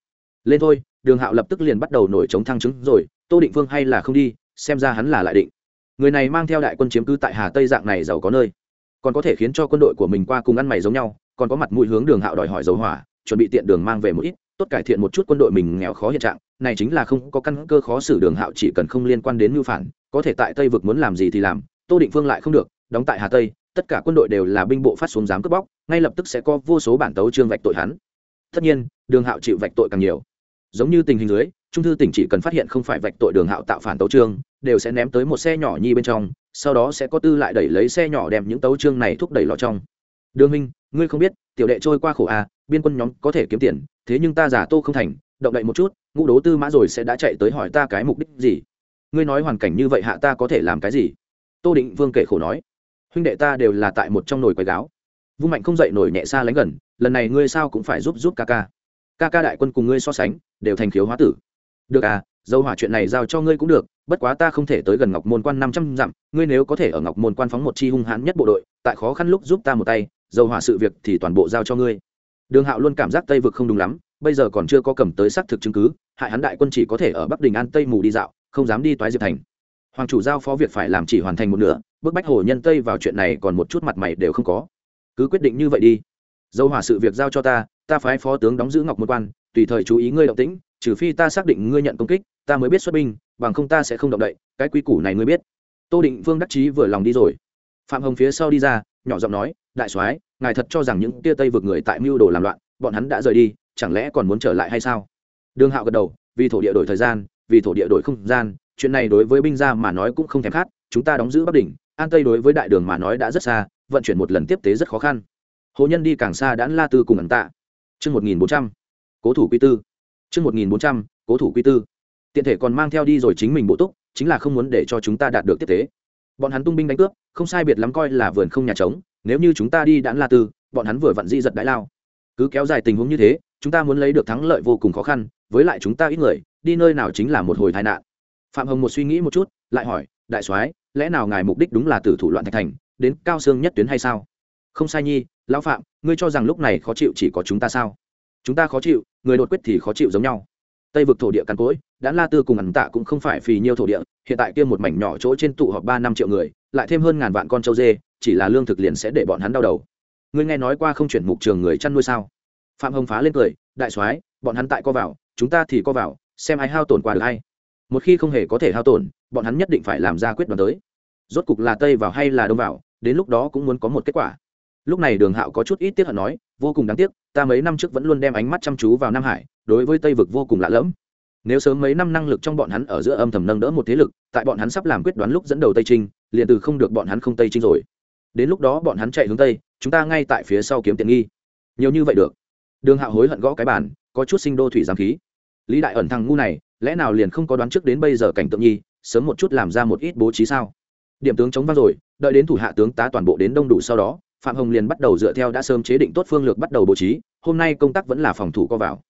Lên thôi, đường hạo lập tức liền bắt đầu nổi chống thăng chứng rồi, tô định phương hay là không đi, xem ra hắn là lại định. Người này mang theo đại quân chiếm cứ tại hà tây dạng này giàu có nơi. Còn có thể khiến cho quân đội của mình qua cùng ăn mày giống nhau, còn có mặt mũi hướng đường hạo đòi hỏi dầu hỏa, chuẩn bị tiện đường mang về một ít, tốt cải thiện một chút quân đội mình nghèo khó hiện trạng, này chính là không có căn cơ khó xử đường hạo chỉ cần không liên quan đến mưu phản, có thể tại tây vực muốn làm gì thì làm, tô định phương lại không được, đóng tại hà tây, tất cả quân đội đều là binh bộ phát xuống giám cướp bóc, ngay lập tức sẽ có vô số bản tấu trương vạch tội hắn tất nhiên, đường hạo chịu vạch tội càng nhiều. Giống như tình hình dưới, trung thư tỉnh chỉ cần phát hiện không phải vạch tội đường hạo tạo phản tấu trương, đều sẽ ném tới một xe nhỏ nhi bên trong, sau đó sẽ có tư lại đẩy lấy xe nhỏ đem những tấu trương này thúc đẩy lọ trong. Đường minh ngươi không biết, tiểu đệ trôi qua khổ a biên quân nhóm có thể kiếm tiền, thế nhưng ta giả tô không thành, động đậy một chút, ngũ đố tư mã rồi sẽ đã chạy tới hỏi ta cái mục đích gì? Ngươi nói hoàn cảnh như vậy hạ ta có thể làm cái gì? Tô định vương kể khổ nói, huynh đệ ta đều là tại một trong nồi quầy gáo vung mạnh không dậy nổi nhẹ xa lánh gần, lần này ngươi sao cũng phải giúp giúp ca ca. Ca ca đại quân cùng ngươi so sánh, đều thành khiếu hóa tử. Được à dâu hỏa chuyện này giao cho ngươi cũng được, bất quá ta không thể tới gần ngọc môn quan năm trăm dặm, ngươi nếu có thể ở ngọc môn quan phóng một chi hung hãn nhất bộ đội, tại khó khăn lúc giúp ta một tay, dâu hỏa sự việc thì toàn bộ giao cho ngươi. Đường hạo luôn cảm giác tây vực không đúng lắm, bây giờ còn chưa có cầm tới xác thực chứng cứ, hại hắn đại quân chỉ có thể ở bắc đình an tây mù đi dạo, không dám đi toái diệp thành. Hoàng chủ giao phó việc phải làm chỉ hoàn thành một nửa, bức bách hồ nhân tây vào chuyện này còn một chút mặt mày đều không có cứ quyết định như vậy đi. Dầu hỏa sự việc giao cho ta ta phái phó tướng đóng giữ ngọc một quan, tùy thời chú ý ngươi động tĩnh, trừ phi ta xác định ngươi nhận công kích, ta mới biết xuất binh, bằng không ta sẽ không động đậy, cái quy củ này ngươi biết. Tô định vương đắc chí vừa lòng đi rồi. Phạm hồng phía sau đi ra, nhỏ giọng nói, đại soái, ngài thật cho rằng những tia tây vượt người tại mưu đồ làm loạn, bọn hắn đã rời đi, chẳng lẽ còn muốn trở lại hay sao? Đường hạo gật đầu, vì thổ địa đổi thời gian, vì thổ địa đổi không gian, chuyện này đối với binh gia mà nói cũng không thèm khát, chúng ta đóng giữ bắc đỉnh, an tây đối với đại đường mà nói đã rất xa vận chuyển một lần tiếp tế rất khó khăn. Hồ nhân đi càng xa đã la tư cùng ẩn tạ. Chương một nghìn bốn trăm, cố thủ quy tư. Chương một nghìn bốn trăm, cố thủ quy tư. Tiện thể còn mang theo đi rồi chính mình bộ túc, chính là không muốn để cho chúng ta đạt được tiếp tế. Bọn hắn tung binh đánh cướp, không sai biệt lắm coi là vườn không nhà trống, nếu như chúng ta đi đãn la tư, bọn hắn vừa vặn di giật đãi lao. Cứ kéo dài tình huống như thế, chúng ta muốn lấy được thắng lợi vô cùng khó khăn, với lại chúng ta ít người, đi nơi nào chính là một hồi tai nạn. Phạm hồng một suy nghĩ một chút, lại hỏi, đại soái, lẽ nào ngài mục đích đúng là tử thủ loạn thạch thành đến cao xương nhất tuyến hay sao? Không sai nhi, lão phạm, ngươi cho rằng lúc này khó chịu chỉ có chúng ta sao? Chúng ta khó chịu, người đột quyết thì khó chịu giống nhau. Tây vực thổ địa cằn cỗi, đã la tư cùng ẩn tạ cũng không phải phì nhiêu thổ địa, hiện tại kia một mảnh nhỏ chỗ trên tụ họp ba năm triệu người, lại thêm hơn ngàn vạn con trâu dê, chỉ là lương thực liền sẽ để bọn hắn đau đầu. Ngươi nghe nói qua không chuyển mục trường người chăn nuôi sao? Phạm hồng phá lên cười, đại soái, bọn hắn tại co vào, chúng ta thì co vào, xem ai hao tổn qua được hay. Một khi không hề có thể hao tổn, bọn hắn nhất định phải làm ra quyết đoán tới rốt cục là tây vào hay là đông vào, đến lúc đó cũng muốn có một kết quả. Lúc này đường hạo có chút ít tiếc hận nói, vô cùng đáng tiếc, ta mấy năm trước vẫn luôn đem ánh mắt chăm chú vào nam hải, đối với tây vực vô cùng lạ lẫm. Nếu sớm mấy năm năng lực trong bọn hắn ở giữa âm thầm nâng đỡ một thế lực, tại bọn hắn sắp làm quyết đoán lúc dẫn đầu tây trinh, liền từ không được bọn hắn không tây trinh rồi. Đến lúc đó bọn hắn chạy hướng tây, chúng ta ngay tại phía sau kiếm tiện nghi. Nhiều như vậy được. Đường hạo hối hận gõ cái bàn, có chút sinh đô thủy giám khí. Lý đại ẩn thằng ngu này, lẽ nào liền không có đoán trước đến bây giờ cảnh tượng nhi, sớm một chút làm ra một ít bố trí sao? Điểm tướng chống vang rồi, đợi đến thủ hạ tướng tá toàn bộ đến đông đủ sau đó, phạm hồng liền bắt đầu dựa theo đã sớm chế định tốt phương lược bắt đầu bố trí, hôm nay công tác vẫn là phòng thủ co vào.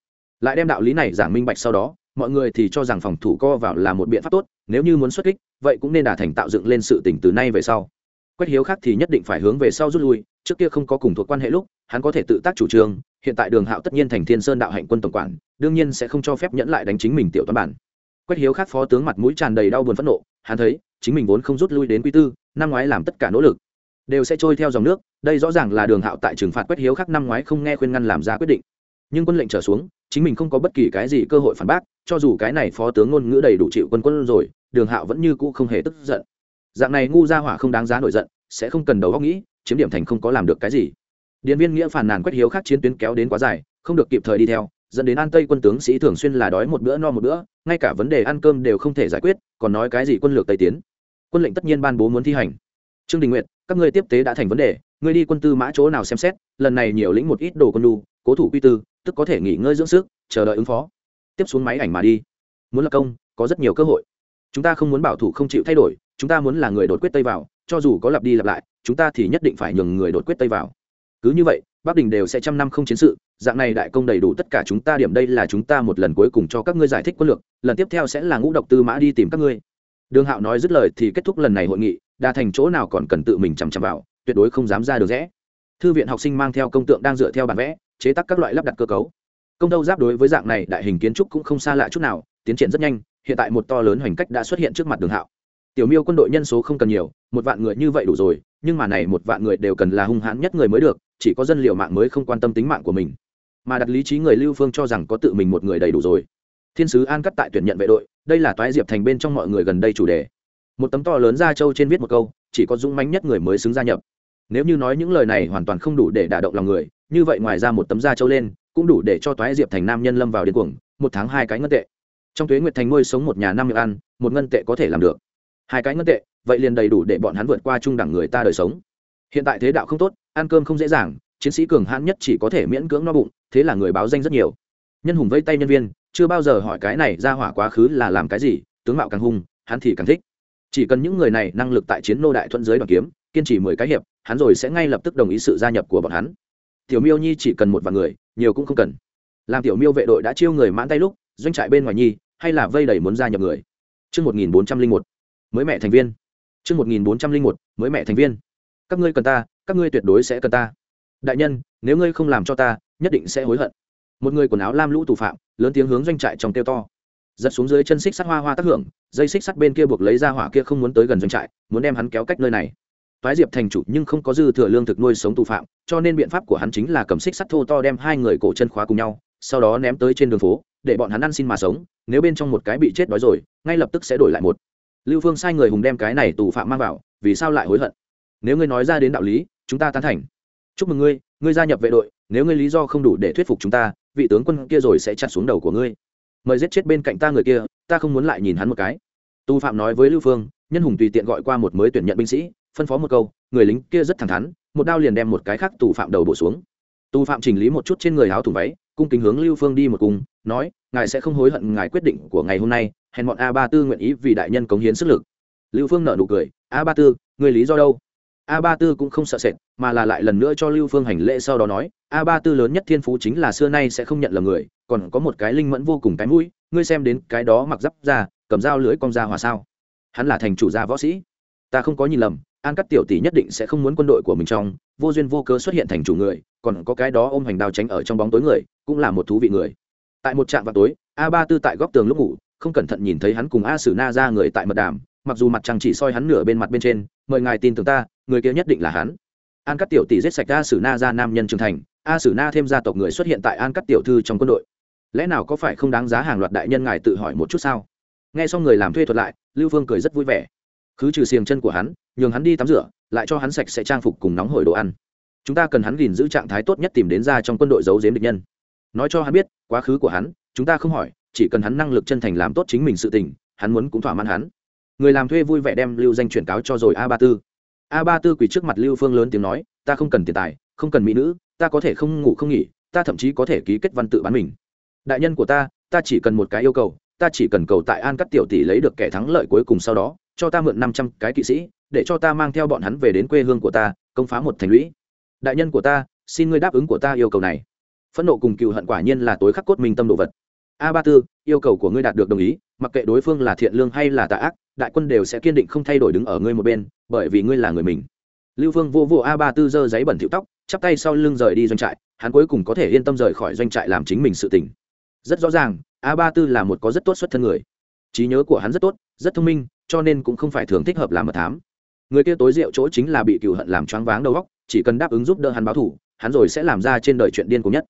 Lại đem đạo lý này giảng minh bạch sau đó, mọi người thì cho rằng phòng thủ co vào là một biện pháp tốt, nếu như muốn xuất kích, vậy cũng nên đà thành tạo dựng lên sự tỉnh từ nay về sau. Quách hiếu khác thì nhất định phải hướng về sau rút lui, trước kia không có cùng thuộc quan hệ lúc, hắn có thể tự tác chủ trương, hiện tại đường hạo tất nhiên thành thiên sơn đạo hạnh quân tổng quản, đương nhiên sẽ không cho phép nhẫn lại đánh chính mình tiểu toán bản quách hiếu khác phó tướng mặt mũi tràn đầy đau buồn phẫn nộ, hắn thấy, chính mình vốn không rút lui đến quy tư, năm ngoái làm tất cả nỗ lực, đều sẽ trôi theo dòng nước, đây rõ ràng là đường hạo tại trừng phạt quách hiếu khác năm ngoái không nghe khuyên ngăn làm ra quyết định. Nhưng quân lệnh trở xuống, chính mình không có bất kỳ cái gì cơ hội phản bác, cho dù cái này phó tướng ngôn ngữ đầy đủ chịu quân quân rồi, đường hạo vẫn như cũ không hề tức giận. Dạng này ngu ra hỏa không đáng giá nổi giận, sẽ không cần đầu góc nghĩ, chiếm điểm thành không có làm được cái gì. Điện viên nghĩa phản nàn quét hiếu khác chiến tuyến kéo đến quá dài, không được kịp thời đi theo dẫn đến an tây quân tướng sĩ thường xuyên là đói một bữa no một bữa, ngay cả vấn đề ăn cơm đều không thể giải quyết, còn nói cái gì quân lược tây tiến. Quân lệnh tất nhiên ban bố muốn thi hành. Trương đình nguyện các ngươi tiếp tế đã thành vấn đề, ngươi đi quân tư mã chỗ nào xem xét, lần này nhiều lĩnh một ít đồ quân đu cố thủ quy tư, tức có thể nghỉ ngơi dưỡng sức, chờ đợi ứng phó. Tiếp xuống máy ảnh mà đi. Muốn là công, có rất nhiều cơ hội. Chúng ta không muốn bảo thủ không chịu thay đổi, chúng ta muốn là người đột quyết tây vào, cho dù có lặp đi lặp lại, chúng ta thì nhất định phải nhường người đột quyết tây vào. Cứ như vậy bắc đình đều sẽ trăm năm không chiến sự, dạng này đại công đầy đủ tất cả chúng ta điểm đây là chúng ta một lần cuối cùng cho các ngươi giải thích quân lược, lần tiếp theo sẽ là ngũ độc tư mã đi tìm các ngươi. Đường hạo nói dứt lời thì kết thúc lần này hội nghị, đa thành chỗ nào còn cần tự mình chằm chằm vào, tuyệt đối không dám ra được rẽ. Thư viện học sinh mang theo công tượng đang dựa theo bản vẽ, chế tác các loại lắp đặt cơ cấu. Công đâu giáp đối với dạng này đại hình kiến trúc cũng không xa lạ chút nào, tiến triển rất nhanh, hiện tại một to lớn hoành cách đã xuất hiện trước mặt đường hạo. Tiểu miêu quân đội nhân số không cần nhiều, một vạn người như vậy đủ rồi nhưng mà này một vạn người đều cần là hung hãn nhất người mới được, chỉ có dân liệu mạng mới không quan tâm tính mạng của mình. Mà đặt lý trí người lưu phương cho rằng có tự mình một người đầy đủ rồi. Thiên sứ an cắt tại tuyển nhận vệ đội, đây là toái diệp thành bên trong mọi người gần đây chủ đề. Một tấm to lớn ra châu trên viết một câu, chỉ có dũng mãnh nhất người mới xứng gia nhập. Nếu như nói những lời này hoàn toàn không đủ để đả động lòng người, như vậy ngoài ra một tấm da châu lên, cũng đủ để cho toái diệp thành nam nhân lâm vào điên cuồng, một tháng hai cái ngân tệ. Trong tuế nguyệt thành nuôi sống một nhà năm miệng ăn, một ngân tệ có thể làm được hai cái ngân tệ vậy liền đầy đủ để bọn hắn vượt qua trung đẳng người ta đời sống. Hiện tại thế đạo không tốt ăn cơm không dễ dàng chiến sĩ cường hãn nhất chỉ có thể miễn cưỡng no bụng thế là người báo danh rất nhiều. Nhân hùng vây tay nhân viên chưa bao giờ hỏi cái này ra hỏa quá khứ là làm cái gì tướng mạo càng hung hắn thì càng thích. Chỉ cần những người này năng lực tại chiến nô đại thuận giới đoàn kiếm kiên trì mười cái hiệp hắn rồi sẽ ngay lập tức đồng ý sự gia nhập của bọn hắn. Tiểu miêu nhi chỉ cần một vài người nhiều cũng không cần. Làm tiểu miêu vệ đội đã chiêu người mãn tay lúc doanh trại bên ngoài nhi hay là vây đầy muốn gia nhập người. Trước 1401, mới mẹ thành viên. Trước 1401, mới mẹ thành viên. Các ngươi cần ta, các ngươi tuyệt đối sẽ cần ta. Đại nhân, nếu ngươi không làm cho ta, nhất định sẽ hối hận. Một người quần áo lam lũ tù phạm, lớn tiếng hướng doanh trại trong kêu to. Giật xuống dưới chân xích sắt hoa hoa tác hưởng, dây xích sắt bên kia buộc lấy ra hỏa kia không muốn tới gần doanh trại, muốn đem hắn kéo cách nơi này toái diệp thành chủ nhưng không có dư thừa lương thực nuôi sống tù phạm cho nên biện pháp của hắn chính là cầm xích sắt thô to đem hai người cổ chân khóa cùng nhau sau đó ném tới trên đường phố để bọn hắn ăn xin mà sống nếu bên trong một cái bị chết đói rồi ngay lập tức sẽ đổi lại một lưu phương sai người hùng đem cái này tù phạm mang vào, vì sao lại hối hận? Nếu ngươi nói ra đến đạo lý, chúng ta tán thành. Chúc mừng ngươi ngươi gia nhập vệ đội, nếu ngươi lý do không đủ để thuyết phục chúng ta, vị tướng quân kia rồi sẽ chặt xuống đầu của ngươi. Mời giết chết bên cạnh ta người kia, ta không muốn lại nhìn hắn một cái. Tù phạm nói với lưu phương, nhân hùng tùy tiện gọi qua một mới tuyển nhận binh sĩ, phân phó một câu, người lính kia rất thẳng thắn, một đao liền đem một cái khác tù phạm đầu bổ xuống tù phạm chỉnh lý một chút trên người áo thùng váy, cung kính hướng lưu phương đi một cung, nói, ngài sẽ không hối hận ngài quyết định của ngày hôm nay Hẹn bọn a ba tư nguyện ý vì đại nhân cống hiến sức lực. Lưu phương nợ nụ cười, a ba tư, người lý do đâu? A ba tư cũng không sợ sệt, mà là lại lần nữa cho lưu phương hành lễ sau đó nói, a ba tư lớn nhất thiên phú chính là xưa nay sẽ không nhận là người, còn có một cái linh mẫn vô cùng cái mũi, ngươi xem đến cái đó mặc giáp ra, cầm dao lưới cong ra hòa sao? Hắn là thành chủ gia võ sĩ. Ta không có nhìn lầm an cắt tiểu tỷ nhất định sẽ không muốn quân đội của mình trong, vô duyên vô cớ xuất hiện thành chủ người, còn có cái đó ôm hoành đao tránh ở trong bóng tối người, cũng là một thú vị người. Tại một trạm vào tối, a ba tư tại góc tường lúc ngủ, không cẩn thận nhìn thấy hắn cùng a sử na ra người tại mật đàm, mặc dù mặt trăng chỉ soi hắn nửa bên mặt bên trên, mời ngài tin tưởng ta, người kia nhất định là hắn. An cắt tiểu tỷ giết sạch a sử na ra nam nhân trưởng thành, a sử na thêm gia tộc người xuất hiện tại an cắt tiểu thư trong quân đội. Lẽ nào có phải không đáng giá hàng loạt đại nhân ngài tự hỏi một chút sao? Nghe xong người làm thuê thuật lại, lưu phương cười rất vui vẻ cứ trừ xiềng chân của hắn, nhường hắn đi tắm rửa, lại cho hắn sạch sẽ trang phục cùng nóng hổi đồ ăn. Chúng ta cần hắn gìn giữ trạng thái tốt nhất tìm đến ra trong quân đội giấu giếm địch nhân. Nói cho hắn biết, quá khứ của hắn, chúng ta không hỏi, chỉ cần hắn năng lực chân thành làm tốt chính mình sự tình, hắn muốn cũng thỏa mãn hắn. Người làm thuê vui vẻ đem lưu danh chuyển cáo cho rồi a ba tư. A ba tư quỳ trước mặt lưu phương lớn tiếng nói, ta không cần tiền tài, không cần mỹ nữ, ta có thể không ngủ không nghỉ, ta thậm chí có thể ký kết văn tự bán mình. Đại nhân của ta ta chỉ cần một cái yêu cầu, ta chỉ cần cầu tại an cắt tiểu tỷ lấy được kẻ thắng lợi cuối cùng sau đó cho ta mượn năm trăm cái kỵ sĩ, để cho ta mang theo bọn hắn về đến quê hương của ta, công phá một thành lũy. Đại nhân của ta, xin ngươi đáp ứng của ta yêu cầu này. Phẫn nộ cùng cựu hận quả nhiên là tối khắc cốt minh tâm đồ vật. A ba tư, yêu cầu của ngươi đạt được đồng ý, mặc kệ đối phương là thiện lương hay là tà ác, đại quân đều sẽ kiên định không thay đổi đứng ở ngươi một bên, bởi vì ngươi là người mình. Lưu vương vô vô a ba tư giơ giấy bẩn thịu tóc, chắp tay sau lưng rời đi doanh trại, hắn cuối cùng có thể yên tâm rời khỏi doanh trại làm chính mình sự tỉnh rất rõ ràng, a ba tư là một có rất tốt xuất thân người. Trí nhớ của hắn rất tốt, rất thông minh cho nên cũng không phải thường thích hợp làm mật thám. Người kia tối rượu chỗ chính là bị cựu hận làm choáng váng đầu óc, chỉ cần đáp ứng giúp đỡ hắn báo thủ, hắn rồi sẽ làm ra trên đời chuyện điên cùng nhất.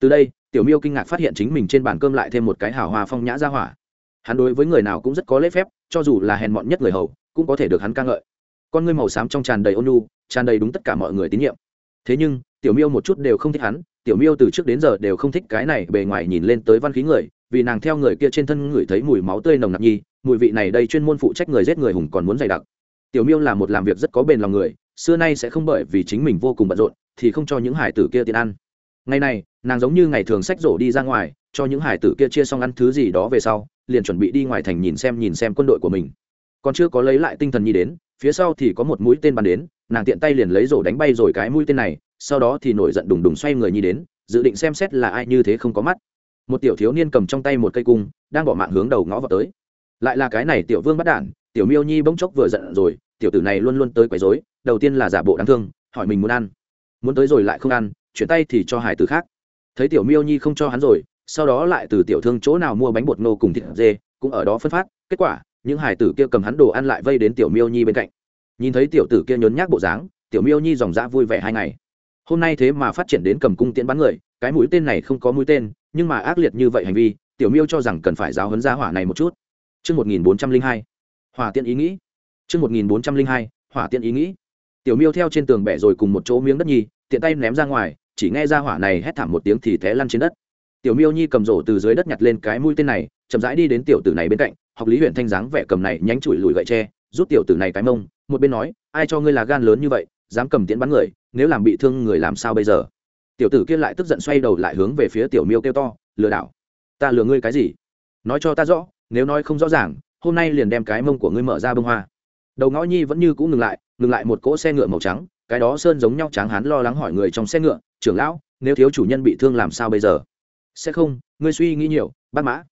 Từ đây, tiểu miêu kinh ngạc phát hiện chính mình trên bàn cơm lại thêm một cái hào hoa phong nhã ra hỏa. Hắn đối với người nào cũng rất có lễ phép, cho dù là hèn mọn nhất người hầu, cũng có thể được hắn ca ngợi. Con ngươi màu xám trong tràn đầy ôn nhu, tràn đầy đúng tất cả mọi người tín nhiệm. Thế nhưng, tiểu miêu một chút đều không thích hắn, tiểu miêu từ trước đến giờ đều không thích cái này bề ngoài nhìn lên tới văn khí người, vì nàng theo người kia trên thân ngửi thấy mùi máu tươi nồng nặc nhi mùi vị này đây chuyên môn phụ trách người giết người hùng còn muốn dày đặc. Tiểu miêu là một làm việc rất có bền lòng người, xưa nay sẽ không bởi vì chính mình vô cùng bận rộn thì không cho những hải tử kia tiền ăn. Ngày này, nàng giống như ngày thường sách rổ đi ra ngoài, cho những hải tử kia chia xong ăn thứ gì đó về sau, liền chuẩn bị đi ngoài thành nhìn xem nhìn xem quân đội của mình. Còn chưa có lấy lại tinh thần nhi đến, phía sau thì có một mũi tên bắn đến, nàng tiện tay liền lấy rổ đánh bay rồi cái mũi tên này, sau đó thì nổi giận đùng đùng xoay người nhi đến, dự định xem xét là ai như thế không có mắt. Một tiểu thiếu niên cầm trong tay một cây cung, đang bỏ mạng hướng đầu ngõ vào tới lại là cái này tiểu vương bắt đản, tiểu miêu nhi bỗng chốc vừa giận rồi, tiểu tử này luôn luôn tới quấy rối, đầu tiên là giả bộ đáng thương, hỏi mình muốn ăn. Muốn tới rồi lại không ăn, chuyển tay thì cho hải tử khác. Thấy tiểu miêu nhi không cho hắn rồi, sau đó lại từ tiểu thương chỗ nào mua bánh bột nô cùng thịt dê, cũng ở đó phân phát. Kết quả, những hải tử kia cầm hắn đồ ăn lại vây đến tiểu miêu nhi bên cạnh. Nhìn thấy tiểu tử kia nhốn nhác bộ dáng, tiểu miêu nhi dòng dã vui vẻ hai ngày. Hôm nay thế mà phát triển đến cầm cung tiễn bắn người, cái mũi tên này không có mũi tên, nhưng mà ác liệt như vậy hành vi, tiểu miêu cho rằng cần phải giáo hấn gia hỏa này một chút. Trước 1402, hỏa tiện ý nghĩ. Trước 1402, hỏa tiện ý nghĩ. Tiểu miêu theo trên tường bẻ rồi cùng một chỗ miếng đất nhi, tiện tay ném ra ngoài, chỉ nghe ra hỏa này hét thảm một tiếng thì té lăn trên đất. Tiểu miêu nhi cầm rổ từ dưới đất nhặt lên cái mũi tên này, chậm rãi đi đến tiểu tử này bên cạnh, học lý huyện thanh dáng vẻ cầm này nhánh chùi lùi gậy tre, rút tiểu tử này cái mông, một bên nói, ai cho ngươi là gan lớn như vậy, dám cầm tiễn bắn người, nếu làm bị thương người làm sao bây giờ? Tiểu tử kia lại tức giận xoay đầu lại hướng về phía tiểu miêu kêu to, lừa đảo. Ta lừa ngươi cái gì? Nói cho ta rõ, nếu nói không rõ ràng, hôm nay liền đem cái mông của ngươi mở ra bông hoa. Đầu ngõ nhi vẫn như cũ ngừng lại ngừng lại một cỗ xe ngựa màu trắng cái đó sơn giống nhau tráng hán lo lắng hỏi người trong xe ngựa trưởng lão nếu thiếu chủ nhân bị thương làm sao bây giờ? Sẽ không ngươi suy nghĩ nhiều bác mã.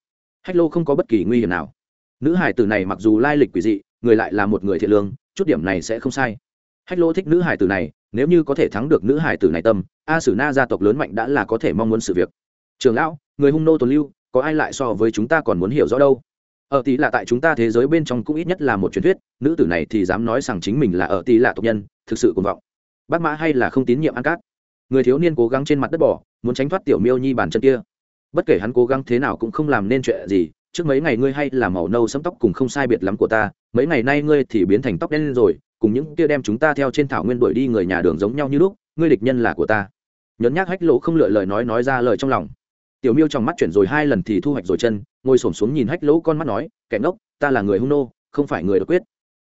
Hách lô không có bất kỳ nguy hiểm nào. Nữ hải tử này mặc dù lai lịch quỷ dị người lại là một người thiện lương chút điểm này sẽ không sai. Hách lô thích nữ hải tử này nếu như có thể thắng được nữ hải tử này tâm a sử na gia tộc lớn mạnh đã là có thể mong muốn sự việc. Trường lão người hung nô tồn lưu có ai lại so với chúng ta còn muốn hiểu rõ đâu? Ở tỷ là tại chúng ta thế giới bên trong cũng ít nhất là một truyền thuyết, nữ tử này thì dám nói rằng chính mình là ở tỷ là tộc nhân, thực sự cuồng vọng. Bác mã hay là không tín nhiệm ăn cát? Người thiếu niên cố gắng trên mặt đất bỏ, muốn tránh thoát tiểu miêu nhi bàn chân kia. Bất kể hắn cố gắng thế nào cũng không làm nên chuyện gì, trước mấy ngày ngươi hay là màu nâu sẫm tóc cùng không sai biệt lắm của ta, mấy ngày nay ngươi thì biến thành tóc đen lên rồi, cùng những kia đem chúng ta theo trên thảo nguyên đuổi đi người nhà đường giống nhau như lúc, ngươi địch nhân là của ta. Nhấn nhác hách lỗ không lựa lời nói nói ra lời trong lòng tiểu miêu trong mắt chuyển rồi hai lần thì thu hoạch rồi chân, ngồi xổm xuống nhìn hách lỗ con mắt nói, kẻ ngốc, ta là người hung nô, không phải người đột quyết.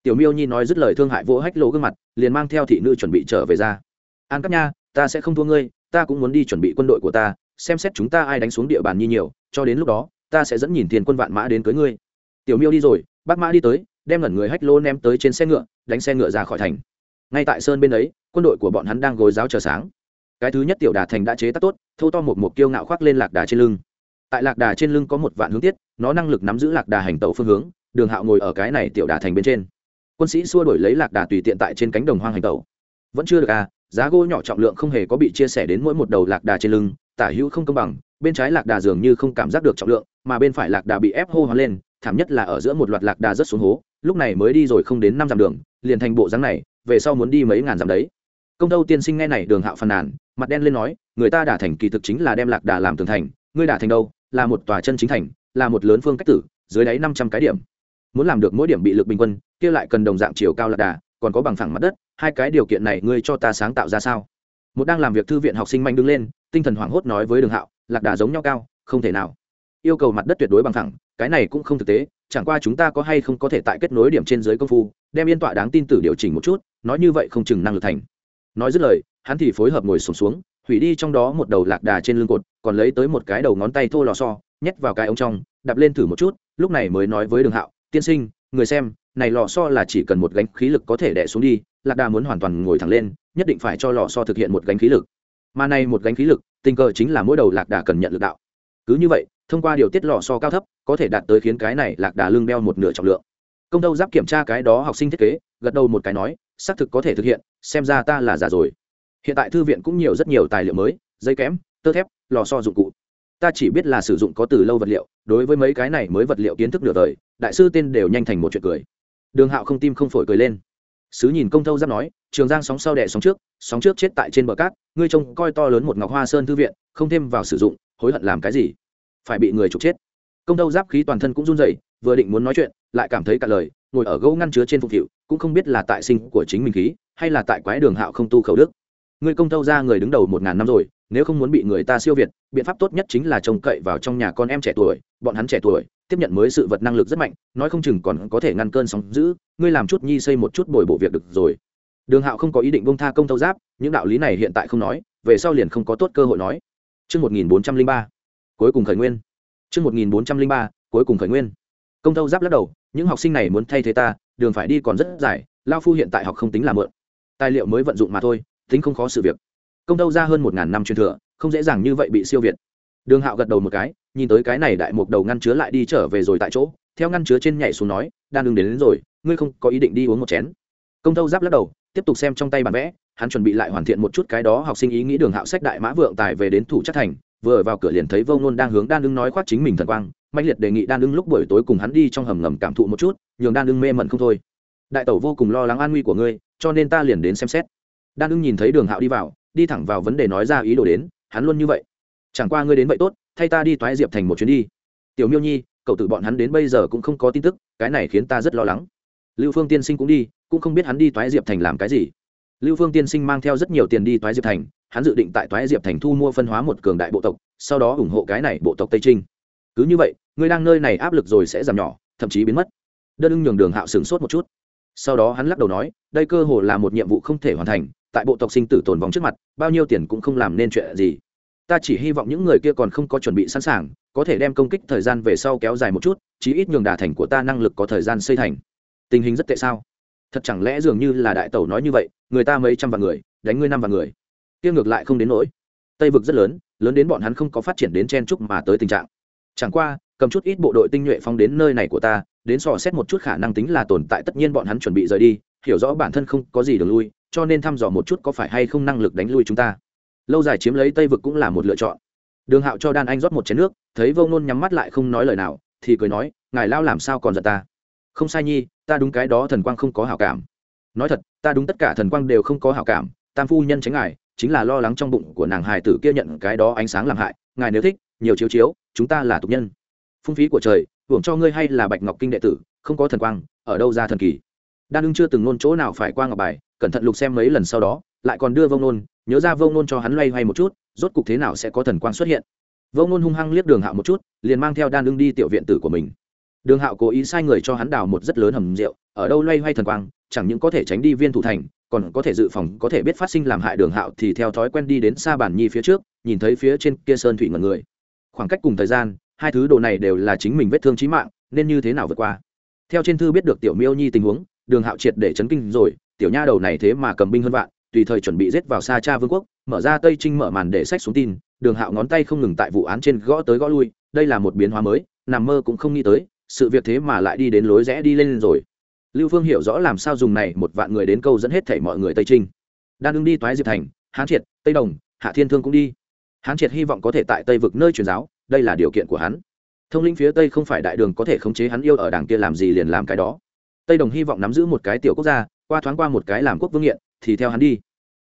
Tiểu miêu nhi nói dứt lời thương hại vỗ hách lỗ gương mặt, liền mang theo thị nữ chuẩn bị trở về ra. An cấp nha, ta sẽ không thua ngươi, ta cũng muốn đi chuẩn bị quân đội của ta, xem xét chúng ta ai đánh xuống địa bàn nhi nhiều, cho đến lúc đó, ta sẽ dẫn nhìn tiền quân vạn mã đến cưới ngươi. Tiểu miêu đi rồi, bác mã đi tới, đem ngẩn người hách lỗ ném tới trên xe ngựa, đánh xe ngựa ra khỏi thành. Ngay tại sơn bên ấy, quân đội của bọn hắn đang gối giáo chờ sáng. Cái thứ nhất tiểu đà thành đã chế tác tốt thô to một một kiêu ngạo khoác lên lạc đà trên lưng. Tại lạc đà trên lưng có một vạn hướng tiết, nó năng lực nắm giữ lạc đà hành tẩu phương hướng, đường hạo ngồi ở cái này tiểu đà thành bên trên. Quân sĩ xua đổi lấy lạc đà tùy tiện tại trên cánh đồng hoang hành tẩu. Vẫn chưa được à giá gỗ nhỏ trọng lượng không hề có bị chia sẻ đến mỗi một đầu lạc đà trên lưng, tả hữu không công bằng, bên trái lạc đà dường như không cảm giác được trọng lượng, mà bên phải lạc đà bị ép hô hoán lên, thảm nhất là ở giữa một loạt lạc đà rất xuống hố, lúc này mới đi rồi không đến năm dặm đường, liền thành bộ dáng này, về sau muốn đi mấy ngàn dặm đấy công tâu tiên sinh nghe này đường hạo phàn nàn, mặt đen lên nói, người ta đả thành kỳ thực chính là đem lạc đà làm tường thành, ngươi đả thành đâu? Là một tòa chân chính thành, là một lớn phương cách tử, dưới đáy năm trăm cái điểm. Muốn làm được mỗi điểm bị lực bình quân, kia lại cần đồng dạng chiều cao lạc đà, còn có bằng phẳng mặt đất, hai cái điều kiện này ngươi cho ta sáng tạo ra sao? Một đang làm việc thư viện học sinh manh đứng lên, tinh thần hoảng hốt nói với đường hạo, lạc đà giống nhau cao, không thể nào. Yêu cầu mặt đất tuyệt đối bằng thẳng cái này cũng không thực tế, chẳng qua chúng ta có hay không có thể tại kết nối điểm trên dưới công phu, đem yên tọa đáng tin tử điều chỉnh một chút, nói như vậy không chừng năng lực thành nói dứt lời hắn thì phối hợp ngồi sùng xuống, xuống hủy đi trong đó một đầu lạc đà trên lưng cột còn lấy tới một cái đầu ngón tay thô lò so nhét vào cái ống trong đập lên thử một chút lúc này mới nói với đường hạo tiên sinh người xem này lò so là chỉ cần một gánh khí lực có thể đẻ xuống đi lạc đà muốn hoàn toàn ngồi thẳng lên nhất định phải cho lò so thực hiện một gánh khí lực. Mà này một gánh khí lực tình cờ chính là mỗi đầu lạc đà cần nhận lực đạo. Cứ như vậy thông qua điều tiết lò so cao thấp có thể đạt tới khiến cái này lạc đà lưng đeo một nửa trọng lượng. Công tâu giáp kiểm tra cái đó học sinh thiết kế gật đầu một cái nói xác thực có thể thực hiện, xem ra ta là giả rồi. Hiện tại thư viện cũng nhiều rất nhiều tài liệu mới, dây kém tơ thép, lò so dụng cụ. Ta chỉ biết là sử dụng có từ lâu vật liệu, đối với mấy cái này mới vật liệu kiến thức nửa đời, đại sư tên đều nhanh thành một chuyện cười. Đường hạo không tim không phổi cười lên. Sứ nhìn công thâu giáp nói, trường giang sóng sau đẻ sóng trước sóng trước chết tại trên bờ cát, ngươi trông coi to lớn một ngọc hoa sơn thư viện, không thêm vào sử dụng, hối hận làm cái gì? Phải bị người trục chết. Công thâu giáp khí toàn thân cũng run rẩy, vừa định muốn nói chuyện, lại cảm thấy cả lời ngồi ở gấu ngăn chứa trên phục hiệu cũng không biết là tại sinh của chính mình khí hay là tại quái đường hạo không tu khẩu đức người công thâu ra người đứng đầu một ngàn năm rồi nếu không muốn bị người ta siêu việt biện pháp tốt nhất chính là trông cậy vào trong nhà con em trẻ tuổi bọn hắn trẻ tuổi tiếp nhận mới sự vật năng lực rất mạnh nói không chừng còn có thể ngăn cơn sóng giữ ngươi làm chút nhi xây một chút bồi bộ việc được rồi đường hạo không có ý định bông tha công thâu giáp những đạo lý này hiện tại không nói về sau liền không có tốt cơ hội nói Trước 1403, cuối cùng khởi nguyên. Trước 1403, cuối cùng khởi nguyên. Công thâu giáp lắc đầu, những học sinh này muốn thay thế ta, đường phải đi còn rất dài, lao phu hiện tại học không tính là mượn. Tài liệu mới vận dụng mà thôi, tính không khó sự việc. Công đâu ra hơn một ngàn năm truyền thừa không dễ dàng như vậy bị siêu việt. Đường hạo gật đầu một cái nhìn tới cái này đại mục đầu ngăn chứa lại đi trở về rồi tại chỗ theo ngăn chứa trên nhảy xuống nói đan đừng đến, đến rồi ngươi không có ý định đi uống một chén. Công tâu giáp lắc đầu tiếp tục xem trong tay bản vẽ hắn chuẩn bị lại hoàn thiện một chút cái đó học sinh ý nghĩ đường hạo sách đại mã vượng tài về đến thủ chất thành vừa vào cửa liền thấy vô ngôn đang hướng đan lưng nói khoác chính mình thần quang mạnh liệt đề nghị đan ưng lúc buổi tối cùng hắn đi trong hầm ngầm cảm thụ một chút, nhường đan ưng mê mẩn không thôi. Đại tẩu vô cùng lo lắng an nguy của ngươi, cho nên ta liền đến xem xét. Đan ưng nhìn thấy đường hạo đi vào, đi thẳng vào vấn đề nói ra ý đồ đến, hắn luôn như vậy. Chẳng qua ngươi đến vậy tốt, thay ta đi toái diệp thành một chuyến đi. Tiểu miêu nhi, cậu tự bọn hắn đến bây giờ cũng không có tin tức, cái này khiến ta rất lo lắng. Lưu phương tiên sinh cũng đi, cũng không biết hắn đi toái diệp thành làm cái gì. Lưu phương tiên sinh mang theo rất nhiều tiền đi toái diệp thành, hắn dự định tại toái diệp thành thu mua phân hóa một cường đại bộ tộc, sau đó ủng hộ cái này bộ tộc tây trinh cứ như vậy, ngươi đang nơi này áp lực rồi sẽ giảm nhỏ, thậm chí biến mất. Đơn ưng nhường đường hạo sửng sốt một chút. Sau đó hắn lắc đầu nói, đây cơ hồ là một nhiệm vụ không thể hoàn thành, tại bộ tộc sinh tử tồn vong trước mặt, bao nhiêu tiền cũng không làm nên chuyện gì. Ta chỉ hy vọng những người kia còn không có chuẩn bị sẵn sàng, có thể đem công kích thời gian về sau kéo dài một chút, chí ít nhường đà thành của ta năng lực có thời gian xây thành. Tình hình rất tệ sao? Thật chẳng lẽ dường như là đại tẩu nói như vậy, người ta mấy trăm vạn người, đánh ngươi năm vạn người. Kia ngược lại không đến nỗi. Tây vực rất lớn lớn đến bọn hắn không có phát triển đến chen trúc mà tới tình trạng chẳng qua, cầm chút ít bộ đội tinh nhuệ phóng đến nơi này của ta, đến sò xét một chút khả năng tính là tồn tại tất nhiên bọn hắn chuẩn bị rời đi, hiểu rõ bản thân không có gì đường lui, cho nên thăm dò một chút có phải hay không năng lực đánh lui chúng ta. Lâu dài chiếm lấy tây vực cũng là một lựa chọn. Đường hạo cho đan anh rót một chén nước, thấy vô ngôn nhắm mắt lại không nói lời nào, thì cười nói, ngài lao làm sao còn giận ta? Không sai nhi, ta đúng cái đó thần quang không có hảo cảm. Nói thật, ta đúng tất cả thần quang đều không có hảo cảm, tam phu nhân tránh ngài, chính là lo lắng trong bụng của nàng hài tử kia nhận cái đó ánh sáng làm hại, ngài nếu thích, nhiều chiếu chiếu chúng ta là tục nhân. Phung phí của trời, hưởng cho ngươi hay là bạch ngọc kinh đệ tử, không có thần quang, ở đâu ra thần kỳ? Đan ưng chưa từng nôn chỗ nào phải qua ngọc bài, cẩn thận lục xem mấy lần sau đó, lại còn đưa vông nôn, nhớ ra vông nôn cho hắn loay hoay một chút, rốt cục thế nào sẽ có thần quang xuất hiện. Vông nôn hung hăng liếc đường hạo một chút, liền mang theo đan ưng đi tiểu viện tử của mình. Đường hạo cố ý sai người cho hắn đào một rất lớn hầm rượu, ở đâu loay hoay thần quang, chẳng những có thể tránh đi viên thủ thành, còn có thể dự phòng, có thể biết phát sinh làm hại đường hạo thì theo thói quen đi đến xa bản nhi phía trước, nhìn thấy phía trên kia sơn thủy ngần người khoảng cách cùng thời gian, hai thứ đồ này đều là chính mình vết thương trí mạng, nên như thế nào vượt qua? Theo trên thư biết được tiểu miêu nhi tình huống, đường hạo triệt để chấn kinh rồi, tiểu nha đầu này thế mà cầm binh hơn vạn, tùy thời chuẩn bị giết vào xa cha vương quốc, mở ra tây trinh mở màn để sách xuống tin, đường hạo ngón tay không ngừng tại vụ án trên gõ tới gõ lui, đây là một biến hóa mới, nằm mơ cũng không nghĩ tới, sự việc thế mà lại đi đến lối rẽ đi lên rồi. Lưu phương hiểu rõ làm sao dùng này một vạn người đến câu dẫn hết thảy mọi người tây trinh. Đan ưng đi toái diệp thành, hán triệt, tây đồng, hạ thiên thương cũng đi hán triệt hy vọng có thể tại tây vực nơi truyền giáo, đây là điều kiện của hắn. Thông linh phía tây không phải đại đường có thể khống chế hắn yêu ở đảng kia làm gì liền làm cái đó. Tây đồng hy vọng nắm giữ một cái tiểu quốc gia, qua thoáng qua một cái làm quốc vương nghiện, thì theo hắn đi.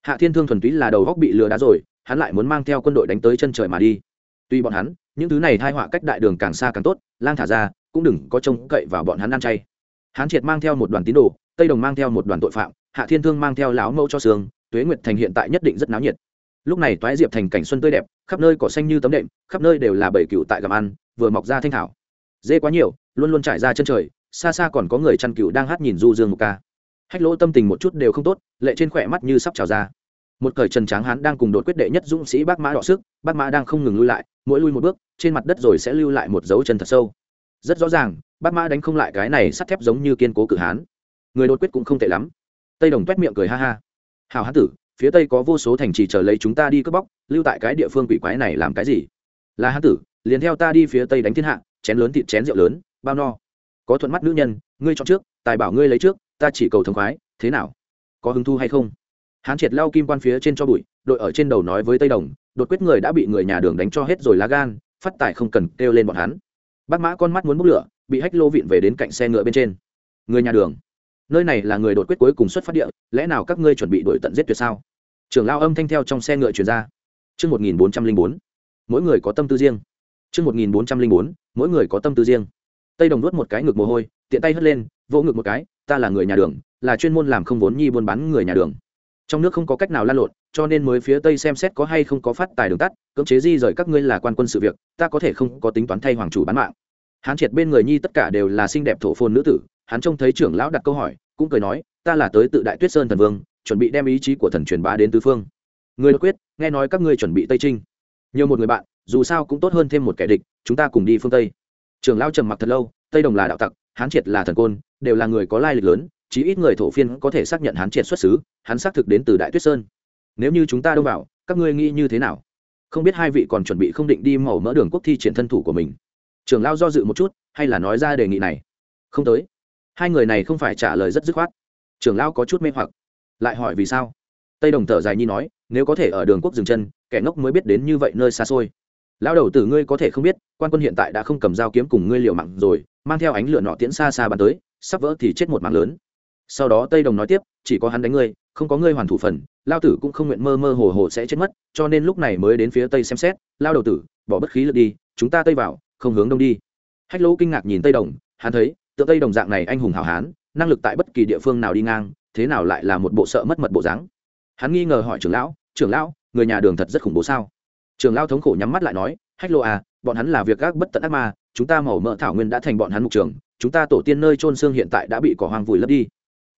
Hạ thiên thương thuần túy là đầu góc bị lừa đá rồi, hắn lại muốn mang theo quân đội đánh tới chân trời mà đi. Tuy bọn hắn, những thứ này thai họa cách đại đường càng xa càng tốt, lang thả ra, cũng đừng có trông cậy vào bọn hắn ăn chay. Hán triệt mang theo một đoàn tín đồ, tây đồng mang theo một đoàn tội phạm, hạ thiên thương mang theo láo mẫu cho sương tuế nguyệt thành hiện tại nhất định rất náo nhiệt lúc này toái diệp thành cảnh xuân tươi đẹp, khắp nơi cỏ xanh như tấm đệm, khắp nơi đều là bầy cựu tại gặm ăn, vừa mọc ra thanh thảo. Dê quá nhiều, luôn luôn trải ra chân trời, xa xa còn có người chăn cựu đang hát nhìn du dương một ca. Hách lỗ tâm tình một chút đều không tốt, lệ trên khỏe mắt như sắp trào ra. Một cởi trần tráng hán đang cùng đột quyết đệ nhất dũng sĩ bác mã đọ sức, bác mã đang không ngừng lui lại, mỗi lui một bước, trên mặt đất rồi sẽ lưu lại một dấu chân thật sâu. Rất rõ ràng, bác mã đánh không lại cái này sắt thép giống như kiên cố cử hán. Người đột quyết cũng không tệ lắm. Tây đồng toét miệng cười ha ha. Hào hán tử phía tây có vô số thành trì chờ lấy chúng ta đi cướp bóc, lưu tại cái địa phương quỷ quái này làm cái gì? Là hán tử, liền theo ta đi phía tây đánh thiên hạ, chén lớn thịt chén rượu lớn, bao no. Có thuận mắt nữ nhân, ngươi chọn trước, tài bảo ngươi lấy trước, ta chỉ cầu thống khoái, thế nào? Có hứng thu hay không? Hán triệt lao kim quan phía trên cho bụi, đội ở trên đầu nói với tây đồng, đột quyết người đã bị người nhà đường đánh cho hết rồi lá gan, phát tài không cần kêu lên bọn hắn. Bác mã con mắt muốn bốc lửa, bị hách lô vịn về đến cạnh xe ngựa bên trên. Người nhà đường nơi này là người đột quyết cuối cùng xuất phát địa lẽ nào các ngươi chuẩn bị đổi tận giết tuyệt sao trưởng lao âm thanh theo trong xe ngựa chuyển ra Trước 1404, mỗi người có tâm tư riêng. Trước 1404, mỗi người có tâm tư riêng. Tây Đồng nuốt một cái ngực mồ hôi, tiện tay hất lên, vỗ ngực một cái, ta là người nhà đường, là chuyên môn làm không vốn nhi buôn bán người nhà đường. Trong nước không có cách nào lan lộn, cho nên mới phía Tây xem xét có hay không có phát tài đường tắt, cưỡng chế di rời các ngươi là quan quân sự việc, ta có thể không có tính toán thay hoàng chủ bán mạng. Hán triệt bên người nhi tất cả đều là xinh đẹp thổ phồn nữ tử, hắn trông thấy trưởng lão đặt câu hỏi, cũng cười nói, ta là tới tự đại Tuyết Sơn thần vương, chuẩn bị đem ý chí của thần truyền bá đến tứ phương. Người quyết, nghe nói các ngươi chuẩn bị Tây Trinh. Nhiều một người bạn, dù sao cũng tốt hơn thêm một kẻ địch, chúng ta cùng đi phương Tây. Trưởng lão trầm mặc thật lâu, Tây Đồng là đạo tặc, Hán triệt là thần côn, đều là người có lai lịch lớn, chí ít người thổ phiên có thể xác nhận Hán triệt xuất xứ, hắn xác thực đến từ Đại Tuyết Sơn. Nếu như chúng ta đông vào, các ngươi nghĩ như thế nào? Không biết hai vị còn chuẩn bị không định đi màu mỡ đường quốc thi triển thân thủ của mình trưởng lao do dự một chút hay là nói ra đề nghị này không tới hai người này không phải trả lời rất dứt khoát. Trưởng lao có chút mê hoặc. Lại hỏi vì sao? Tây đồng thở dài nhi nói, nếu có thể ở đường quốc dừng chân, kẻ ngốc mới biết đến như vậy nơi xa xôi. Lao đầu tử ngươi có thể không biết, quan quân hiện tại đã không cầm dao kiếm cùng ngươi liều mặn rồi, mang theo ánh lửa nọ tiễn xa xa bàn tới, sắp vỡ thì chết một mạng lớn. Sau đó tây đồng nói tiếp, chỉ có hắn đánh ngươi, không có ngươi hoàn thủ phần lao tử cũng không nguyện mơ mơ hồ hồ sẽ chết mất, cho nên lúc này mới đến phía tây xem xét lao đầu tử, bỏ bất khí lực đi, chúng ta tây vào, không hướng đông đi. Hách lỗ kinh ngạc nhìn tây đồng, hắn thấy tượng tây đồng dạng này anh hùng hảo hán, năng lực tại bất kỳ địa phương nào đi ngang, thế nào lại là một bộ sợ mất mật bộ dáng? Hắn nghi ngờ hỏi trưởng lão trưởng lão, người nhà đường thật rất khủng bố sao? Trưởng lão thống khổ nhắm mắt lại nói, hách lô à bọn hắn là việc gác bất tận ác ma, chúng ta màu mỡ thảo nguyên đã thành bọn hắn mục trường, chúng ta tổ tiên nơi trôn xương hiện tại đã bị cỏ hoang vùi lấp đi.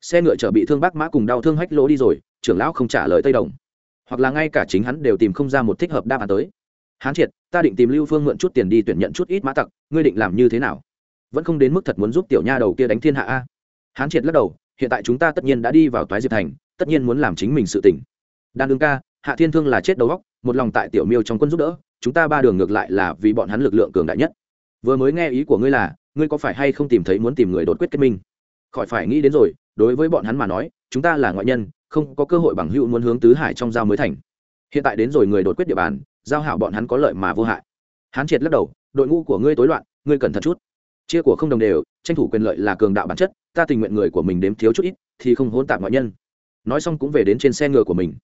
Xe ngựa chở bị thương bác mã cùng đau thương hách lỗ đi rồi. Trưởng lão không trả lời tây đồng. Hoặc là ngay cả chính hắn đều tìm không ra một thích hợp đáp án tới. Hán triệt, ta định tìm lưu phương mượn chút tiền đi tuyển nhận chút ít mã tặc, ngươi định làm như thế nào? Vẫn không đến mức thật muốn giúp tiểu nha đầu kia đánh thiên hạ a. Hán triệt lắc đầu, hiện tại chúng ta tất nhiên đã đi vào toái diệp thành, tất nhiên muốn làm chính mình sự tỉnh đan đương ca, hạ thiên thương là chết đầu góc một lòng tại tiểu miêu trong quân giúp đỡ, chúng ta ba đường ngược lại là vì bọn hắn lực lượng cường đại nhất. Vừa mới nghe ý của ngươi là, ngươi có phải hay không tìm thấy muốn tìm người đột quyết kết minh? Khỏi phải nghĩ đến rồi, đối với bọn hắn mà nói, chúng ta là ngoại nhân, không có cơ hội bằng hữu muốn hướng tứ hải trong giao mới thành. Hiện tại đến rồi người đột quyết địa bàn, giao hảo bọn hắn có lợi mà vô hại. Hán triệt lắc đầu, đội ngũ của ngươi tối loạn, ngươi cẩn thận chút chia của không đồng đều, tranh thủ quyền lợi là cường đạo bản chất, ta tình nguyện người của mình đếm thiếu chút ít, thì không hôn tạp ngoại nhân. Nói xong cũng về đến trên xe ngựa của mình.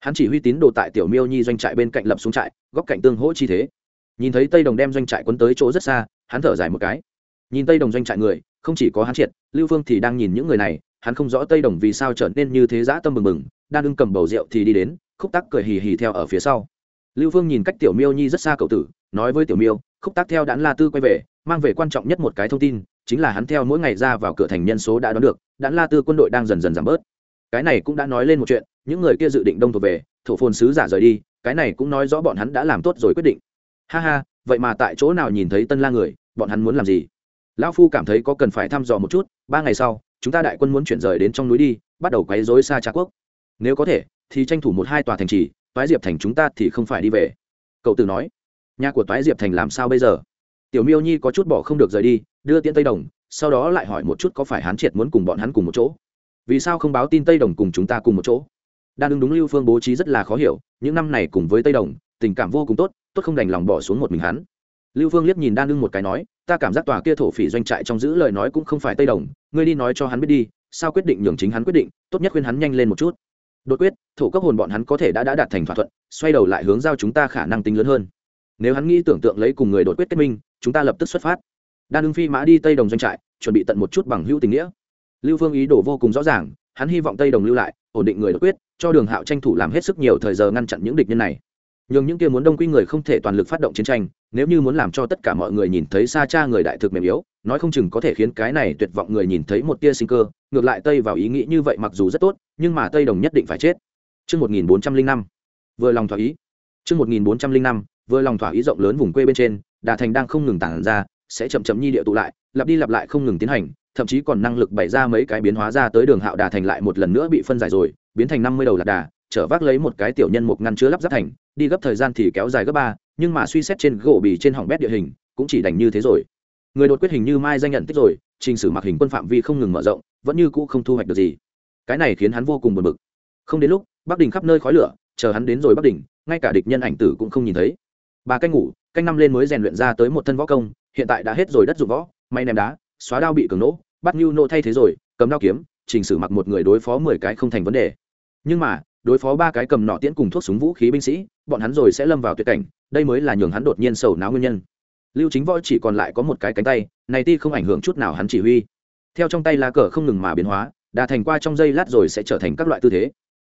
Hắn chỉ huy tín đồ tại tiểu miêu nhi doanh trại bên cạnh lập xuống trại, góc cạnh tương hỗ chi thế. Nhìn thấy tây đồng đem doanh trại quấn tới chỗ rất xa, hắn thở dài một cái. Nhìn tây đồng doanh trại người, không chỉ có hắn triệt, lưu phương thì đang nhìn những người này, hắn không rõ tây đồng vì sao trở nên như thế dã tâm mừng mừng đang ưng cầm bầu rượu thì đi đến, khúc tắc cười hì hì theo ở phía sau. Lưu phương nhìn cách tiểu miêu nhi rất xa cậu tử, nói với tiểu miêu khúc tác theo đãn la tư quay về, mang về quan trọng nhất một cái thông tin, chính là hắn theo mỗi ngày ra vào cửa thành nhân số đã đoán được, đãn la tư quân đội đang dần dần giảm bớt. Cái này cũng đã nói lên một chuyện, những người kia dự định đông thuộc về, thổ phồn sứ giả rời đi, cái này cũng nói rõ bọn hắn đã làm tốt rồi quyết định. Ha ha, vậy mà tại chỗ nào nhìn thấy tân la người, bọn hắn muốn làm gì? Lão phu cảm thấy có cần phải thăm dò một chút, ba ngày sau, chúng ta đại quân muốn chuyển rời đến trong núi đi, bắt đầu quấy rối xa trà quốc. Nếu có thể, thì tranh thủ một hai tòa thành trì toái diệp thành chúng ta thì không phải đi về. Cậu tử nói nhà của toái diệp thành làm sao bây giờ? Tiểu miêu nhi có chút bỏ không được rời đi, đưa tiễn tây đồng, sau đó lại hỏi một chút có phải hán triệt muốn cùng bọn hắn cùng một chỗ. Vì sao không báo tin tây đồng cùng chúng ta cùng một chỗ? Đan ứng đúng lưu phương bố trí rất là khó hiểu, những năm này cùng với tây đồng, tình cảm vô cùng tốt tốt không đành lòng bỏ xuống một mình hắn. Lưu phương liếc nhìn đan ưng một cái nói, ta cảm giác tòa kia thổ phỉ doanh trại trong giữ lời nói cũng không phải tây đồng, ngươi đi nói cho hắn biết đi, sao quyết định nhường chính hắn quyết định, tốt nhất khuyên hắn nhanh lên một chút. Đột quyết, thổ cấp hồn bọn hắn có thể đã đã đạt thành thỏa thuận, xoay đầu lại hướng giao chúng ta khả năng tính lớn hơn nếu hắn nghĩ tưởng tượng lấy cùng người đột quyết kết minh chúng ta lập tức xuất phát. Đan ưng phi mã đi tây đồng doanh trại chuẩn bị tận một chút bằng hữu tình nghĩa. Lưu phương ý đồ vô cùng rõ ràng hắn hy vọng tây đồng lưu lại ổn định người đột quyết cho đường hạo tranh thủ làm hết sức nhiều thời giờ ngăn chặn những địch nhân này. Nhưng những kia muốn đông quy người không thể toàn lực phát động chiến tranh nếu như muốn làm cho tất cả mọi người nhìn thấy xa cha người đại thực mềm yếu nói không chừng có thể khiến cái này tuyệt vọng người nhìn thấy một tia sinh cơ ngược lại tây vào ý nghĩ như vậy mặc dù rất tốt nhưng mà tây đồng nhất định phải chết. Trước 1405, vừa lòng thỏa ý. Trước 1405, vừa lòng thỏa ý rộng lớn vùng quê bên trên, Đà Thành đang không ngừng tản ra, sẽ chậm chậm nhi địa tụ lại, lặp đi lặp lại không ngừng tiến hành, thậm chí còn năng lực bày ra mấy cái biến hóa ra tới đường hạo Đà Thành lại một lần nữa bị phân giải rồi, biến thành năm mươi đầu lạc đà, trở vác lấy một cái tiểu nhân một ngăn chứa lắp ráp thành, đi gấp thời gian thì kéo dài gấp ba, nhưng mà suy xét trên gỗ bì trên hỏng bét địa hình cũng chỉ đành như thế rồi. Người đột quyết hình như mai danh nhận tích rồi trình sử mặc hình quân phạm vi không ngừng mở rộng vẫn như cũ không thu hoạch được gì. Cái này khiến hắn vô cùng buồn bực. Không đến lúc bắc đình khắp nơi khói lửa chờ hắn đến rồi bắc đình ngay cả địch nhân ảnh tử cũng không nhìn thấy ba canh ngủ, canh năm lên mới rèn luyện ra tới một thân võ công, hiện tại đã hết rồi đất dụng võ, may ném đá, xóa đao bị cường nỗ bắt nhu nô thay thế rồi, cầm đao kiếm, trình sử mặc một người đối phó mười cái không thành vấn đề. Nhưng mà, đối phó ba cái cầm nọ tiễn cùng thuốc súng vũ khí binh sĩ, bọn hắn rồi sẽ lâm vào tuyệt cảnh, đây mới là nhường hắn đột nhiên sầu náo nguyên nhân. Lưu chính võ chỉ còn lại có một cái cánh tay, này ti không ảnh hưởng chút nào hắn chỉ huy. Theo trong tay lá cờ không ngừng mà biến hóa, đà thành qua trong giây lát rồi sẽ trở thành các loại tư thế.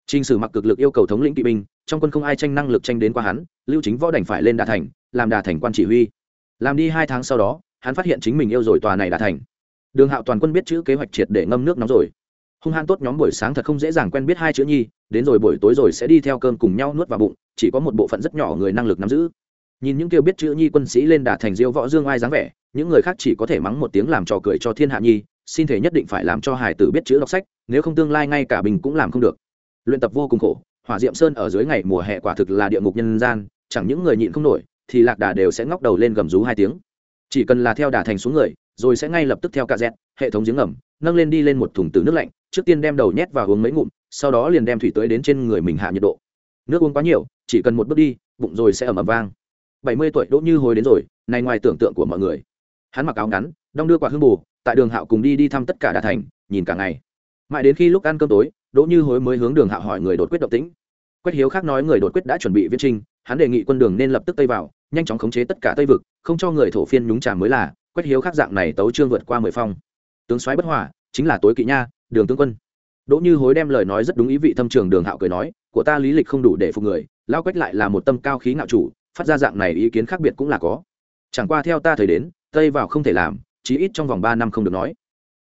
Trình Sử mặc cực lực yêu cầu thống lĩnh kỵ binh, trong quân không ai tranh năng lực tranh đến qua hắn, Lưu Chính Võ đành phải lên Đà Thành, làm Đà Thành quan chỉ huy. Làm đi hai tháng sau đó, hắn phát hiện chính mình yêu rồi tòa này Đà Thành. Đường Hạo toàn quân biết chữ kế hoạch triệt để ngâm nước nóng rồi. Hung hãn tốt nhóm buổi sáng thật không dễ dàng quen biết hai chữ nhi, đến rồi buổi tối rồi sẽ đi theo cơm cùng nhau nuốt vào bụng, chỉ có một bộ phận rất nhỏ người năng lực nắm giữ nhìn những kêu biết chữ nhi quân sĩ lên đà thành diêu võ dương ai dáng vẻ những người khác chỉ có thể mắng một tiếng làm trò cười cho thiên hạ nhi xin thể nhất định phải làm cho hải tử biết chữ đọc sách nếu không tương lai ngay cả bình cũng làm không được luyện tập vô cùng khổ, hỏa diệm sơn ở dưới ngày mùa hè quả thực là địa ngục nhân gian, chẳng những người nhịn không nổi, thì lạc đà đều sẽ ngóc đầu lên gầm rú hai tiếng. Chỉ cần là theo đà thành xuống người, rồi sẽ ngay lập tức theo cà dẹt, hệ thống giếng ngầm, nâng lên đi lên một thùng từ nước lạnh, trước tiên đem đầu nhét vào uống mấy ngụm, sau đó liền đem thủy tới đến trên người mình hạ nhiệt độ. Nước uống quá nhiều, chỉ cần một bước đi, bụng rồi sẽ ẩm ẩm vang. Bảy mươi tuổi đỗ như hồi đến rồi, này ngoài tưởng tượng của mọi người. Hắn mặc áo ngắn, đong đưa quả hương bù, tại đường hạo cùng đi đi thăm tất cả đà thành, nhìn cả ngày. Mãi đến khi lúc ăn cơm tối đỗ như hối mới hướng đường hạo hỏi người đột quyết động tĩnh. Quách hiếu khác nói người đột quyết đã chuẩn bị viết trinh hắn đề nghị quân đường nên lập tức tây vào, nhanh chóng khống chế tất cả tây vực, không cho người thổ phiên nhúng trà mới là, quách hiếu khác dạng này tấu trương vượt qua mười phong. Tướng soái bất hòa, chính là tối kỵ nha, đường tướng quân. Đỗ như hối đem lời nói rất đúng ý vị thâm trường đường hạo cười nói, của ta lý lịch không đủ để phục người lao quách lại là một tâm cao khí ngạo chủ, phát ra dạng này ý kiến khác biệt cũng là có. Chẳng qua theo ta thời đến, tây vào không thể làm, chí ít trong vòng ba năm không được nói.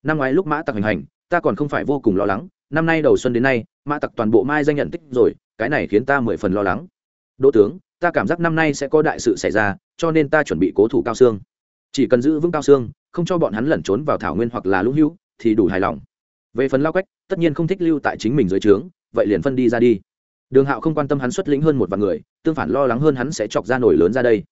Năm ngoái lúc mã tặc hành hành, ta còn không phải vô cùng lo lắng năm nay đầu xuân đến nay, mã tặc toàn bộ mai danh nhận tích rồi, cái này khiến ta mười phần lo lắng. Đỗ tướng, ta cảm giác năm nay sẽ có đại sự xảy ra, cho nên ta chuẩn bị cố thủ cao xương. Chỉ cần giữ vững cao xương, không cho bọn hắn lẩn trốn vào thảo nguyên hoặc là lũng hữu thì đủ hài lòng. Về phần lao quách, tất nhiên không thích lưu tại chính mình dưới trướng, vậy liền phân đi ra đi. Đường hạo không quan tâm hắn xuất lĩnh hơn một vài người, tương phản lo lắng hơn hắn sẽ chọc ra nổi lớn ra đây.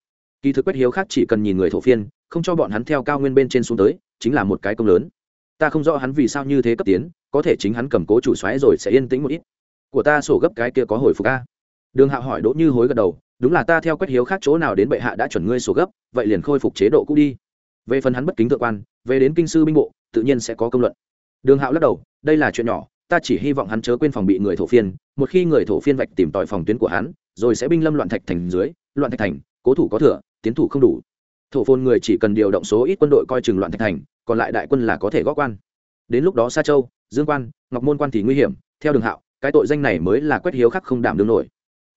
Kỳ thực quét hiếu khác chỉ cần nhìn người thổ phiên, không cho bọn hắn theo cao nguyên bên trên xuống tới, chính là một cái công lớn. Ta không rõ hắn vì sao như thế cấp tiến có thể chính hắn cầm cố chủ xoáy rồi sẽ yên tĩnh một ít. Của ta sổ gấp cái kia có hồi phục a. Đường hạo hỏi đỗ như hối gật đầu, đúng là ta theo quét hiếu khác chỗ nào đến bệ hạ đã chuẩn ngươi sổ gấp, vậy liền khôi phục chế độ cũ đi. Về phần hắn bất kính thượng quan, về đến kinh sư binh bộ, tự nhiên sẽ có công luận. Đường hạo lắc đầu, đây là chuyện nhỏ, ta chỉ hy vọng hắn chớ quên phòng bị người thổ phiên, một khi người thổ phiên vạch tìm tòi phòng tuyến của hắn, rồi sẽ binh lâm loạn thạch thành dưới, loạn thạch thành, cố thủ có thừa, tiến thủ không đủ. Thổ phôn người chỉ cần điều động số ít quân đội coi chừng loạn thạch thành, còn lại đại quân là có thể góp quan. Đến lúc đó xa châu dương quan, ngọc môn quan thì nguy hiểm, theo đường hạo, cái tội danh này mới là quét hiếu khắc không đảm đương nổi.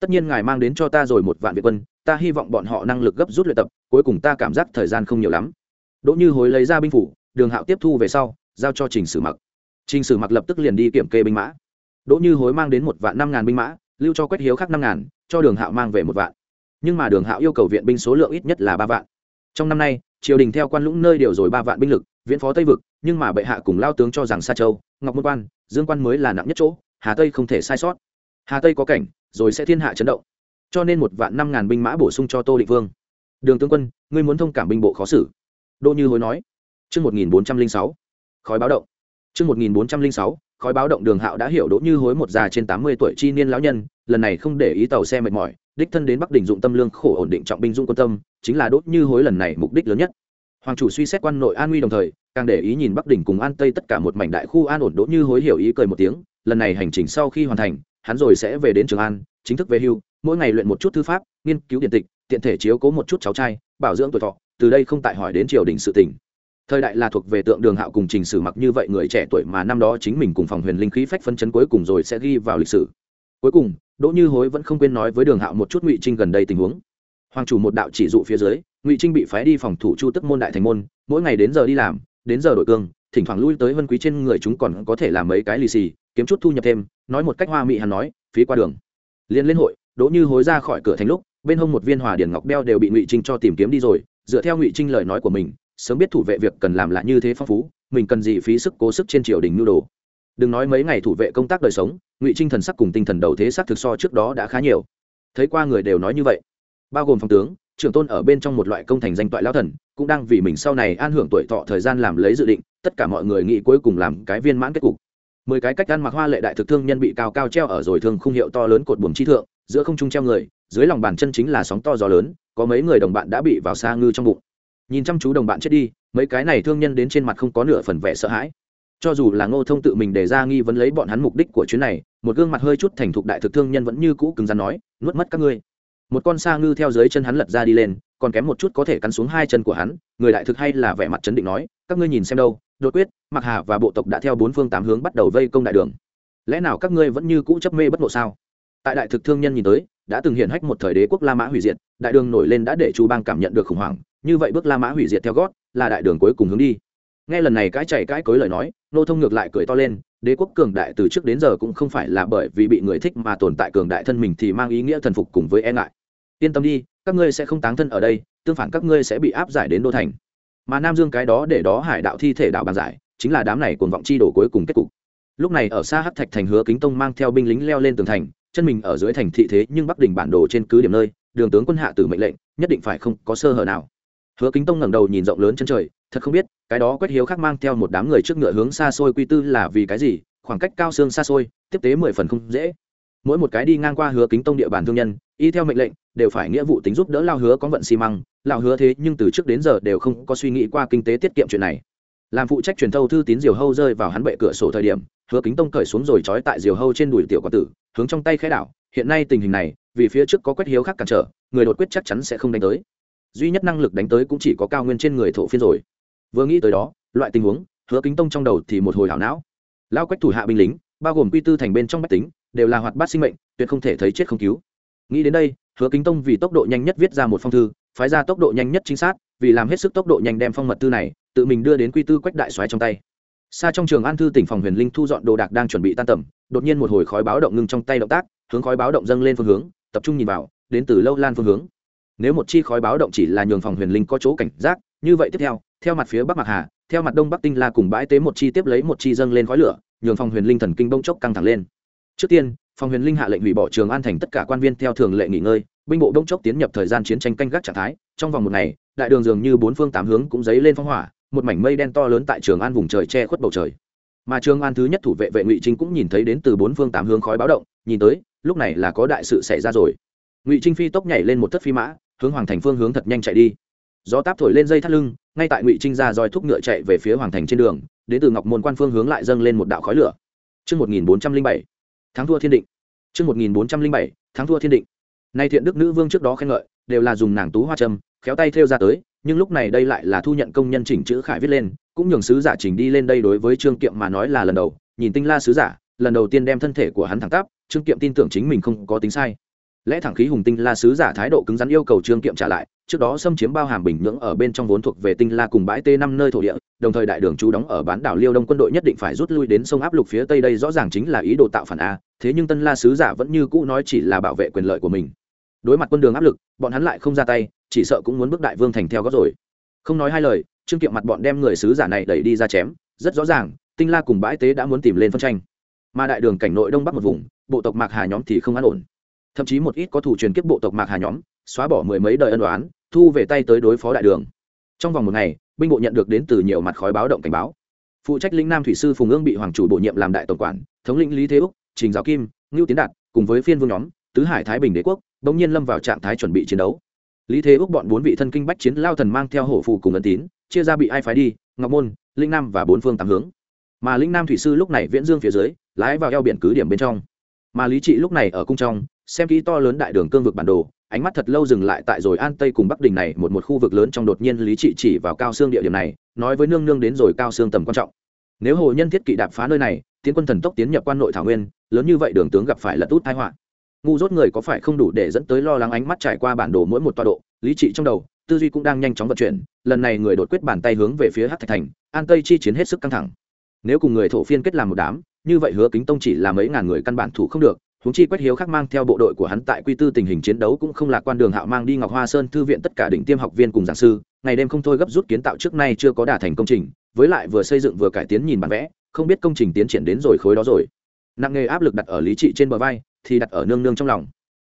Tất nhiên ngài mang đến cho ta rồi một vạn việt quân, ta hy vọng bọn họ năng lực gấp rút luyện tập, cuối cùng ta cảm giác thời gian không nhiều lắm. Đỗ như hối lấy ra binh phủ, đường hạo tiếp thu về sau, giao cho trình sử mặc. Trình sử mặc lập tức liền đi kiểm kê binh mã. Đỗ như hối mang đến một vạn năm ngàn binh mã, lưu cho quét hiếu khắc năm ngàn, cho đường hạo mang về một vạn. Nhưng mà đường hạo yêu cầu viện binh số lượng ít nhất là ba vạn. Trong năm nay, triều đình theo quan lũng nơi điều rồi ba vạn binh lực, viễn phó tây vực, nhưng mà bệ hạ cùng lao tướng cho rằng sa châu ngọc môn quan, dương quan mới là nặng nhất chỗ, hà tây không thể sai sót. Hà tây có cảnh, rồi sẽ thiên hạ chấn động. Cho nên một vạn năm ngàn binh mã bổ sung cho tô định vương. Đường tướng quân, ngươi muốn thông cảm binh bộ khó xử. Đỗ như hối nói. Chương một nghìn bốn trăm linh sáu, khói báo động. Chương một nghìn bốn trăm linh sáu, khói báo động đường hạo đã hiểu đỗ như hối một già trên tám mươi tuổi chi niên lão nhân, lần này không để ý tàu xe mệt mỏi, đích thân đến bắc đình dụng tâm lương khổ ổn định trọng binh dụng quân tâm, chính là đốt như hối lần này mục đích lớn nhất hoàng chủ suy xét quan nội an nguy đồng thời, càng để ý nhìn bắc đỉnh cùng an tây tất cả một mảnh đại khu an ổn đỗ như hối hiểu ý cười một tiếng, lần này hành trình sau khi hoàn thành, hắn rồi sẽ về đến trường an, chính thức về hưu, mỗi ngày luyện một chút thư pháp, nghiên cứu điện tịch, tiện thể chiếu cố một chút cháu trai, bảo dưỡng tuổi thọ, từ đây không tại hỏi đến triều đình sự tỉnh thời đại là thuộc về tượng đường hạo cùng trình sử mặc như vậy người trẻ tuổi mà năm đó chính mình cùng phòng huyền linh khí phách phân chấn cuối cùng rồi sẽ ghi vào lịch sử. Cuối cùng, đỗ như hối vẫn không quên nói với đường hạo một chút ngụy trinh gần đây tình huống. Hoàng chủ một đạo chỉ dụ phía dưới ngụy trinh bị phái đi phòng thủ chu tức môn đại thành môn mỗi ngày đến giờ đi làm đến giờ đổi cương thỉnh thoảng lui tới vân quý trên người chúng còn có thể làm mấy cái lì xì kiếm chút thu nhập thêm nói một cách hoa mị hắn nói phí qua đường liên lên hội đỗ như hối ra khỏi cửa thành lúc bên hông một viên hòa điển ngọc beo đều bị ngụy trinh cho tìm kiếm đi rồi dựa theo ngụy trinh lời nói của mình sớm biết thủ vệ việc cần làm là như thế phong phú mình cần gì phí sức cố sức trên triều đình nhu đồ đừng nói mấy ngày thủ vệ công tác đời sống ngụy trinh thần sắc cùng tinh thần đầu thế sắc thực so trước đó đã khá nhiều thấy qua người đều nói như vậy bao gồm phòng tướng trưởng tôn ở bên trong một loại công thành danh toại lao thần, cũng đang vì mình sau này an hưởng tuổi thọ thời gian làm lấy dự định, tất cả mọi người nghĩ cuối cùng làm cái viên mãn kết cục. Mười cái cách ăn mặc hoa lệ đại thực thương nhân bị cao cao treo ở rồi thương khung hiệu to lớn cột buồm chi thượng, giữa không trung treo người, dưới lòng bàn chân chính là sóng to gió lớn, có mấy người đồng bạn đã bị vào xa ngư trong bụng. Nhìn chăm chú đồng bạn chết đi, mấy cái này thương nhân đến trên mặt không có nửa phần vẻ sợ hãi. Cho dù là ngô thông tự mình đề ra nghi vấn lấy bọn hắn mục đích của chuyến này, một gương mặt hơi chút thành thục đại thực thương nhân vẫn như cũ cứng rắn nói, nuốt mất các ngươi một con sa ngư theo dưới chân hắn lật ra đi lên, còn kém một chút có thể cắn xuống hai chân của hắn, người đại thực hay là vẻ mặt chấn định nói, các ngươi nhìn xem đâu, đột quyết mặc hà và bộ tộc đã theo bốn phương tám hướng bắt đầu vây công đại đường. Lẽ nào các ngươi vẫn như cũ chấp mê bất ngộ sao? Tại đại thực thương nhân nhìn tới, đã từng hiện hách một thời đế quốc la mã hủy diệt, đại đường nổi lên đã để chu bang cảm nhận được khủng hoảng, như vậy bước la mã hủy diệt theo gót, là đại đường cuối cùng hướng đi. Nghe lần này cái chảy cái cối lời nói, nô thông ngược lại cười to lên, đế quốc cường đại từ trước đến giờ cũng không phải là bởi vì bị người thích mà tồn tại cường đại thân mình thì mang ý nghĩa thần phục cùng với e ngại yên tâm đi, các ngươi sẽ không táng thân ở đây, tương phản các ngươi sẽ bị áp giải đến đô thành. Mà nam dương cái đó để đó hải đạo thi thể đạo bàn giải, chính là đám này cuồng vọng chi đổ cuối cùng kết cục. Lúc này ở xa hắc thạch thành hứa kính tông mang theo binh lính leo lên tường thành, chân mình ở dưới thành thị thế nhưng bắc đỉnh bản đồ trên cứ điểm nơi, đường tướng quân hạ tử mệnh lệnh, nhất định phải không có sơ hở nào. Hứa kính tông ngẩng đầu nhìn rộng lớn chân trời, thật không biết, cái đó quét hiếu khác mang theo một đám người trước ngựa hướng xa xôi quy tư là vì cái gì, khoảng cách cao xương xa xôi, tiếp tế mười phần không dễ mỗi một cái đi ngang qua hứa kính tông địa bàn thương nhân, y theo mệnh lệnh, đều phải nghĩa vụ tính giúp đỡ lao hứa có vận xi măng. Lao hứa thế nhưng từ trước đến giờ đều không có suy nghĩ qua kinh tế tiết kiệm chuyện này. Làm phụ trách truyền thâu thư tín diều hâu rơi vào hắn bệ cửa sổ thời điểm, hứa kính tông cởi xuống rồi trói tại diều hâu trên đùi tiểu quả tử, hướng trong tay khẽ đảo. Hiện nay tình hình này, vì phía trước có quét hiếu khác cản trở, người đột quyết chắc chắn sẽ không đánh tới. Duy nhất năng lực đánh tới cũng chỉ có cao nguyên trên người thổ phiên rồi. Vừa nghĩ tới đó, loại tình huống, hứa kính tông trong đầu thì một hồi hảo não. Lao quách thủ hạ binh lính, bao gồm quy tư thành bên trong bách tính đều là hoạt bát sinh mệnh, tuyệt không thể thấy chết không cứu. Nghĩ đến đây, hứa kính tông vì tốc độ nhanh nhất viết ra một phong thư, phái ra tốc độ nhanh nhất chính xác vì làm hết sức tốc độ nhanh đem phong mật thư này, tự mình đưa đến quy tư quách đại xoáy trong tay. Xa trong trường an thư tỉnh phòng huyền linh thu dọn đồ đạc đang chuẩn bị tan tầm, đột nhiên một hồi khói báo động ngưng trong tay động tác, hướng khói báo động dâng lên phương hướng, tập trung nhìn vào, đến từ lâu lan phương hướng. Nếu một chi khói báo động chỉ là nhường phòng huyền linh có chỗ cảnh giác, như vậy tiếp theo theo mặt phía bắc mạc hà, theo mặt đông bắc tinh la cùng bãi tế một chi tiếp lấy một chi dâng lên khói lửa, nhường phòng huyền linh thần kinh bông chốc căng thẳng lên trước tiên phòng huyền linh hạ lệnh hủy bỏ trường an thành tất cả quan viên theo thường lệ nghỉ ngơi binh bộ đông chốc tiến nhập thời gian chiến tranh canh gác trạng thái. Trong vòng một ngày đại đường dường như bốn phương tám hướng cũng dấy lên phong hỏa một mảnh mây đen to lớn tại trường an vùng trời che khuất bầu trời. Mà trường an thứ nhất thủ vệ vệ ngụy trinh cũng nhìn thấy đến từ bốn phương tám hướng khói báo động nhìn tới lúc này là có đại sự xảy ra rồi. Ngụy trinh phi tốc nhảy lên một thất phi mã hướng hoàng thành phương hướng thật nhanh chạy đi. Gió táp thổi lên dây thắt lưng ngay tại ngụy trinh ra roi thúc ngựa chạy về phía hoàng thành trên đường đến từ ngọc môn quan phương hướng lại dâng lên một đạo khói lửa. Trước 1407, thắng thua thiên định. Trước 1407, thắng thua thiên định. Nay thiện đức nữ vương trước đó khen ngợi, đều là dùng nàng tú hoa trâm, khéo tay thêu ra tới, nhưng lúc này đây lại là thu nhận công nhân chỉnh chữ khải viết lên, cũng nhường sứ giả chỉnh đi lên đây đối với Trương Kiệm mà nói là lần đầu, nhìn tinh la sứ giả, lần đầu tiên đem thân thể của hắn thẳng tắp, Trương Kiệm tin tưởng chính mình không có tính sai lẽ thẳng khí hùng tinh la sứ giả thái độ cứng rắn yêu cầu trương kiệm trả lại, trước đó xâm chiếm bao hàm bình nhưỡng ở bên trong vốn thuộc về tinh la cùng bãi t năm nơi thổ địa, đồng thời đại đường chú đóng ở bán đảo liêu đông quân đội nhất định phải rút lui đến sông áp lục phía tây đây rõ ràng chính là ý đồ tạo phản a, thế nhưng tân la sứ giả vẫn như cũ nói chỉ là bảo vệ quyền lợi của mình. Đối mặt quân đường áp lực, bọn hắn lại không ra tay, chỉ sợ cũng muốn bước đại vương thành theo gót rồi. Không nói hai lời, trương kiệm mặt bọn đem người sứ giả này đẩy đi ra chém, rất rõ ràng, tinh la cùng bãi tế đã muốn tìm lên phân tranh. Mà đại đường cảnh nội đông bắc một vùng, bộ tộc mạc hà nhóm thì không an ổn thậm chí một ít có thủ truyền kiếp bộ tộc mạc hà nhóm, xóa bỏ mười mấy đời ân đoán thu về tay tới đối phó đại đường. Trong vòng một ngày, binh bộ nhận được đến từ nhiều mặt khói báo động cảnh báo. Phụ trách lĩnh nam thủy sư phùng ương bị hoàng chủ bổ nhiệm làm đại tổng quản, thống lĩnh lý thế úc, trình giáo kim, ngưu tiến đạt, cùng với phiên vương nhóm, tứ hải thái bình đế quốc, bỗng nhiên lâm vào trạng thái chuẩn bị chiến đấu. Lý thế úc bọn bốn vị thân kinh bách chiến lao thần mang theo hổ phù cùng ân tín, chia ra bị ai phái đi, ngọc môn linh nam và bốn phương tám hướng. Mà linh nam thủy sư lúc này viễn dương phía dưới, lái vào eo biển cứ điểm bên trong. Mà lý trị lúc này ở cung trong xem kỹ to lớn đại đường cương vực bản đồ, ánh mắt thật lâu dừng lại tại rồi an tây cùng bắc đình này, một một khu vực lớn trong đột nhiên lý trị chỉ vào cao xương địa điểm này, nói với nương nương đến rồi cao xương tầm quan trọng. Nếu hồ nhân thiết kỵ đạp phá nơi này, tiến quân thần tốc tiến nhập quan nội thảo nguyên, lớn như vậy đường tướng gặp phải lật út thái họa. Ngu dốt người có phải không đủ để dẫn tới lo lắng ánh mắt trải qua bản đồ mỗi một tọa độ, lý trị trong đầu, tư duy cũng đang nhanh chóng vận chuyển, lần này người đột quyết bàn tay hướng về phía hát thạch thành, an tây chi chiến hết sức căng thẳng. Nếu cùng người thổ phiên kết làm một đám, như vậy hứa kính tông chỉ là mấy ngàn người căn bản thủ không được huống chi quách hiếu khắc mang theo bộ đội của hắn tại quy tư tình hình chiến đấu cũng không lạc quan đường hạo mang đi ngọc hoa sơn thư viện tất cả đỉnh tiêm học viên cùng giảng sư, ngày đêm không thôi gấp rút kiến tạo trước nay chưa có đả thành công trình, với lại vừa xây dựng vừa cải tiến nhìn bản vẽ, không biết công trình tiến triển đến rồi khối đó rồi. Nặng nghề áp lực đặt ở lý trị trên bờ vai, thì đặt ở nương nương trong lòng.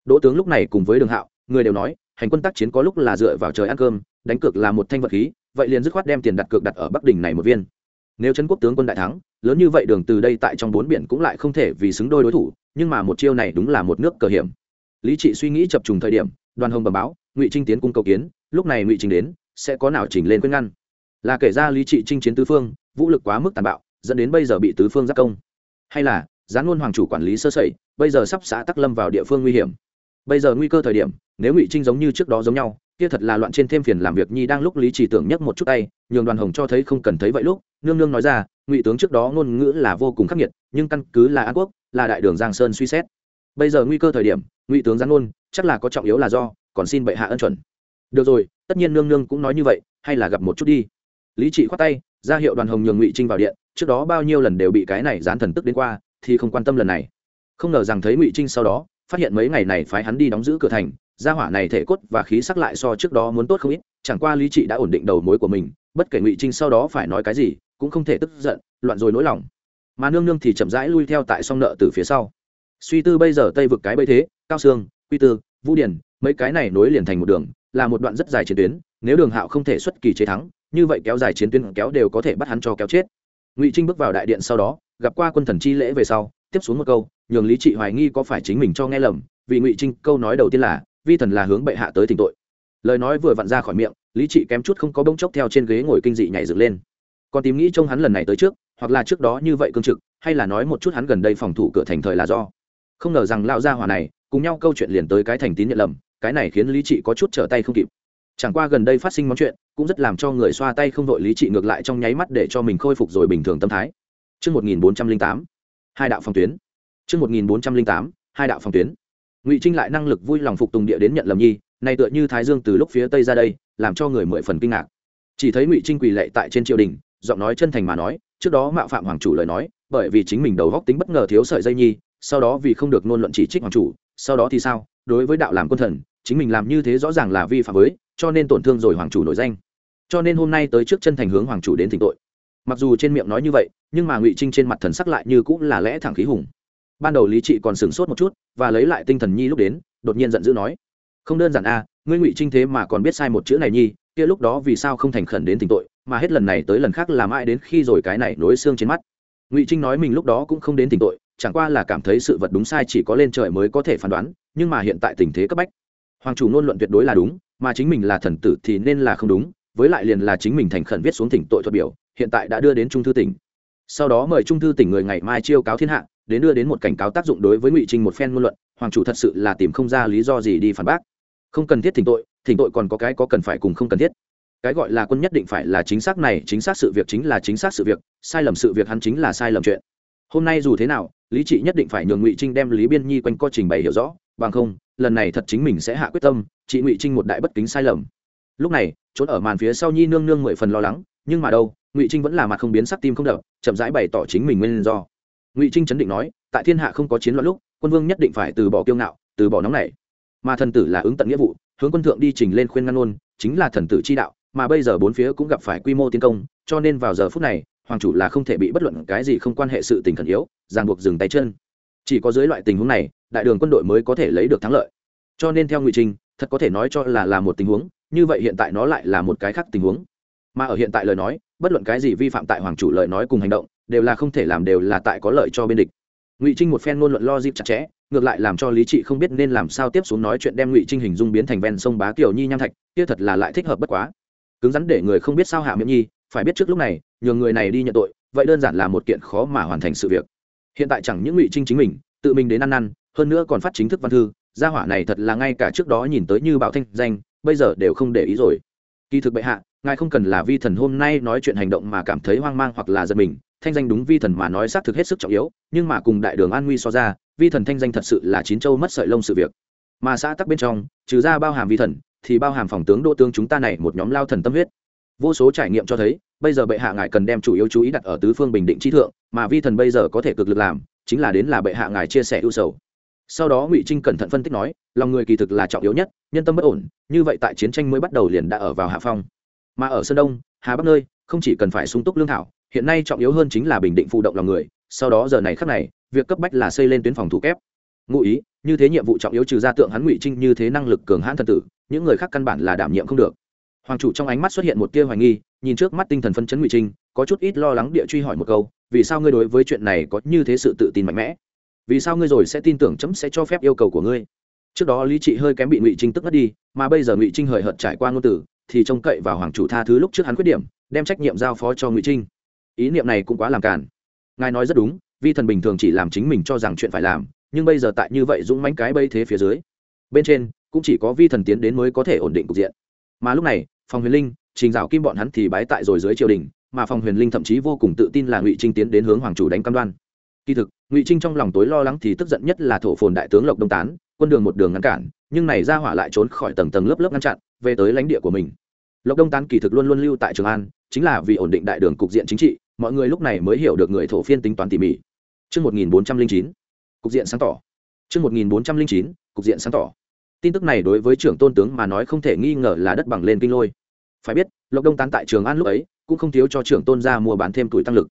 Đỗ tướng lúc này cùng với đường hạo, người đều nói, hành quân tác chiến có lúc là dựa vào trời ăn cơm, đánh cược là một thanh vật khí, vậy liền dứt khoát đem tiền đặt cược đặt ở bắc đỉnh này một viên. Nếu trấn quốc tướng quân đại thắng, lớn như vậy đường từ đây tại trong bốn biển cũng lại không thể vì xứng đôi đối thủ nhưng mà một chiêu này đúng là một nước cờ hiểm. Lý trị suy nghĩ chập trùng thời điểm, đoàn hồng bẩm báo, ngụy trinh tiến cung cầu kiến, lúc này ngụy trinh đến, sẽ có nào chỉnh lên quyết ngăn. Là kể ra lý trị chinh chiến tứ phương, vũ lực quá mức tàn bạo, dẫn đến bây giờ bị tứ phương giác công. Hay là, gián luôn hoàng chủ quản lý sơ sẩy, bây giờ sắp xã tắc lâm vào địa phương nguy hiểm. Bây giờ nguy cơ thời điểm, nếu ngụy trinh giống như trước đó giống nhau, kia thật là loạn trên thêm phiền làm việc nhi đang lúc lý trì tưởng nhấc một chút tay, nhường đoàn hồng cho thấy không cần thấy vậy lúc, nương nương nói ra, ngụy tướng trước đó ngôn ngữ là vô cùng khắc nghiệt, nhưng căn cứ là an quốc là đại đường giang sơn suy xét. Bây giờ nguy cơ thời điểm, ngụy tướng gián ngôn, chắc là có trọng yếu là do, còn xin bệ hạ ân chuẩn. Được rồi, tất nhiên nương nương cũng nói như vậy, hay là gặp một chút đi. Lý trị khoát tay, ra hiệu đoàn hồng nhường ngụy trinh vào điện, trước đó bao nhiêu lần đều bị cái này dán thần tức đến qua, thì không quan tâm lần này. Không ngờ rằng thấy ngụy trinh sau đó, phát hiện mấy ngày này phái hắn đi đóng giữ cửa thành, gia hỏa này thể cốt và khí sắc lại so trước đó muốn tốt không ít, chẳng qua lý trị đã ổn định đầu mối của mình, bất kể ngụy trinh sau đó phải nói cái gì, cũng không thể tức giận, loạn rồi nỗi lòng mà nương nương thì chậm rãi lui theo tại song nợ từ phía sau. Suy tư bây giờ tây vực cái bây thế, cao sương, quy tư, vũ điển, mấy cái này nối liền thành một đường, là một đoạn rất dài chiến tuyến, nếu đường hạo không thể xuất kỳ chế thắng, như vậy kéo dài chiến tuyến kéo đều có thể bắt hắn cho kéo chết. Ngụy trinh bước vào đại điện sau đó, gặp qua quân thần chi lễ về sau, tiếp xuống một câu, nhường lý trị hoài nghi có phải chính mình cho nghe lầm, vì ngụy trinh câu nói đầu tiên là, vi thần là hướng bệ hạ tới tình tội. Lời nói vừa vặn ra khỏi miệng, lý trị kém chút không có bông chốc theo trên ghế ngồi kinh dị nhảy dựng lên. Còn tìm nghĩ trông hắn lần này tới trước hoặc là trước đó như vậy cương trực hay là nói một chút hắn gần đây phòng thủ cửa thành thời là do không ngờ rằng lão gia hỏa này cùng nhau câu chuyện liền tới cái thành tín nhận lầm cái này khiến lý trị có chút trở tay không kịp chẳng qua gần đây phát sinh món chuyện cũng rất làm cho người xoa tay không đội lý trị ngược lại trong nháy mắt để cho mình khôi phục rồi bình thường tâm thái Trước 1408, hai đạo phòng tuyến. Trước 1408, hai đạo phòng tuyến. Ngụy Trinh lại năng lực vui lòng phục tùng địa đến nhận lầm nhi, này tựa như Thái Dương từ lúc phía tây ra đây, làm cho người mười phần kinh ngạc. Chỉ thấy Ngụy Trinh quỳ lệ tại trên triều đình, giọng nói chân thành mà nói, trước đó mạo phạm hoàng chủ lời nói, bởi vì chính mình đầu góc tính bất ngờ thiếu sợi dây nhi, sau đó vì không được ngôn luận chỉ trích hoàng chủ, sau đó thì sao? Đối với đạo làm quân thần, chính mình làm như thế rõ ràng là vi phạm với, cho nên tổn thương rồi hoàng chủ nổi danh. Cho nên hôm nay tới trước chân thành hướng hoàng chủ đến thỉnh tội. Mặc dù trên miệng nói như vậy nhưng mà ngụy trinh trên mặt thần sắc lại như cũng là lẽ thẳng khí hùng. Ban đầu lý trị còn sửng sốt một chút và lấy lại tinh thần nhi lúc đến đột nhiên giận dữ nói không đơn giản a ngươi ngụy trinh thế mà còn biết sai một chữ này nhi kia lúc đó vì sao không thành khẩn đến thỉnh tội? Mà hết lần này tới lần khác làm ai đến khi rồi cái này nối xương trên mắt. Ngụy trinh nói mình lúc đó cũng không đến thỉnh tội, chẳng qua là cảm thấy sự vật đúng sai chỉ có lên trời mới có thể phán đoán, nhưng mà hiện tại tình thế cấp bách. Hoàng chủ ngôn luận tuyệt đối là đúng, mà chính mình là thần tử thì nên là không đúng, với lại liền là chính mình thành khẩn viết xuống tỉnh tội thuật biểu, hiện tại đã đưa đến trung thư tỉnh. Sau đó mời trung thư tỉnh người ngày mai chiêu cáo thiên hạ, đến đưa đến một cảnh cáo tác dụng đối với ngụy trinh một phen ngôn luận, hoàng chủ thật sự là tìm không ra lý do gì đi phản bác. Không cần thiết thỉnh tội thỉnh tội còn có cái có cần phải cùng không cần thiết cái gọi là quân nhất định phải là chính xác này, chính xác sự việc chính là chính xác sự việc, sai lầm sự việc hắn chính là sai lầm chuyện. Hôm nay dù thế nào, lý trị nhất định phải nhường ngụy trinh đem lý biên nhi quanh co trình bày hiểu rõ, bằng không, lần này thật chính mình sẽ hạ quyết tâm, chị ngụy trinh một đại bất kính sai lầm. Lúc này, trốn ở màn phía sau nhi nương nương mười phần lo lắng, nhưng mà đâu, ngụy trinh vẫn là mặt không biến sắc tim không đập, chậm rãi bày tỏ chính mình nguyên do. Ngụy trinh chấn định nói, tại thiên hạ không có chiến loạn lúc, quân vương nhất định phải từ bỏ kiêu ngạo, từ bỏ nóng này mà thần tử là ứng tận nghĩa vụ, hướng quân thượng đi trình lên khuyên ngăn ôn chính là thần tử chi đạo mà bây giờ bốn phía cũng gặp phải quy mô tiến công, cho nên vào giờ phút này, hoàng chủ là không thể bị bất luận cái gì không quan hệ sự tình khẩn yếu, ràng buộc dừng tay chân. Chỉ có dưới loại tình huống này, đại đường quân đội mới có thể lấy được thắng lợi. Cho nên theo ngụy trinh thật có thể nói cho là là một tình huống, như vậy hiện tại nó lại là một cái khác tình huống. Mà ở hiện tại lời nói, bất luận cái gì vi phạm tại hoàng chủ lời nói cùng hành động, đều là không thể làm đều là tại có lợi cho bên địch. Ngụy trinh một phen ngôn luận lo dịp chặt chẽ, ngược lại làm cho lý trị không biết nên làm sao tiếp xuống nói chuyện đem ngụy trinh hình dung biến thành ven sông bá kiều nhi nham thạch, kia thật là lại thích hợp bất quá cứng rắn để người không biết sao hạ miệng nhi, phải biết trước lúc này, nhường người này đi nhận tội, vậy đơn giản là một kiện khó mà hoàn thành sự việc. Hiện tại chẳng những ngụy trinh chính mình, tự mình đến ăn năn, hơn nữa còn phát chính thức văn thư, gia hỏa này thật là ngay cả trước đó nhìn tới như bảo thanh danh, bây giờ đều không để ý rồi. Kỳ thực bệ hạ, ngài không cần là vi thần hôm nay nói chuyện hành động mà cảm thấy hoang mang hoặc là giật mình, thanh danh đúng vi thần mà nói xác thực hết sức trọng yếu, nhưng mà cùng đại đường an nguy so ra, vi thần thanh danh thật sự là chín châu mất sợi lông sự việc. Mà xã tắc bên trong, trừ ra bao hàm vi thần thì bao hàm phòng tướng đô tướng chúng ta này một nhóm lao thần tâm huyết. Vô số trải nghiệm cho thấy, bây giờ bệ hạ ngài cần đem chủ yếu chú ý đặt ở tứ phương bình định chi thượng, mà vi thần bây giờ có thể cực lực làm, chính là đến là bệ hạ ngài chia sẻ ưu sầu. Sau đó ngụy trinh cẩn thận phân tích nói, lòng người kỳ thực là trọng yếu nhất, nhân tâm bất ổn, như vậy tại chiến tranh mới bắt đầu liền đã ở vào hạ phong. Mà ở sơn đông, hà bắc nơi, không chỉ cần phải sung túc lương thảo, hiện nay trọng yếu hơn chính là bình định phụ động lòng người, sau đó giờ này khắc này, việc cấp bách là xây lên tuyến phòng thủ kép. Ngụ ý, như thế nhiệm vụ trọng yếu trừ ra tượng hắn ngụy trinh như thế năng lực cường hãn thần tử những người khác căn bản là đảm nhiệm không được. Hoàng chủ trong ánh mắt xuất hiện một tia hoài nghi, nhìn trước mắt tinh thần phân chấn ngụy trinh, có chút ít lo lắng địa truy hỏi một câu, vì sao ngươi đối với chuyện này có như thế sự tự tin mạnh mẽ? Vì sao ngươi rồi sẽ tin tưởng chấm sẽ cho phép yêu cầu của ngươi? Trước đó lý trị hơi kém bị ngụy trinh tức mất đi, mà bây giờ ngụy trinh hời hợt trải qua ngôn tử, thì trông cậy vào hoàng chủ tha thứ lúc trước hắn khuyết điểm, đem trách nhiệm giao phó cho ngụy trinh. Ý niệm này cũng quá làm cản ngài nói rất đúng, vi thần bình thường chỉ làm chính mình cho rằng chuyện phải làm, nhưng bây giờ tại như vậy dũng mãnh cái bây thế phía dưới. Bên trên cũng chỉ có vi thần tiến đến mới có thể ổn định cục diện mà lúc này phòng huyền linh trình dạo kim bọn hắn thì bái tại rồi dưới triều đình mà phòng huyền linh thậm chí vô cùng tự tin là ngụy trinh tiến đến hướng hoàng chủ đánh cam đoan kỳ thực ngụy trinh trong lòng tối lo lắng thì tức giận nhất là thổ phồn đại tướng lộc đông tán quân đường một đường ngăn cản nhưng này ra hỏa lại trốn khỏi tầng tầng lớp lớp ngăn chặn về tới lãnh địa của mình lộc đông tán kỳ thực luôn luôn lưu tại trường an chính là vì ổn định đại đường cục diện chính trị mọi người lúc này mới hiểu được người thổ phiên tính toán tỉ mỉ Trước 1409, cục diện sáng tỏ. Trước 1409, cục diện sáng tỏ. Tin tức này đối với trưởng tôn tướng mà nói không thể nghi ngờ là đất bằng lên kinh lôi. Phải biết, Lộc Đông tán tại Trường An lúc ấy, cũng không thiếu cho trưởng tôn ra mua bán thêm tuổi tăng lực.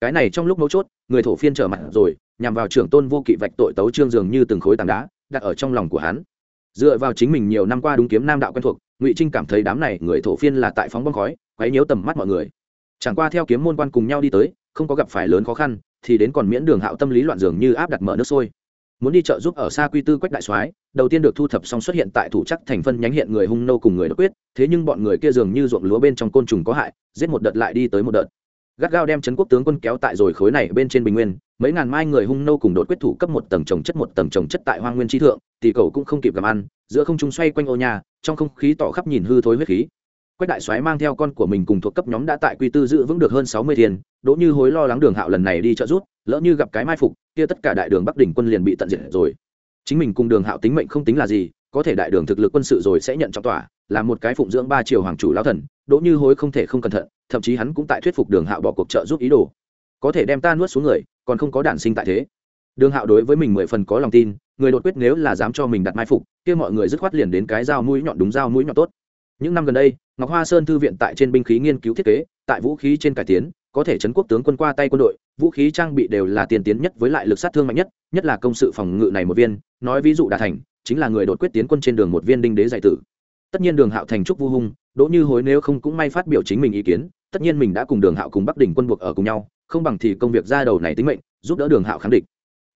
Cái này trong lúc mấu chốt người thổ phiên trở mặt rồi nhằm vào trưởng tôn vô kỵ vạch tội tấu trương dường như từng khối tảng đá đặt ở trong lòng của hắn. Dựa vào chính mình nhiều năm qua đúng kiếm nam đạo quen thuộc ngụy trinh cảm thấy đám này người thổ phiên là tại phóng bong khói quấy nhiễu tầm mắt mọi người. Chẳng qua theo kiếm môn quan cùng nhau đi tới không có gặp phải lớn khó khăn thì đến còn miễn đường hạo tâm lý loạn dường như áp đặt mở nước sôi muốn đi chợ giúp ở xa quy tư quách đại soái, đầu tiên được thu thập xong xuất hiện tại thủ chắc thành phân nhánh hiện người hung nô cùng người đột quyết, thế nhưng bọn người kia dường như ruộng lúa bên trong côn trùng có hại, giết một đợt lại đi tới một đợt. Gắt gao đem trấn quốc tướng quân kéo tại rồi khối này bên trên bình nguyên, mấy ngàn mai người hung nô cùng đột quyết thủ cấp một tầng trồng chất một tầng trồng chất tại hoang nguyên tri thượng thì cầu cũng không kịp gặm ăn, giữa không trung xoay quanh ô nhà, trong không khí tỏ khắp nhìn hư thối huyết khí. Quách đại soái mang theo con của mình cùng thuộc cấp nhóm đã tại quy tư giữ vững được hơn sáu mươi thiên, đỗ như hối lo lắng đường hạo lần này đi trợ rút lỡ như gặp cái mai phục, kia tất cả đại đường bắc đỉnh quân liền bị tận diệt rồi. Chính mình cùng đường hạo tính mệnh không tính là gì, có thể đại đường thực lực quân sự rồi sẽ nhận trọng tỏa, là một cái phụng dưỡng ba triều hoàng chủ lão thần, đỗ như hối không thể không cẩn thận, thậm chí hắn cũng tại thuyết phục đường hạo bỏ cuộc trợ giúp ý đồ. Có thể đem ta nuốt xuống người, còn không có đản sinh tại thế. Đường hạo đối với mình mười phần có lòng tin, người đột quyết nếu là dám cho mình đặt mai phục, kia mọi người dứt khoát liền đến cái dao mũi nhọn đúng dao mũi nhọn tốt. Những năm gần đây, ngọc hoa sơn thư viện tại trên binh khí nghiên cứu thiết kế, tại vũ khí trên cải tiến có thể chấn quốc tướng quân qua tay quân đội, vũ khí trang bị đều là tiên tiến nhất với lại lực sát thương mạnh nhất nhất là công sự phòng ngự này một viên, nói ví dụ đà thành, chính là người đột quyết tiến quân trên đường một viên đinh đế giải tử. Tất nhiên đường hạo thành trúc vu hung, đỗ như hối nếu không cũng may phát biểu chính mình ý kiến, tất nhiên mình đã cùng đường hạo cùng bắc đỉnh quân buộc ở cùng nhau, không bằng thì công việc ra đầu này tính mệnh, giúp đỡ đường hạo kháng địch.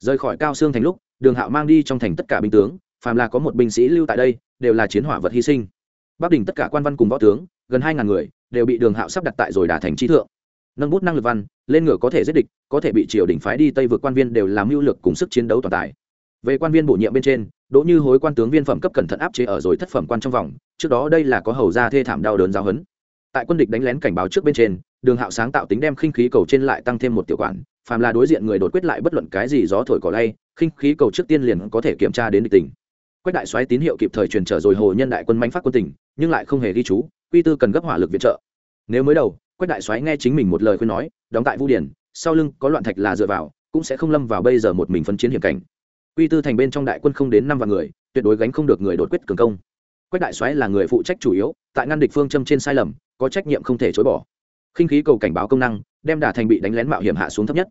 Rời khỏi cao xương thành lúc, đường hạo mang đi trong thành tất cả binh tướng, phàm là có một binh sĩ lưu tại đây, đều là chiến hỏa vật hy sinh. Bắc đình tất cả quan văn cùng võ tướng, gần hai ngàn người, đều bị đường hạo sắp đặt tại rồi đà thành trí thượng nâng bút năng lực văn, lên ngựa có thể giết địch, có thể bị triều đình phái đi tây vượt quan viên đều làm mưu lực cùng sức chiến đấu toàn tài. Về quan viên bổ nhiệm bên trên, đỗ như hối quan tướng viên phẩm cấp cẩn thận áp chế ở rồi thất phẩm quan trong vòng, trước đó đây là có hầu ra thê thảm đau đớn giáo hấn tại quân địch đánh lén cảnh báo trước bên trên, đường hạo sáng tạo tính đem khinh khí cầu trên lại tăng thêm một tiểu quản, phàm là đối diện người đột quyết lại bất luận cái gì gió thổi cỏ lay, khinh khí cầu trước tiên liền có thể kiểm tra đến địch tình. Quách đại xoáy tín hiệu kịp thời truyền trở rồi hồ nhân đại quân manh phát quân tỉnh nhưng lại không hề ghi chú, quy tư cần gấp hỏa lực viện trợ. Nếu mới đầu quách đại soái nghe chính mình một lời khuyên nói, đóng tại vu điển sau lưng có loạn thạch là dựa vào, cũng sẽ không lâm vào bây giờ một mình phân chiến hiểm cảnh. Quy tư thành bên trong đại quân không đến năm vạn người, tuyệt đối gánh không được người đột quyết cường công. Quách đại soái là người phụ trách chủ yếu, tại ngăn địch phương châm trên sai lầm, có trách nhiệm không thể chối bỏ. Khinh khí cầu cảnh báo công năng, đem đả thành bị đánh lén mạo hiểm hạ xuống thấp nhất.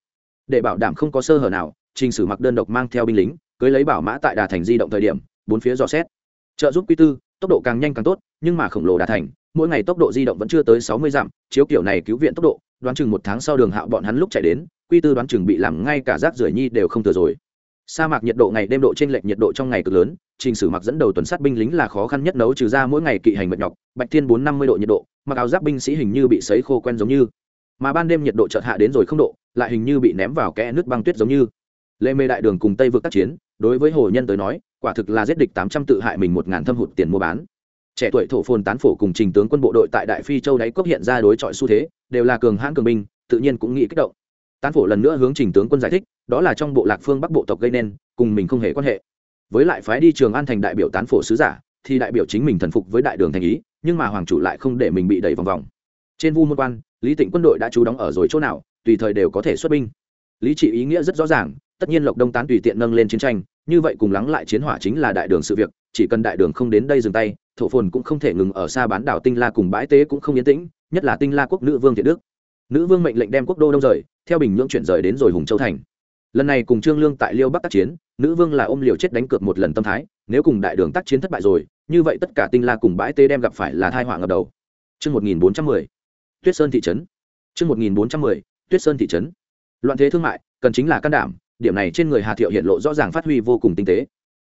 Để bảo đảm không có sơ hở nào, trình sử mặc đơn độc mang theo binh lính, cưới lấy bảo mã tại đà thành di động thời điểm, bốn phía dò xét. Trợ giúp quy tư, tốc độ càng nhanh càng tốt, nhưng mà khổng lồ đà thành mỗi ngày tốc độ di động vẫn chưa tới sáu mươi dặm, chiếu kiểu này cứu viện tốc độ, đoán chừng một tháng sau đường hạo bọn hắn lúc chạy đến, quy tư đoán chừng bị làm ngay cả rác rưởi nhi đều không thừa rồi. Sa mạc nhiệt độ ngày đêm độ trên lệch nhiệt độ trong ngày cực lớn, trình sử mặc dẫn đầu tuần sát binh lính là khó khăn nhất nấu trừ ra mỗi ngày kỵ hành mệt nhọc, bạch thiên bốn năm mươi độ nhiệt độ, mặc áo giáp binh sĩ hình như bị sấy khô quen giống như. Mà ban đêm nhiệt độ chợt hạ đến rồi không độ, lại hình như bị ném vào kẽ nước băng tuyết giống như. Lê mê đại đường cùng tây vượt tác chiến, đối với hồ nhân tới nói, quả thực là giết địch tám trăm tự hại mình một ngàn thâm hụt tiền mua bán trẻ tuổi thổ phồn tán phổ cùng trình tướng quân bộ đội tại đại phi châu đáy cốc hiện ra đối chọi xu thế, đều là cường hãn cường binh, tự nhiên cũng nghĩ kích động. Tán phổ lần nữa hướng trình tướng quân giải thích, đó là trong bộ lạc phương bắc bộ tộc gây nên, cùng mình không hề quan hệ. Với lại phái đi trường an thành đại biểu tán phổ sứ giả, thì đại biểu chính mình thần phục với đại đường thành ý, nhưng mà hoàng chủ lại không để mình bị đẩy vòng vòng. Trên vu môn quan, lý tịnh quân đội đã trú đóng ở rồi chỗ nào, tùy thời đều có thể xuất binh. Lý trị ý nghĩa rất rõ ràng, tất nhiên lộc đông tán tùy tiện nâng lên chiến tranh, như vậy cùng lắng lại chiến hỏa chính là đại đường sự việc, chỉ cần đại đường không đến đây dừng tay thổ phồn cũng không thể ngừng ở xa bán đảo tinh la cùng bãi tế cũng không yên tĩnh nhất là tinh la quốc nữ vương thiện đức nữ vương mệnh lệnh đem quốc đô đông rời theo bình nhưỡng chuyển rời đến rồi hùng châu thành lần này cùng trương lương tại liêu bắc tác chiến nữ vương là ôm liều chết đánh cược một lần tâm thái nếu cùng đại đường tác chiến thất bại rồi như vậy tất cả tinh la cùng bãi tế đem gặp phải là thai họa ngập đầu Chương 1410. Tuyết Sơn thị trấn. Chương 1410. Tuyết Sơn thị trấn. Loạn thế thương mại, cần chính là can đảm, điểm này trên người Hà Thiệu hiện lộ rõ ràng phát huy vô cùng tinh tế.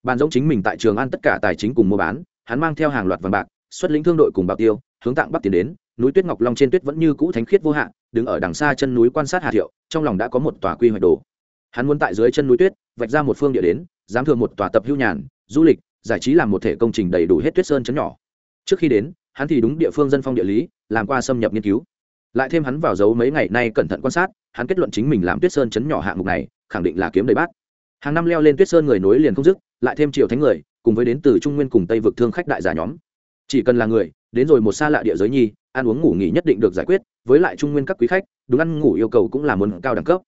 Bàn giống chính mình tại Trường An tất cả tài chính cùng mua bán, hắn mang theo hàng loạt vàng bạc, xuất lĩnh thương đội cùng bảo tiêu, hướng tạng bắc tiến đến, núi Tuyết Ngọc Long trên tuyết vẫn như cũ thánh khiết vô hạn, đứng ở đằng xa chân núi quan sát Hà Thiệu, trong lòng đã có một tòa quy hoạch đồ. Hắn muốn tại dưới chân núi tuyết, vạch ra một phương địa đến, dám thường một tòa tập hưu nhàn, du lịch, giải trí làm một thể công trình đầy đủ hết Tuyết Sơn chấn nhỏ. Trước khi đến, hắn thì đúng địa phương dân phong địa lý, làm qua xâm nhập nghiên cứu. Lại thêm hắn vào dấu mấy ngày nay cẩn thận quan sát, hắn kết luận chính mình làm Tuyết Sơn chấn nhỏ hạng mục này, khẳng định là kiếm đầy bát. Hàng năm leo lên Tuyết Sơn người nối liền không dứt, lại thêm triều thánh người, cùng với đến từ Trung Nguyên cùng Tây vực thương khách đại giả nhóm. Chỉ cần là người, đến rồi một xa lạ địa giới nhi, ăn uống ngủ nghỉ nhất định được giải quyết, với lại Trung Nguyên các quý khách, đúng ăn ngủ yêu cầu cũng là muốn cao đẳng cấp.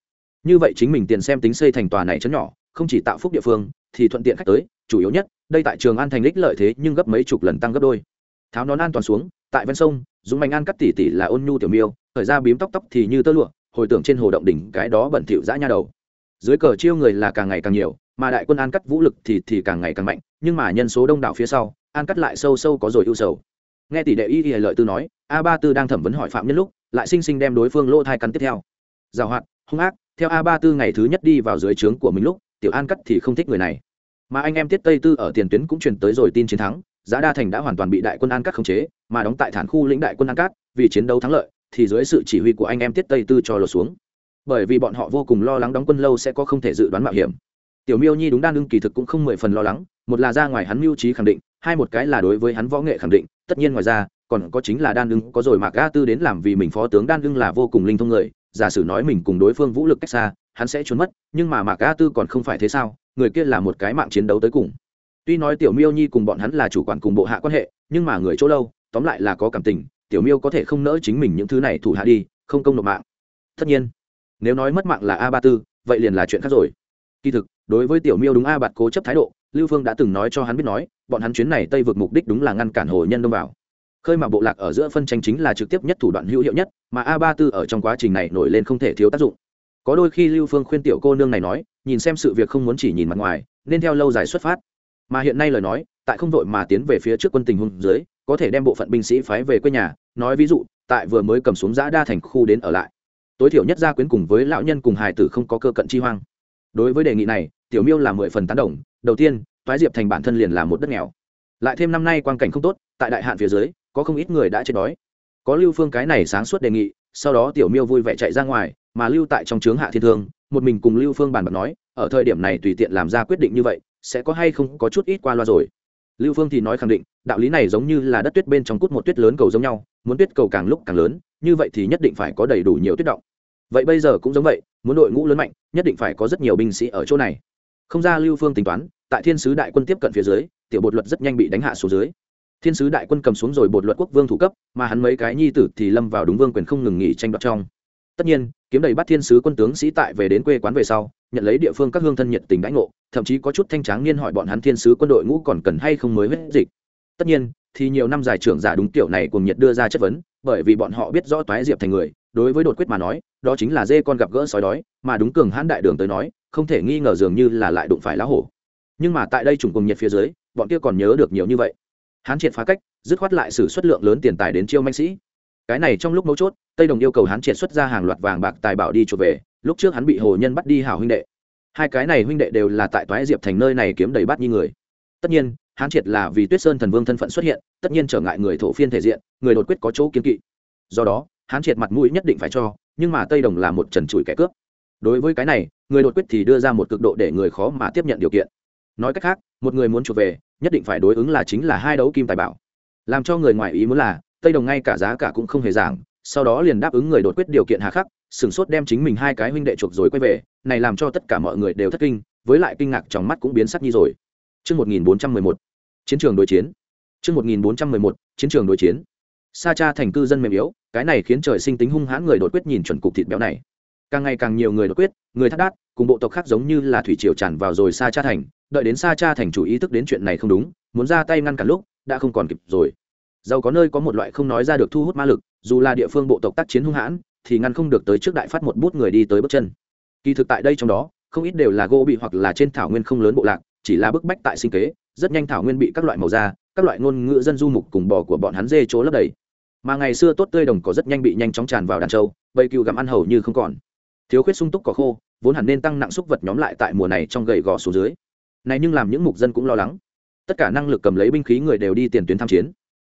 Như vậy chính mình tiền xem tính xây thành tòa này chấn nhỏ, không chỉ tạo phúc địa phương, thì thuận tiện khách tới, chủ yếu nhất, đây tại Trường An thành lích lợi thế nhưng gấp mấy chục lần tăng gấp đôi. Tháo nón an toàn xuống, tại ven sông, Dũng Mạnh An cắt tỉ tỉ là ôn nhu tiểu miêu, thời ra bím tóc tóc thì như tơ lụa, hồi tưởng trên hồ động đỉnh cái đó bẩn thỉu dã nha đầu. Dưới cờ chiêu người là càng ngày càng nhiều, mà đại quân An cắt vũ lực thì thì càng ngày càng mạnh, nhưng mà nhân số đông đảo phía sau, An cắt lại sâu sâu có rồi ưu sầu. Nghe tỷ đệ y y lợi tư nói, A Ba Tư đang thẩm vấn hỏi phạm nhân lúc, lại sinh sinh đem đối phương lỗ thai cắn tiếp theo. Giàu hoạt, hung ác, theo A Ba Tư ngày thứ nhất đi vào dưới trướng của mình lúc, tiểu An cắt thì không thích người này. Mà anh em Tiết Tây Tư ở tiền tuyến cũng truyền tới rồi tin chiến thắng, giá đa thành đã hoàn toàn bị đại quân an cát khống chế mà đóng tại thản khu lĩnh đại quân an cát vì chiến đấu thắng lợi thì dưới sự chỉ huy của anh em tiết tây tư cho lột xuống bởi vì bọn họ vô cùng lo lắng đóng quân lâu sẽ có không thể dự đoán mạo hiểm tiểu miêu nhi đúng đan ưng kỳ thực cũng không mười phần lo lắng, một là ra ngoài hắn mưu trí khẳng định, hai một cái là đối với hắn võ nghệ khẳng định, tất nhiên ngoài ra, còn có chính là đan ưng có rồi mà ga tư đến làm vì mình phó tướng đan ưng là vô cùng linh thông người, giả sử nói mình cùng đối phương vũ lực cách xa, hắn sẽ trốn mất, nhưng mà mạc a tư còn không phải thế sao, người kia là một cái mạng chiến đấu tới cùng. Tuy nói tiểu miêu nhi cùng bọn hắn là chủ quản cùng bộ hạ quan hệ, nhưng mà người chỗ lâu, tóm lại là có cảm tình, tiểu miêu có thể không nỡ chính mình những thứ này thủ hạ đi, không công nộp mạng. Tất nhiên, nếu nói mất mạng là a ba tư, vậy liền là chuyện khác rồi. Kỳ thực đối với tiểu miêu đúng a bạt cố chấp thái độ, lưu phương đã từng nói cho hắn biết nói, bọn hắn chuyến này tây vượt mục đích đúng là ngăn cản hồ nhân đông vào. Khơi mà bộ lạc ở giữa phân tranh chính là trực tiếp nhất thủ đoạn hữu hiệu nhất, mà a ba tư ở trong quá trình này nổi lên không thể thiếu tác dụng. Có đôi khi lưu phương khuyên tiểu cô nương này nói, nhìn xem sự việc không muốn chỉ nhìn mặt ngoài, nên theo lâu dài xuất phát. Mà hiện nay lời nói, tại không đội mà tiến về phía trước quân tình hung dưới, có thể đem bộ phận binh sĩ phái về quê nhà, nói ví dụ, tại vừa mới cầm xuống giã đa thành khu đến ở lại. Tối thiểu nhất gia quyến cùng với lão nhân cùng hài tử không có cơ cận chi hoang đối với đề nghị này, tiểu miêu là mười phần tán đồng, đầu tiên, toái diệp thành bản thân liền là một đất nghèo. Lại thêm năm nay quan cảnh không tốt, tại đại hạn phía dưới, có không ít người đã chết đói. Có lưu phương cái này sáng suốt đề nghị, sau đó tiểu miêu vui vẻ chạy ra ngoài, mà lưu tại trong trướng hạ thiên thương, một mình cùng lưu phương bàn bạc nói, ở thời điểm này tùy tiện làm ra quyết định như vậy, sẽ có hay không có chút ít qua loa rồi. Lưu phương thì nói khẳng định, đạo lý này giống như là đất tuyết bên trong cút một tuyết lớn cầu giống nhau, muốn tuyết cầu càng lúc càng lớn, như vậy thì nhất định phải có đầy đủ nhiều tuyết động vậy bây giờ cũng giống vậy, muốn đội ngũ lớn mạnh, nhất định phải có rất nhiều binh sĩ ở chỗ này. Không ra lưu phương tính toán, tại thiên sứ đại quân tiếp cận phía dưới, tiểu bột luật rất nhanh bị đánh hạ xuống dưới. Thiên sứ đại quân cầm xuống rồi bột luật quốc vương thủ cấp, mà hắn mấy cái nhi tử thì lâm vào đúng vương quyền không ngừng nghỉ tranh đoạt trong. Tất nhiên, kiếm đầy bắt thiên sứ quân tướng sĩ tại về đến quê quán về sau, nhận lấy địa phương các hương thân nhiệt tình đãi ngộ, thậm chí có chút thanh tráng niên hỏi bọn hắn thiên sứ quân đội ngũ còn cần hay không mới huyết dịch. Tất nhiên, thì nhiều năm giải trưởng giả đúng tiểu này cùng nhiệt đưa ra chất vấn bởi vì bọn họ biết rõ toái diệp thành người, đối với đột quyết mà nói, đó chính là dê con gặp gỡ sói đói, mà đúng cường hãn đại đường tới nói, không thể nghi ngờ dường như là lại đụng phải lá hổ. Nhưng mà tại đây trùng cùng nhiệt phía dưới, bọn kia còn nhớ được nhiều như vậy. Hán triệt phá cách, dứt khoát lại xử xuất lượng lớn tiền tài đến chiêu manh sĩ. Cái này trong lúc mấu chốt, tây đồng yêu cầu hán triệt xuất ra hàng loạt vàng bạc tài bảo đi chuột về, lúc trước hắn bị hồ nhân bắt đi hảo huynh đệ. Hai cái này huynh đệ đều là tại toái diệp thành nơi này kiếm đầy bát như người. Tất nhiên hán triệt là vì tuyết sơn thần vương thân phận xuất hiện, tất nhiên trở ngại người thổ phiên thể diện, người đột quyết có chỗ kiến kỵ. Do đó, hán triệt mặt mũi nhất định phải cho, nhưng mà tây đồng là một trần trụi kẻ cướp. Đối với cái này, người đột quyết thì đưa ra một cực độ để người khó mà tiếp nhận điều kiện. Nói cách khác, một người muốn chuộc về, nhất định phải đối ứng là chính là hai đấu kim tài bảo. Làm cho người ngoài ý muốn là, tây đồng ngay cả giá cả cũng không hề giảng, sau đó liền đáp ứng người đột quyết điều kiện hà khắc, sửng sốt đem chính mình hai cái huynh đệ chuộc rồi quay về, này làm cho tất cả mọi người đều thất kinh, với lại kinh ngạc trong mắt cũng biến sắc như rồi. Trước 1411, chiến trường đối chiến. Trước 1411, chiến trường đối chiến. Sa cha thành cư dân mềm yếu, cái này khiến trời sinh tính hung hãn người đột quyết nhìn chuẩn cục thịt béo này. Càng ngày càng nhiều người đột quyết, người thắt đát, cùng bộ tộc khác giống như là thủy triều tràn vào rồi Sa cha thành, đợi đến Sa cha thành chủ ý thức đến chuyện này không đúng, muốn ra tay ngăn cản lúc, đã không còn kịp rồi. Dầu có nơi có một loại không nói ra được thu hút ma lực, dù là địa phương bộ tộc tác chiến hung hãn, thì ngăn không được tới trước đại phát một bút người đi tới bước chân. Kỳ thực tại đây trong đó, không ít đều là gỗ bị hoặc là trên thảo nguyên không lớn bộ lạc, chỉ là bức bách tại sinh kế, rất nhanh thảo nguyên bị các loại màu da, các loại ngôn ngữ dân du mục cùng bò của bọn hắn dê chỗ lấp đầy. Mà ngày xưa tốt tươi đồng cỏ rất nhanh bị nhanh chóng tràn vào đàn trâu bầy cừu gặm ăn hầu như không còn. Thiếu khuyết sung túc cỏ khô vốn hẳn nên tăng nặng xúc vật nhóm lại tại mùa này trong gầy gò xuống dưới. Này nhưng làm những mục dân cũng lo lắng. Tất cả năng lực cầm lấy binh khí người đều đi tiền tuyến tham chiến.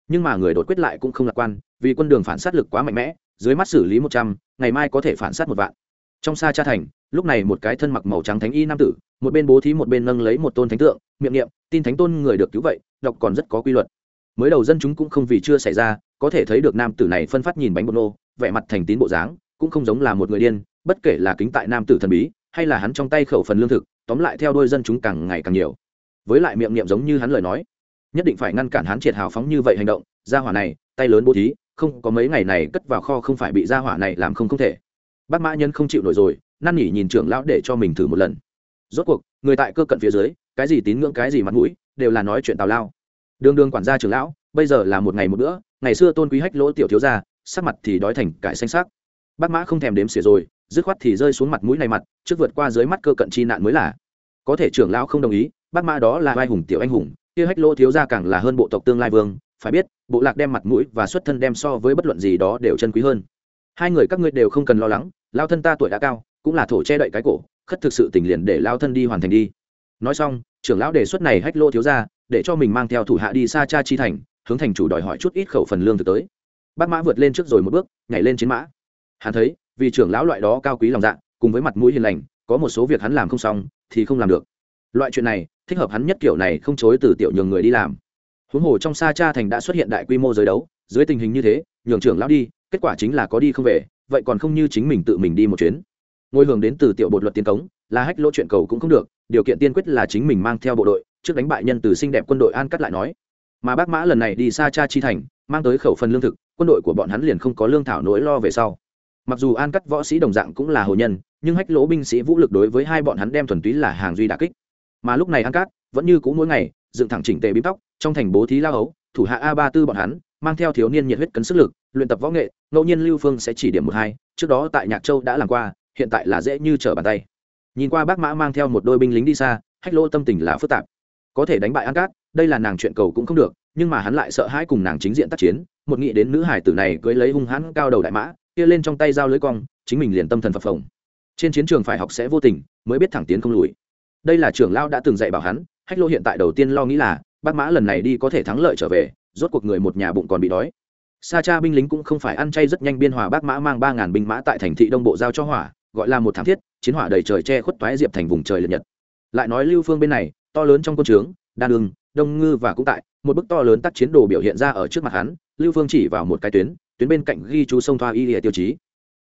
Nhưng mà người đột quyết lại cũng không lạc quan vì quân đường phản sát lực quá mạnh mẽ dưới mắt xử lý một trăm ngày mai có thể phản sát một vạn. Trong xa cha thành lúc này một cái thân mặc màu trắng thánh y nam tử, một bên bố thí một bên nâng lấy một tôn thánh tượng, miệng niệm, tin thánh tôn người được cứu vậy, đọc còn rất có quy luật. Mới đầu dân chúng cũng không vì chưa xảy ra, có thể thấy được nam tử này phân phát nhìn bánh bột nô, vẻ mặt thành tín bộ dáng, cũng không giống là một người điên, bất kể là kính tại nam tử thần bí, hay là hắn trong tay khẩu phần lương thực, tóm lại theo đôi dân chúng càng ngày càng nhiều. Với lại miệng niệm giống như hắn lời nói, nhất định phải ngăn cản hắn triệt hào phóng như vậy hành động, gia hỏa này, tay lớn bố thí, không có mấy ngày này cất vào kho không phải bị gia hỏa này làm không không thể. Bác mã nhân không chịu nổi rồi năn nỉ nhìn trưởng lão để cho mình thử một lần. Rốt cuộc, người tại cơ cận phía dưới, cái gì tín ngưỡng, cái gì mặt mũi, đều là nói chuyện tào lao. Đường đường quản gia trưởng lão, bây giờ là một ngày một bữa, ngày xưa tôn quý hách lỗ tiểu thiếu gia, sắc mặt thì đói thành cải xanh sắc. Bác mã không thèm đếm xỉa rồi, dứt khoát thì rơi xuống mặt mũi này mặt, trước vượt qua dưới mắt cơ cận chi nạn mới là. Có thể trưởng lão không đồng ý, bác mã đó là vai hùng tiểu anh hùng, kia hách lỗ thiếu gia càng là hơn bộ tộc tương lai vương, phải biết, bộ lạc đem mặt mũi và xuất thân đem so với bất luận gì đó đều chân quý hơn. Hai người các ngươi đều không cần lo lắng lao thân ta tuổi đã cao cũng là thổ che đậy cái cổ, khất thực sự tình liền để lao thân đi hoàn thành đi. Nói xong, trưởng lão đề xuất này hách lô thiếu ra để cho mình mang theo thủ hạ đi xa cha chi thành, hướng thành chủ đòi hỏi chút ít khẩu phần lương thực tới. Bác mã vượt lên trước rồi một bước, nhảy lên chiến mã. Hắn thấy, vì trưởng lão loại đó cao quý lòng dạ cùng với mặt mũi hiền lành, có một số việc hắn làm không xong, thì không làm được. Loại chuyện này, thích hợp hắn nhất kiểu này không chối từ tiểu nhường người đi làm. Huống hồ trong xa cha thành đã xuất hiện đại quy mô giới đấu, dưới tình hình như thế, nhường trưởng lão đi, kết quả chính là có đi không về, vậy còn không như chính mình tự mình đi một chuyến ngôi hưởng đến từ tiểu bột luật tiến cống, là hách lỗ chuyện cầu cũng không được, điều kiện tiên quyết là chính mình mang theo bộ đội, trước đánh bại nhân từ xinh đẹp quân đội an cắt lại nói. Mà bác mã lần này đi xa cha chi thành, mang tới khẩu phần lương thực, quân đội của bọn hắn liền không có lương thảo nỗi lo về sau. Mặc dù an cắt võ sĩ đồng dạng cũng là hồ nhân, nhưng hách lỗ binh sĩ vũ lực đối với hai bọn hắn đem thuần túy là hàng duy đà kích. Mà lúc này an cát vẫn như cũ mỗi ngày dựng thẳng chỉnh tề bím tóc, trong thành bố thí lao ấu thủ hạ a ba tư bọn hắn, mang theo thiếu niên nhiệt huyết cấn sức lực, luyện tập võ nghệ, ngẫu nhiên lưu phương sẽ chỉ điểm một hai, trước đó tại nhạc châu đã làm qua hiện tại là dễ như trở bàn tay. Nhìn qua bác mã mang theo một đôi binh lính đi xa, hách lỗ tâm tình là phức tạp. Có thể đánh bại an cát, đây là nàng chuyện cầu cũng không được, nhưng mà hắn lại sợ hãi cùng nàng chính diện tác chiến, một nghĩ đến nữ hải tử này cưới lấy hung hãn cao đầu đại mã, kia lên trong tay dao lưới cong, chính mình liền tâm thần phập phồng. Trên chiến trường phải học sẽ vô tình, mới biết thẳng tiến không lùi. Đây là trưởng lao đã từng dạy bảo hắn, hách lô hiện tại đầu tiên lo nghĩ là, bác mã lần này đi có thể thắng lợi trở về, rốt cuộc người một nhà bụng còn bị đói. Sa cha binh lính cũng không phải ăn chay rất nhanh biên hòa, bác mã mang ba ngàn binh mã tại thành thị đông bộ giao cho hỏa gọi là một thảm thiết, chiến hỏa đầy trời che khuất toái diệp thành vùng trời liệt nhật. Lại nói lưu phương bên này, to lớn trong quân trướng, đan ương đông ngư và cũng tại, một bức to lớn tác chiến đồ biểu hiện ra ở trước mặt hắn, lưu phương chỉ vào một cái tuyến tuyến bên cạnh ghi chú sông thoa y địa tiêu chí.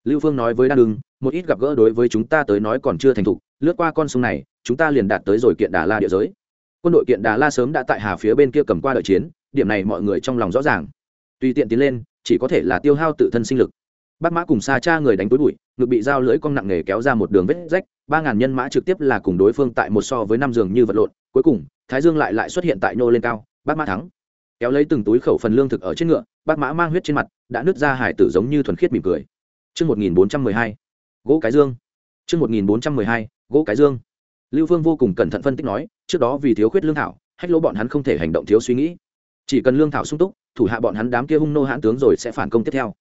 Lưu phương nói với đan ương một ít gặp gỡ đối với chúng ta tới nói còn chưa thành thục, lướt qua con sông này, chúng ta liền đạt tới rồi kiện đà la địa giới. Quân đội kiện đà la sớm đã tại hà phía bên kia cầm qua đợi chiến, điểm này mọi người trong lòng rõ ràng. Tùy tiện tiến lên, chỉ có thể là tiêu hao tự thân sinh lực bác mã cùng xa cha người đánh túi bụi ngực bị dao lưỡi cong nặng nề kéo ra một đường vết rách ba ngàn nhân mã trực tiếp là cùng đối phương tại một so với năm giường như vật lộn cuối cùng thái dương lại lại xuất hiện tại nhô lên cao bác mã thắng kéo lấy từng túi khẩu phần lương thực ở trên ngựa bác mã mang huyết trên mặt đã nứt ra hải tử giống như thuần khiết mỉm cười Trước 1412. Gỗ cái dương. Trước 1412. Gỗ cái dương. Lưu Vương vô cùng cẩn thận phân tích nói, trước đó vì thiếu khuyết lương thảo, hách lỗ bọn hắn không thể hành động thiếu suy nghĩ. Chỉ cần lương thảo sung túc, thủ hạ bọn hắn đám kia hung nô hãn tướng rồi sẽ phản công tiếp theo.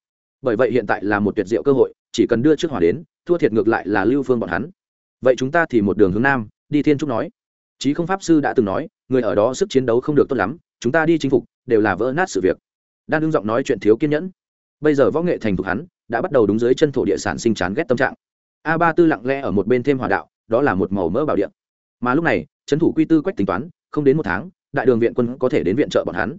Bởi vậy hiện tại là một tuyệt diệu cơ hội, chỉ cần đưa trước hỏa đến, thua thiệt ngược lại là Lưu Vương bọn hắn. Vậy chúng ta thì một đường hướng nam, đi Thiên Trúc nói. Chí không pháp sư đã từng nói, người ở đó sức chiến đấu không được tốt lắm, chúng ta đi chinh phục, đều là vỡ nát sự việc. Đan đương giọng nói chuyện thiếu kiên nhẫn. Bây giờ võ nghệ thành thục hắn, đã bắt đầu đúng dưới chân thổ địa sản sinh chán ghét tâm trạng a ba tư lặng lẽ ở một bên thêm hòa đạo đó là một màu mỡ bảo điện mà lúc này trấn thủ quy tư quách tính toán không đến một tháng đại đường viện quân có thể đến viện trợ bọn hắn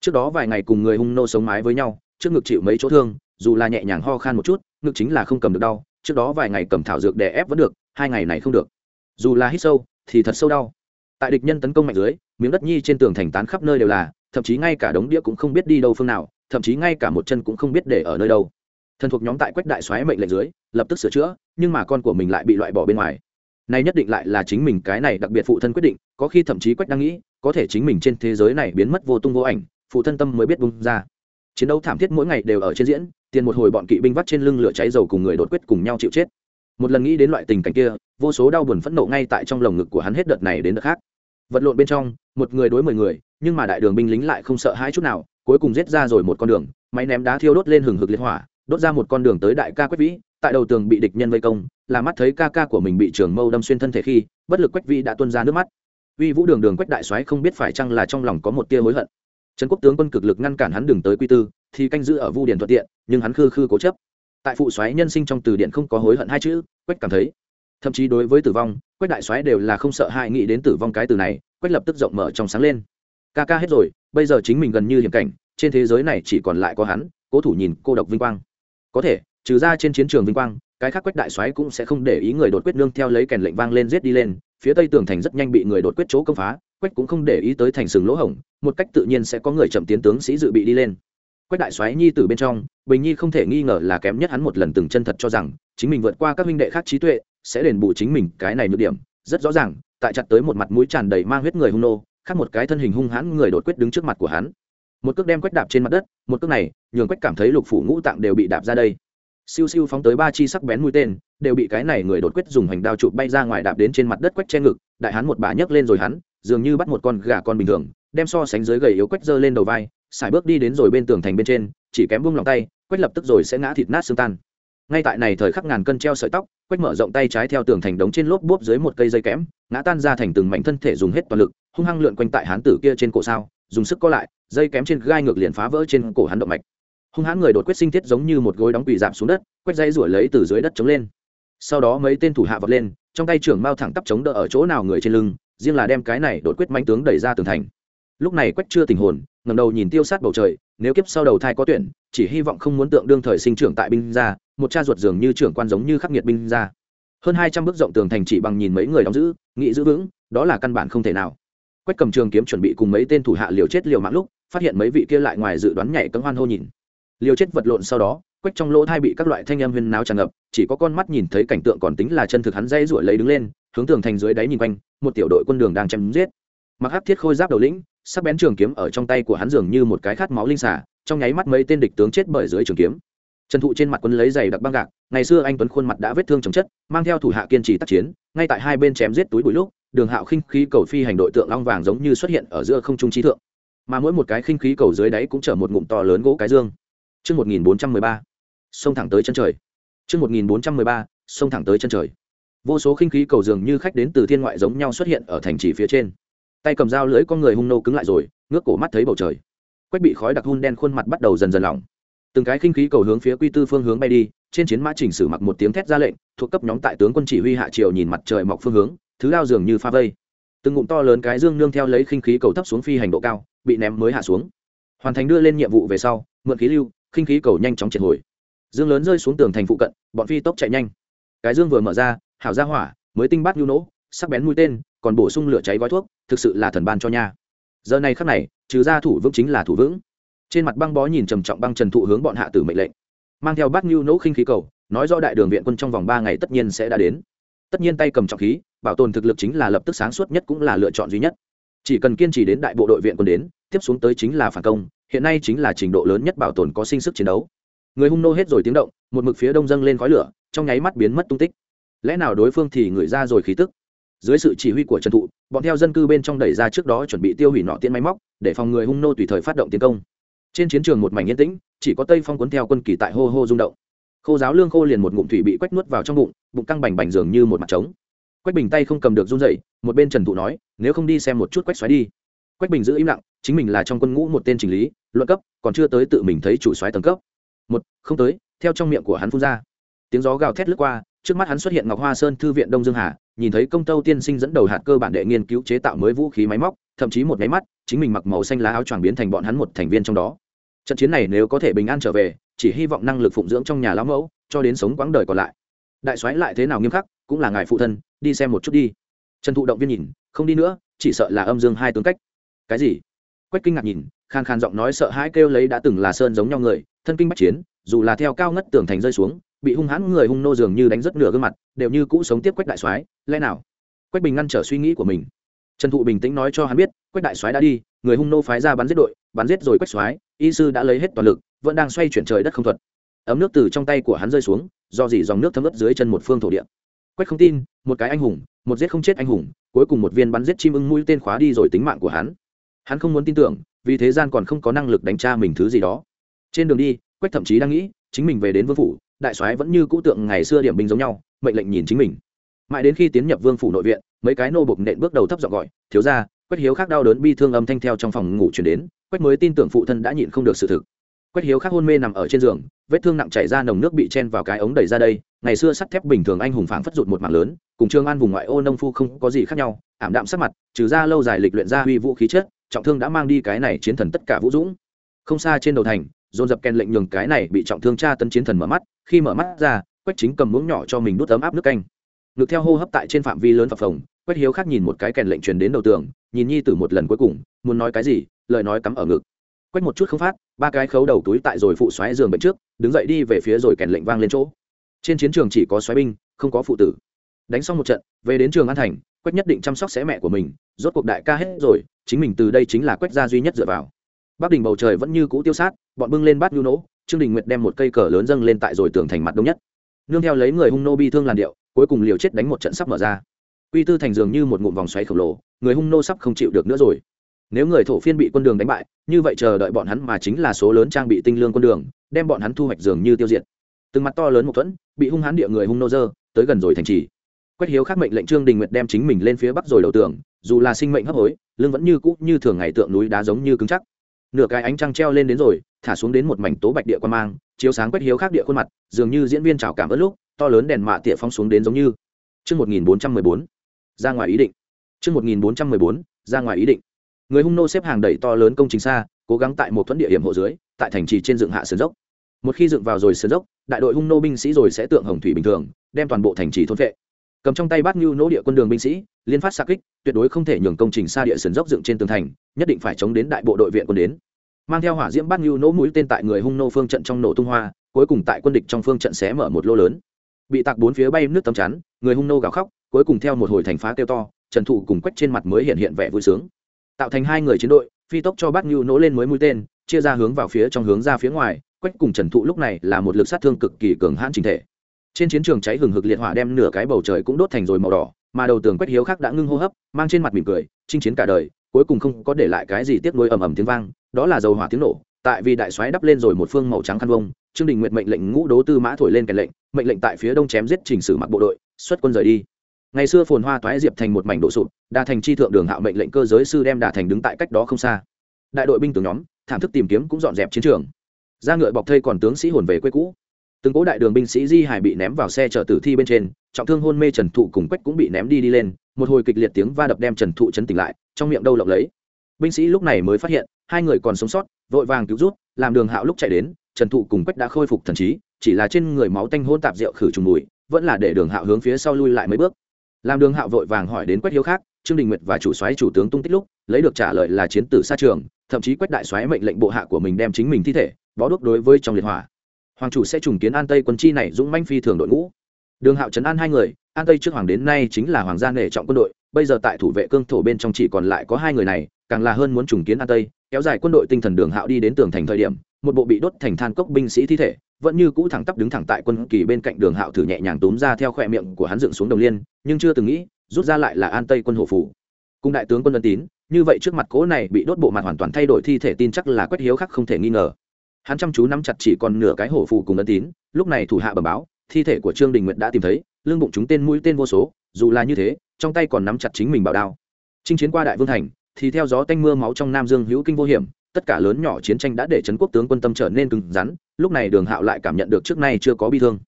trước đó vài ngày cùng người hung nô sống mái với nhau trước ngực chịu mấy chỗ thương dù là nhẹ nhàng ho khan một chút, ngực chính là không cầm được đau, trước đó vài ngày cầm thảo dược đè ép vẫn được, hai ngày này không được. Dù là hít sâu, thì thật sâu đau. Tại địch nhân tấn công mạnh dưới, miếng đất nhi trên tường thành tán khắp nơi đều là, thậm chí ngay cả đống đĩa cũng không biết đi đâu phương nào, thậm chí ngay cả một chân cũng không biết để ở nơi đâu. Thần thuộc nhóm tại quách đại xoáy mệnh lệnh dưới, lập tức sửa chữa, nhưng mà con của mình lại bị loại bỏ bên ngoài. Nay nhất định lại là chính mình cái này đặc biệt phụ thân quyết định, có khi thậm chí quách đang nghĩ, có thể chính mình trên thế giới này biến mất vô tung vô ảnh, phụ thân tâm mới biết bung ra. Chiến đấu thảm thiết mỗi ngày đều ở trên diễn tiền một hồi bọn kỵ binh vắt trên lưng lửa cháy dầu cùng người đột quyết cùng nhau chịu chết. Một lần nghĩ đến loại tình cảnh kia, vô số đau buồn phẫn nộ ngay tại trong lồng ngực của hắn hết đợt này đến đợt khác. Vật lộn bên trong, một người đối mười người, nhưng mà đại đường binh lính lại không sợ hãi chút nào, cuối cùng giết ra rồi một con đường, máy ném đá thiêu đốt lên hừng hực liệt hỏa, đốt ra một con đường tới đại ca quách vĩ, tại đầu tường bị địch nhân vây công, là mắt thấy ca ca của mình bị trường mâu đâm xuyên thân thể khi, bất lực quách vĩ đã tuôn ra nước mắt. Uy vũ đường đường quách đại soái không biết phải chăng là trong lòng có một tia hối hận trấn quốc tướng quân cực lực ngăn cản hắn đường tới quy tư, thì canh giữ ở vu điền thuận tiện, nhưng hắn khư khư cố chấp. Tại phụ soái nhân sinh trong từ điện không có hối hận hai chữ, quách cảm thấy. Thậm chí đối với tử vong, quách đại soái đều là không sợ hãi nghĩ đến tử vong cái từ này, quách lập tức rộng mở trong sáng lên. Ca ca hết rồi, bây giờ chính mình gần như hiểm cảnh, trên thế giới này chỉ còn lại có hắn, cố thủ nhìn cô độc vinh quang. Có thể, trừ ra trên chiến trường vinh quang, cái khác quách đại soái cũng sẽ không để ý người đột quyết nương theo lấy kèn lệnh vang lên giết đi lên, phía tây tường thành rất nhanh bị người đột quyết chỗ công phá, quách cũng không để ý tới thành sừng lỗ hổng một cách tự nhiên sẽ có người chậm tiến tướng sĩ dự bị đi lên. Quách đại soái nhi từ bên trong, bình nhi không thể nghi ngờ là kém nhất hắn một lần từng chân thật cho rằng, chính mình vượt qua các huynh đệ khác trí tuệ, sẽ đền bù chính mình cái này nhược điểm. Rất rõ ràng, tại chặt tới một mặt mũi tràn đầy mang huyết người hung nô, khác một cái thân hình hung hãn người đột quyết đứng trước mặt của hắn. Một cước đem quách đạp trên mặt đất, một cước này, nhường quách cảm thấy lục phủ ngũ tạng đều bị đạp ra đây. Siêu siêu phóng tới ba chi sắc bén mũi tên, đều bị cái này người đột quyết dùng hành đao chụp bay ra ngoài đạp đến trên mặt đất quách che ngực, đại hắn một bà nhấc lên rồi hắn, dường như bắt một con gà con bình thường đem so sánh dưới gầy yếu quách dơ lên đầu vai xài bước đi đến rồi bên tường thành bên trên, chỉ kém buông lòng tay, quách lập tức rồi sẽ ngã thịt nát xương tan. Ngay tại này thời khắc ngàn cân treo sợi tóc, quách mở rộng tay trái theo tường thành đống trên lốp bốp dưới một cây dây kẽm, ngã tan ra thành từng mảnh thân thể dùng hết toàn lực, hung hăng lượn quanh tại hán tử kia trên cổ sao, dùng sức co lại, dây kém trên gai ngược liền phá vỡ trên cổ hắn động mạch. Hung hãn người đột quyết sinh thiết giống như một gối đóng quỳ giảm xuống đất quét dây rủi lấy từ dưới đất chống lên. Sau đó mấy tên thủ hạ vọt lên, trong tay trưởng mao thẳng tắp chống đỡ ở chỗ nào người trên lưng, riêng là đem cái này đột quyết manh tướng đẩy ra tường thành lúc này quách chưa tình hồn ngầm đầu nhìn tiêu sát bầu trời, nếu kiếp sau đầu thai có tuyển, chỉ hy vọng không muốn tượng đương thời sinh trưởng tại binh gia, một cha ruột dường như trưởng quan giống như khắc nghiệt binh gia. Hơn hai trăm bước rộng tường thành chỉ bằng nhìn mấy người đóng giữ nghị giữ vững, đó là căn bản không thể nào. Quách cầm trường kiếm chuẩn bị cùng mấy tên thủ hạ liều chết liều mạng lúc, phát hiện mấy vị kia lại ngoài dự đoán nhảy cấm hoan hô nhìn. Liều chết vật lộn sau đó, quách trong lỗ thai bị các loại thanh âm huyên náo tràn ngập, chỉ có con mắt nhìn thấy cảnh tượng còn tính là chân thực hắn dây ruổi lấy đứng lên, hướng tường thành dưới đáy nhìn quanh, một tiểu đội quân đường đang chém giết. Mặc hắc thiết khôi giáp đầu lĩnh sắc bén trường kiếm ở trong tay của hắn dường như một cái khát máu linh xả trong nháy mắt mấy tên địch tướng chết bởi dưới trường kiếm trần thụ trên mặt quân lấy giày đặc băng gạc ngày xưa anh tuấn khuôn mặt đã vết thương chồng chất mang theo thủ hạ kiên trì tác chiến ngay tại hai bên chém giết túi bụi lúc đường hạo khinh khí cầu phi hành đội tượng long vàng giống như xuất hiện ở giữa không trung trí thượng mà mỗi một cái khinh khí cầu dưới đáy cũng chở một ngụm to lớn gỗ cái dương Trước 1413, sông thẳng tới chân trời. Trước 1413, sông thẳng tới chân trời. Vô số khinh khí cầu dường như khách đến từ thiên ngoại giống nhau xuất hiện ở thành trì phía trên. Tay cầm dao lưỡi con người hung nô cứng lại rồi, ngước cổ mắt thấy bầu trời. Quách bị khói đặc hun đen khuôn mặt bắt đầu dần dần lỏng. Từng cái khinh khí cầu hướng phía quy tư phương hướng bay đi, trên chiến mã chỉnh sử mặc một tiếng thét ra lệnh, thuộc cấp nhóm tại tướng quân chỉ huy hạ triều nhìn mặt trời mọc phương hướng, thứ lao dường như pha vây. Từng ngụm to lớn cái dương nương theo lấy khinh khí cầu thấp xuống phi hành độ cao, bị ném mới hạ xuống. Hoàn thành đưa lên nhiệm vụ về sau, mượn khí lưu, khinh khí cầu nhanh chóng triệt hồi dương lớn rơi xuống tường thành phụ cận bọn phi tốc chạy nhanh cái dương vừa mở ra hảo ra hỏa mới tinh bát nhu nỗ sắc bén mũi tên còn bổ sung lửa cháy gói thuốc, thực sự là thần ban cho nha. Giờ này khắc này, trừ ra thủ vững chính là thủ vững. Trên mặt băng bó nhìn trầm trọng băng trần thụ hướng bọn hạ tử mệnh lệnh. Mang theo bát nhu nỗ khinh khí cầu, nói rõ đại đường viện quân trong vòng ba ngày tất nhiên sẽ đã đến. Tất nhiên tay cầm trọng khí, bảo tồn thực lực chính là lập tức sáng suốt nhất cũng là lựa chọn duy nhất. Chỉ cần kiên trì đến đại bộ đội viện quân đến, tiếp xuống tới chính là phản công, hiện nay chính là trình độ lớn nhất bảo tồn có sinh sức chiến đấu. Người hung nô hết rồi tiếng động, một mực phía đông dâng lên khói lửa, trong nháy mắt biến mất tung tích. Lẽ nào đối phương thì người ra rồi khí tức? Dưới sự chỉ huy của trần thụ, bọn theo dân cư bên trong đẩy ra trước đó chuẩn bị tiêu hủy nọ tiễn máy móc, để phòng người hung nô tùy thời phát động tiến công. Trên chiến trường một mảnh yên tĩnh, chỉ có tây phong cuốn theo quân kỳ tại hô hô rung động. Khô giáo lương khô liền một ngụm thủy bị quách nuốt vào trong bụng bụng căng bành bành dường như một mặt trống. Quách bình tay không cầm được run dậy một bên trần thụ nói, nếu không đi xem một chút quách xoáy đi. Quách bình giữ im lặng, chính mình là trong quân ngũ một tên trình lý, luận cấp, còn chưa tới tự mình thấy chủ xoáy tầng cấp. Một, không tới, theo trong miệng của hắn phun ra. Tiếng gió gào thét lướt qua, trước mắt hắn xuất hiện ngọc hoa sơn thư viện đông dương hà nhìn thấy công tâu tiên sinh dẫn đầu hạt cơ bản đệ nghiên cứu chế tạo mới vũ khí máy móc, thậm chí một máy mắt, chính mình mặc màu xanh lá áo choàng biến thành bọn hắn một thành viên trong đó. Trận chiến này nếu có thể bình an trở về, chỉ hy vọng năng lực phụng dưỡng trong nhà lão mẫu, cho đến sống quãng đời còn lại. Đại soái lại thế nào nghiêm khắc, cũng là ngài phụ thân, đi xem một chút đi. Trần thụ động viên nhìn, không đi nữa, chỉ sợ là âm dương hai tướng cách. Cái gì? Quách kinh ngạc nhìn khan khan giọng nói sợ hãi kêu lấy đã từng là sơn giống nhau người, thân kinh bách chiến, dù là theo cao ngất tường thành rơi xuống bị hung hãn người hung nô dường như đánh rất nửa gương mặt, đều như cũ sống tiếp quách đại soái, lẽ nào? Quách bình ngăn trở suy nghĩ của mình. Trần thụ bình tĩnh nói cho hắn biết, quách đại soái đã đi, người hung nô phái ra bắn giết đội, bắn giết rồi quách soái, y sư đã lấy hết toàn lực, vẫn đang xoay chuyển trời đất không thuật. Ấm nước từ trong tay của hắn rơi xuống, do dỉ dòng nước thấm ướt dưới chân một phương thổ địa. Quách không tin, một cái anh hùng, một giết không chết anh hùng, cuối cùng một viên bắn giết chim ưng mũi tên khóa đi rồi tính mạng của hắn. Hắn không muốn tin tưởng, vì thế gian còn không có năng lực đánh tra mình thứ gì đó. Trên đường đi, quách thậm chí đang nghĩ, chính mình về đến vương phủ đại soái vẫn như cũ tượng ngày xưa điểm binh giống nhau, mệnh lệnh nhìn chính mình. Mãi đến khi tiến nhập vương phủ nội viện, mấy cái nô bộc nện bước đầu thấp giọng gọi, thiếu ra quách hiếu khác đau đớn bi thương âm thanh theo trong phòng ngủ chuyển đến, quách mới tin tưởng phụ thân đã nhịn không được sự thực. Quách hiếu khác hôn mê nằm ở trên giường, vết thương nặng chảy ra nồng nước bị chen vào cái ống đẩy ra đây, ngày xưa sắt thép bình thường anh hùng phảng phất rụt một mảng lớn, cùng trương an vùng ngoại ô nông phu không có gì khác nhau, ảm đạm sắc mặt, trừ ra lâu dài lịch luyện ra huy vũ khí chất, trọng thương đã mang đi cái này chiến thần tất cả vũ dũng. Không xa trên đầu thành, dồn dập kèn lệnh nhường cái này bị trọng thương tra tấn chiến thần mở mắt khi mở mắt ra, quách chính cầm muỗng nhỏ cho mình đút ấm áp nước canh. Ngược theo hô hấp tại trên phạm vi lớn phập phồng, quách hiếu khác nhìn một cái kèn lệnh truyền đến đầu tường, nhìn nhi tử một lần cuối cùng, muốn nói cái gì, lời nói cắm ở ngực. Quách một chút không phát, ba cái khấu đầu túi tại rồi phụ xoáy giường bệnh trước, đứng dậy đi về phía rồi kèn lệnh vang lên chỗ. Trên chiến trường chỉ có xoáy binh, không có phụ tử. Đánh xong một trận, về đến trường an thành, quách nhất định chăm sóc sẽ mẹ của mình, rốt cuộc đại ca hết rồi, chính mình từ đây chính là quách gia duy nhất dựa vào bắc đình bầu trời vẫn như cũ tiêu sát, bọn bưng lên bát nhu nỗ, trương đình nguyệt đem một cây cờ lớn dâng lên tại rồi tường thành mặt đông nhất. Nương theo lấy người hung nô bi thương làn điệu, cuối cùng liều chết đánh một trận sắp mở ra. Quy tư thành dường như một ngụm vòng xoáy khổng lồ, người hung nô sắp không chịu được nữa rồi. Nếu người thổ phiên bị quân đường đánh bại, như vậy chờ đợi bọn hắn mà chính là số lớn trang bị tinh lương quân đường, đem bọn hắn thu hoạch dường như tiêu diệt. Từng mặt to lớn một thuẫn, bị hung hãn địa người hung nô dơ, tới gần rồi thành trì. Quách hiếu khác mệnh lệnh trương đình nguyệt đem chính mình lên phía bắc rồi đầu tường, dù là sinh mệnh hấp hối, lưng vẫn như cũ như thường ngày tượng núi đá giống như cứng chắc nửa cái ánh trăng treo lên đến rồi, thả xuống đến một mảnh tố bạch địa quan mang, chiếu sáng quét hiếu khác địa khuôn mặt, dường như diễn viên trào cảm ớt lúc, to lớn đèn mạ tỉa phong xuống đến giống như. Chương một nghìn bốn trăm mười bốn, ra ngoài ý định. Chương một nghìn bốn trăm mười bốn, ra ngoài ý định. Người hung nô xếp hàng đẩy to lớn công trình xa, cố gắng tại một thuẫn địa hiểm hộ dưới, tại thành trì trên dựng hạ sườn dốc. Một khi dựng vào rồi sườn dốc, đại đội hung nô binh sĩ rồi sẽ tượng hồng thủy bình thường, đem toàn bộ thành trì thôn vệ cầm trong tay bát nhu nỗ địa quân đường binh sĩ, liên phát xa kích, tuyệt đối không thể nhường công trình xa địa sườn dốc dựng trên tường thành, nhất định phải chống đến đại bộ đội viện quân đến. Mang theo hỏa diễm bát nhu nỗ mũi tên tại người hung nô phương trận trong nổ tung hoa, cuối cùng tại quân địch trong phương trận xé mở một lô lớn. Bị tạc bốn phía bay nước tấm chắn, người hung nô gào khóc, cuối cùng theo một hồi thành phá kêu to, trần thụ cùng quách trên mặt mới hiện hiện vẻ vui sướng. Tạo thành hai người chiến đội, phi tốc cho bát nhu nỗ lên mới mũi tên, chia ra hướng vào phía trong hướng ra phía ngoài, quách cùng trần thụ lúc này là một lực sát thương cực kỳ cường hãn trình thể trên chiến trường cháy hừng hực liệt hỏa đem nửa cái bầu trời cũng đốt thành rồi màu đỏ, mà đầu tường quách hiếu khác đã ngưng hô hấp, mang trên mặt mỉm cười, chinh chiến cả đời, cuối cùng không có để lại cái gì tiếc nuối ầm ầm tiếng vang, đó là dầu hỏa tiếng nổ, tại vì đại soái đắp lên rồi một phương màu trắng khăn vông, trương đình nguyện mệnh lệnh ngũ đố tư mã thổi lên kèn lệnh, mệnh lệnh tại phía đông chém giết trình sử mặc bộ đội, xuất quân rời đi. Ngày xưa phồn hoa toái diệp thành một mảnh đổ sụp đà thành chi thượng đường hạo mệnh lệnh cơ giới sư đem đà thành đứng tại cách đó không xa. Đại đội binh tướng nhóm, thảm thức tìm kiếm cũng dọn dẹp chiến trường. Ra ngựa bọc thây còn tướng sĩ hồn về quê cũ từng cố đại đường binh sĩ di hải bị ném vào xe chở tử thi bên trên, trọng thương hôn mê trần thụ cùng quách cũng bị ném đi đi lên, một hồi kịch liệt tiếng va đập đem trần thụ chấn tỉnh lại, trong miệng đâu lộng lấy. Binh sĩ lúc này mới phát hiện, hai người còn sống sót, vội vàng cứu rút, làm đường hạo lúc chạy đến, trần thụ cùng quách đã khôi phục thần trí, chỉ là trên người máu tanh hôn tạp rượu khử trùng mùi, vẫn là để đường hạo hướng phía sau lui lại mấy bước. Làm đường hạo vội vàng hỏi đến quách hiếu khác, trương đình nguyệt và chủ soái chủ tướng tung tích lúc, lấy được trả lời là chiến tử xa trường, thậm chí quách đại soái mệnh lệnh bộ hạ của mình đem chính mình thi thể, bó đuốc đối với trong liệt hỏa hoàng chủ sẽ trùng kiến an tây quân chi này dũng manh phi thường đội ngũ. Đường hạo trấn an hai người, an tây trước hoàng đến nay chính là hoàng gia nể trọng quân đội, bây giờ tại thủ vệ cương thổ bên trong chỉ còn lại có hai người này, càng là hơn muốn trùng kiến an tây, kéo dài quân đội tinh thần đường hạo đi đến tường thành thời điểm, một bộ bị đốt thành than cốc binh sĩ thi thể, vẫn như cũ thẳng tắp đứng thẳng tại quân kỳ bên cạnh đường hạo thử nhẹ nhàng túm ra theo khoe miệng của hắn dựng xuống đồng liên, nhưng chưa từng nghĩ, rút ra lại là an tây quân hộ phủ. Cùng đại tướng quân ân tín, như vậy trước mặt cố này bị đốt bộ mặt hoàn toàn thay đổi thi thể tin chắc là quét hiếu khắc không thể nghi ngờ hắn chăm chú nắm chặt chỉ còn nửa cái hổ phù cùng ấn tín, lúc này thủ hạ bẩm báo, thi thể của trương đình nguyện đã tìm thấy lương bụng chúng tên mũi tên vô số, dù là như thế, trong tay còn nắm chặt chính mình bảo đao. Chinh chiến qua đại vương thành, thì theo gió tanh mưa máu trong nam dương hữu kinh vô hiểm, tất cả lớn nhỏ chiến tranh đã để trấn quốc tướng quân tâm trở nên cứng rắn, lúc này đường hạo lại cảm nhận được trước nay chưa có bi thương.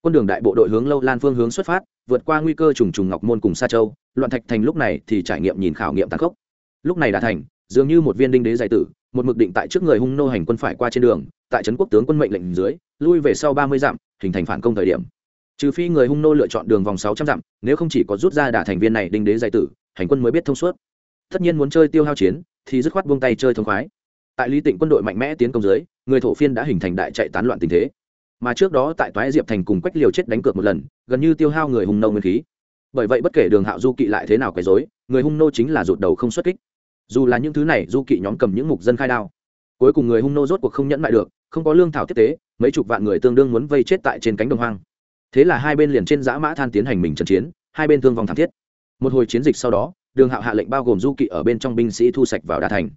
Quân đường đại bộ đội hướng lâu lan phương hướng xuất phát, vượt qua nguy cơ trùng trùng ngọc môn cùng sa châu, loạn thạch thành lúc này thì trải nghiệm nhìn khảo nghiệm tàn khốc. Lúc này đã thành, dường như một viên đinh đế giải tử một mực định tại trước người hung nô hành quân phải qua trên đường, tại trấn quốc tướng quân mệnh lệnh dưới, lui về sau ba mươi dặm, hình thành phản công thời điểm. Trừ phi người hung nô lựa chọn đường vòng sáu trăm dặm, nếu không chỉ có rút ra đả thành viên này đinh đế giải tử, hành quân mới biết thông suốt. Tất nhiên muốn chơi tiêu hao chiến, thì dứt khoát buông tay chơi thông khoái. Tại lý tịnh quân đội mạnh mẽ tiến công dưới, người thổ phiên đã hình thành đại chạy tán loạn tình thế. Mà trước đó tại toái diệp thành cùng quách liều chết đánh cược một lần, gần như tiêu hao người hung nô nguyên khí. Bởi vậy bất kể đường hạo du kỵ lại thế nào quấy dối người hung nô chính là rụt đầu không xuất kích dù là những thứ này du kỵ nhóm cầm những mục dân khai đao, cuối cùng người hung nô rốt cuộc không nhẫn lại được, không có lương thảo tiếp tế, mấy chục vạn người tương đương muốn vây chết tại trên cánh đồng hoang. Thế là hai bên liền trên giã mã than tiến hành mình trận chiến, hai bên thương vong thảm thiết. Một hồi chiến dịch sau đó, đường hạo hạ lệnh bao gồm du kỵ ở bên trong binh sĩ thu sạch vào đà thành.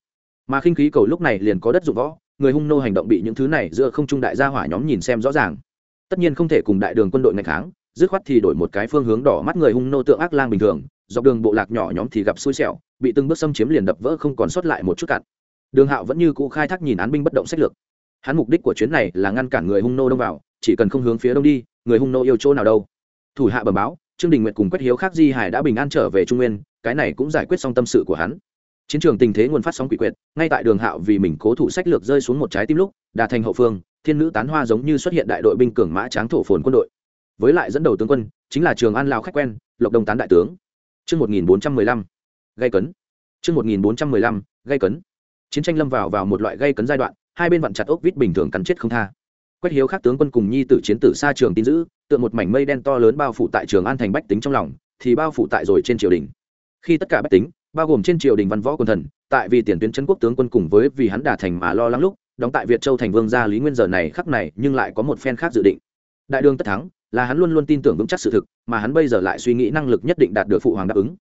Mà khinh khí cầu lúc này liền có đất dụng võ, người hung nô hành động bị những thứ này giữa không trung đại gia hỏa nhóm nhìn xem rõ ràng. Tất nhiên không thể cùng đại đường quân đội ngày kháng dứt khoát thì đổi một cái phương hướng đỏ mắt người hung nô tượng ác lang bình thường, dọc đường bộ lạc nhỏ nhóm thì gặp xui xẻo, bị từng bước xâm chiếm liền đập vỡ không còn sót lại một chút cạn đường hạo vẫn như cũ khai thác nhìn án binh bất động sách lược. Hắn mục đích của chuyến này là ngăn cản người hung nô đông vào, chỉ cần không hướng phía đông đi, người hung nô yêu chỗ nào đâu. Thủ hạ bẩm báo, trương đình nguyện cùng quách hiếu khác di hải đã bình an trở về trung nguyên, cái này cũng giải quyết xong tâm sự của hắn. Chiến trường tình thế nguồn phát sóng quỷ quyệt, ngay tại đường hạo vì mình cố thủ sách lược rơi xuống một trái tim lúc, đà thành hậu phương, thiên nữ tán hoa giống như xuất hiện đại đội binh cường mã tráng thổ phồn quân đội với lại dẫn đầu tướng quân chính là trường an lào khách quen lộc đông tán đại tướng Trước 1415, gây cấn. Trước 1415, gây cấn. Chiến tranh lâm vào vào một loại gây cấn giai đoạn, hai bên vặn chặt ốc vít bình thường cắn chết không tha. Quách Hiếu khác tướng quân cùng nhi tử chiến tử xa trường tin giữ, tựa một mảnh mây đen to lớn bao phủ tại trường An thành bách tính trong lòng, thì bao phủ tại rồi trên triều đình. Khi tất cả bách tính, bao gồm trên triều đình văn võ quân thần, tại vì tiền tuyến trấn quốc tướng quân cùng với vì hắn đả thành mà lo lắng lúc, đóng tại Việt Châu thành vương gia Lý Nguyên giờ này khắc này, nhưng lại có một phen khác dự định. Đại đường tất thắng, là hắn luôn luôn tin tưởng vững chắc sự thực, mà hắn bây giờ lại suy nghĩ năng lực nhất định đạt được phụ hoàng đáp ứng.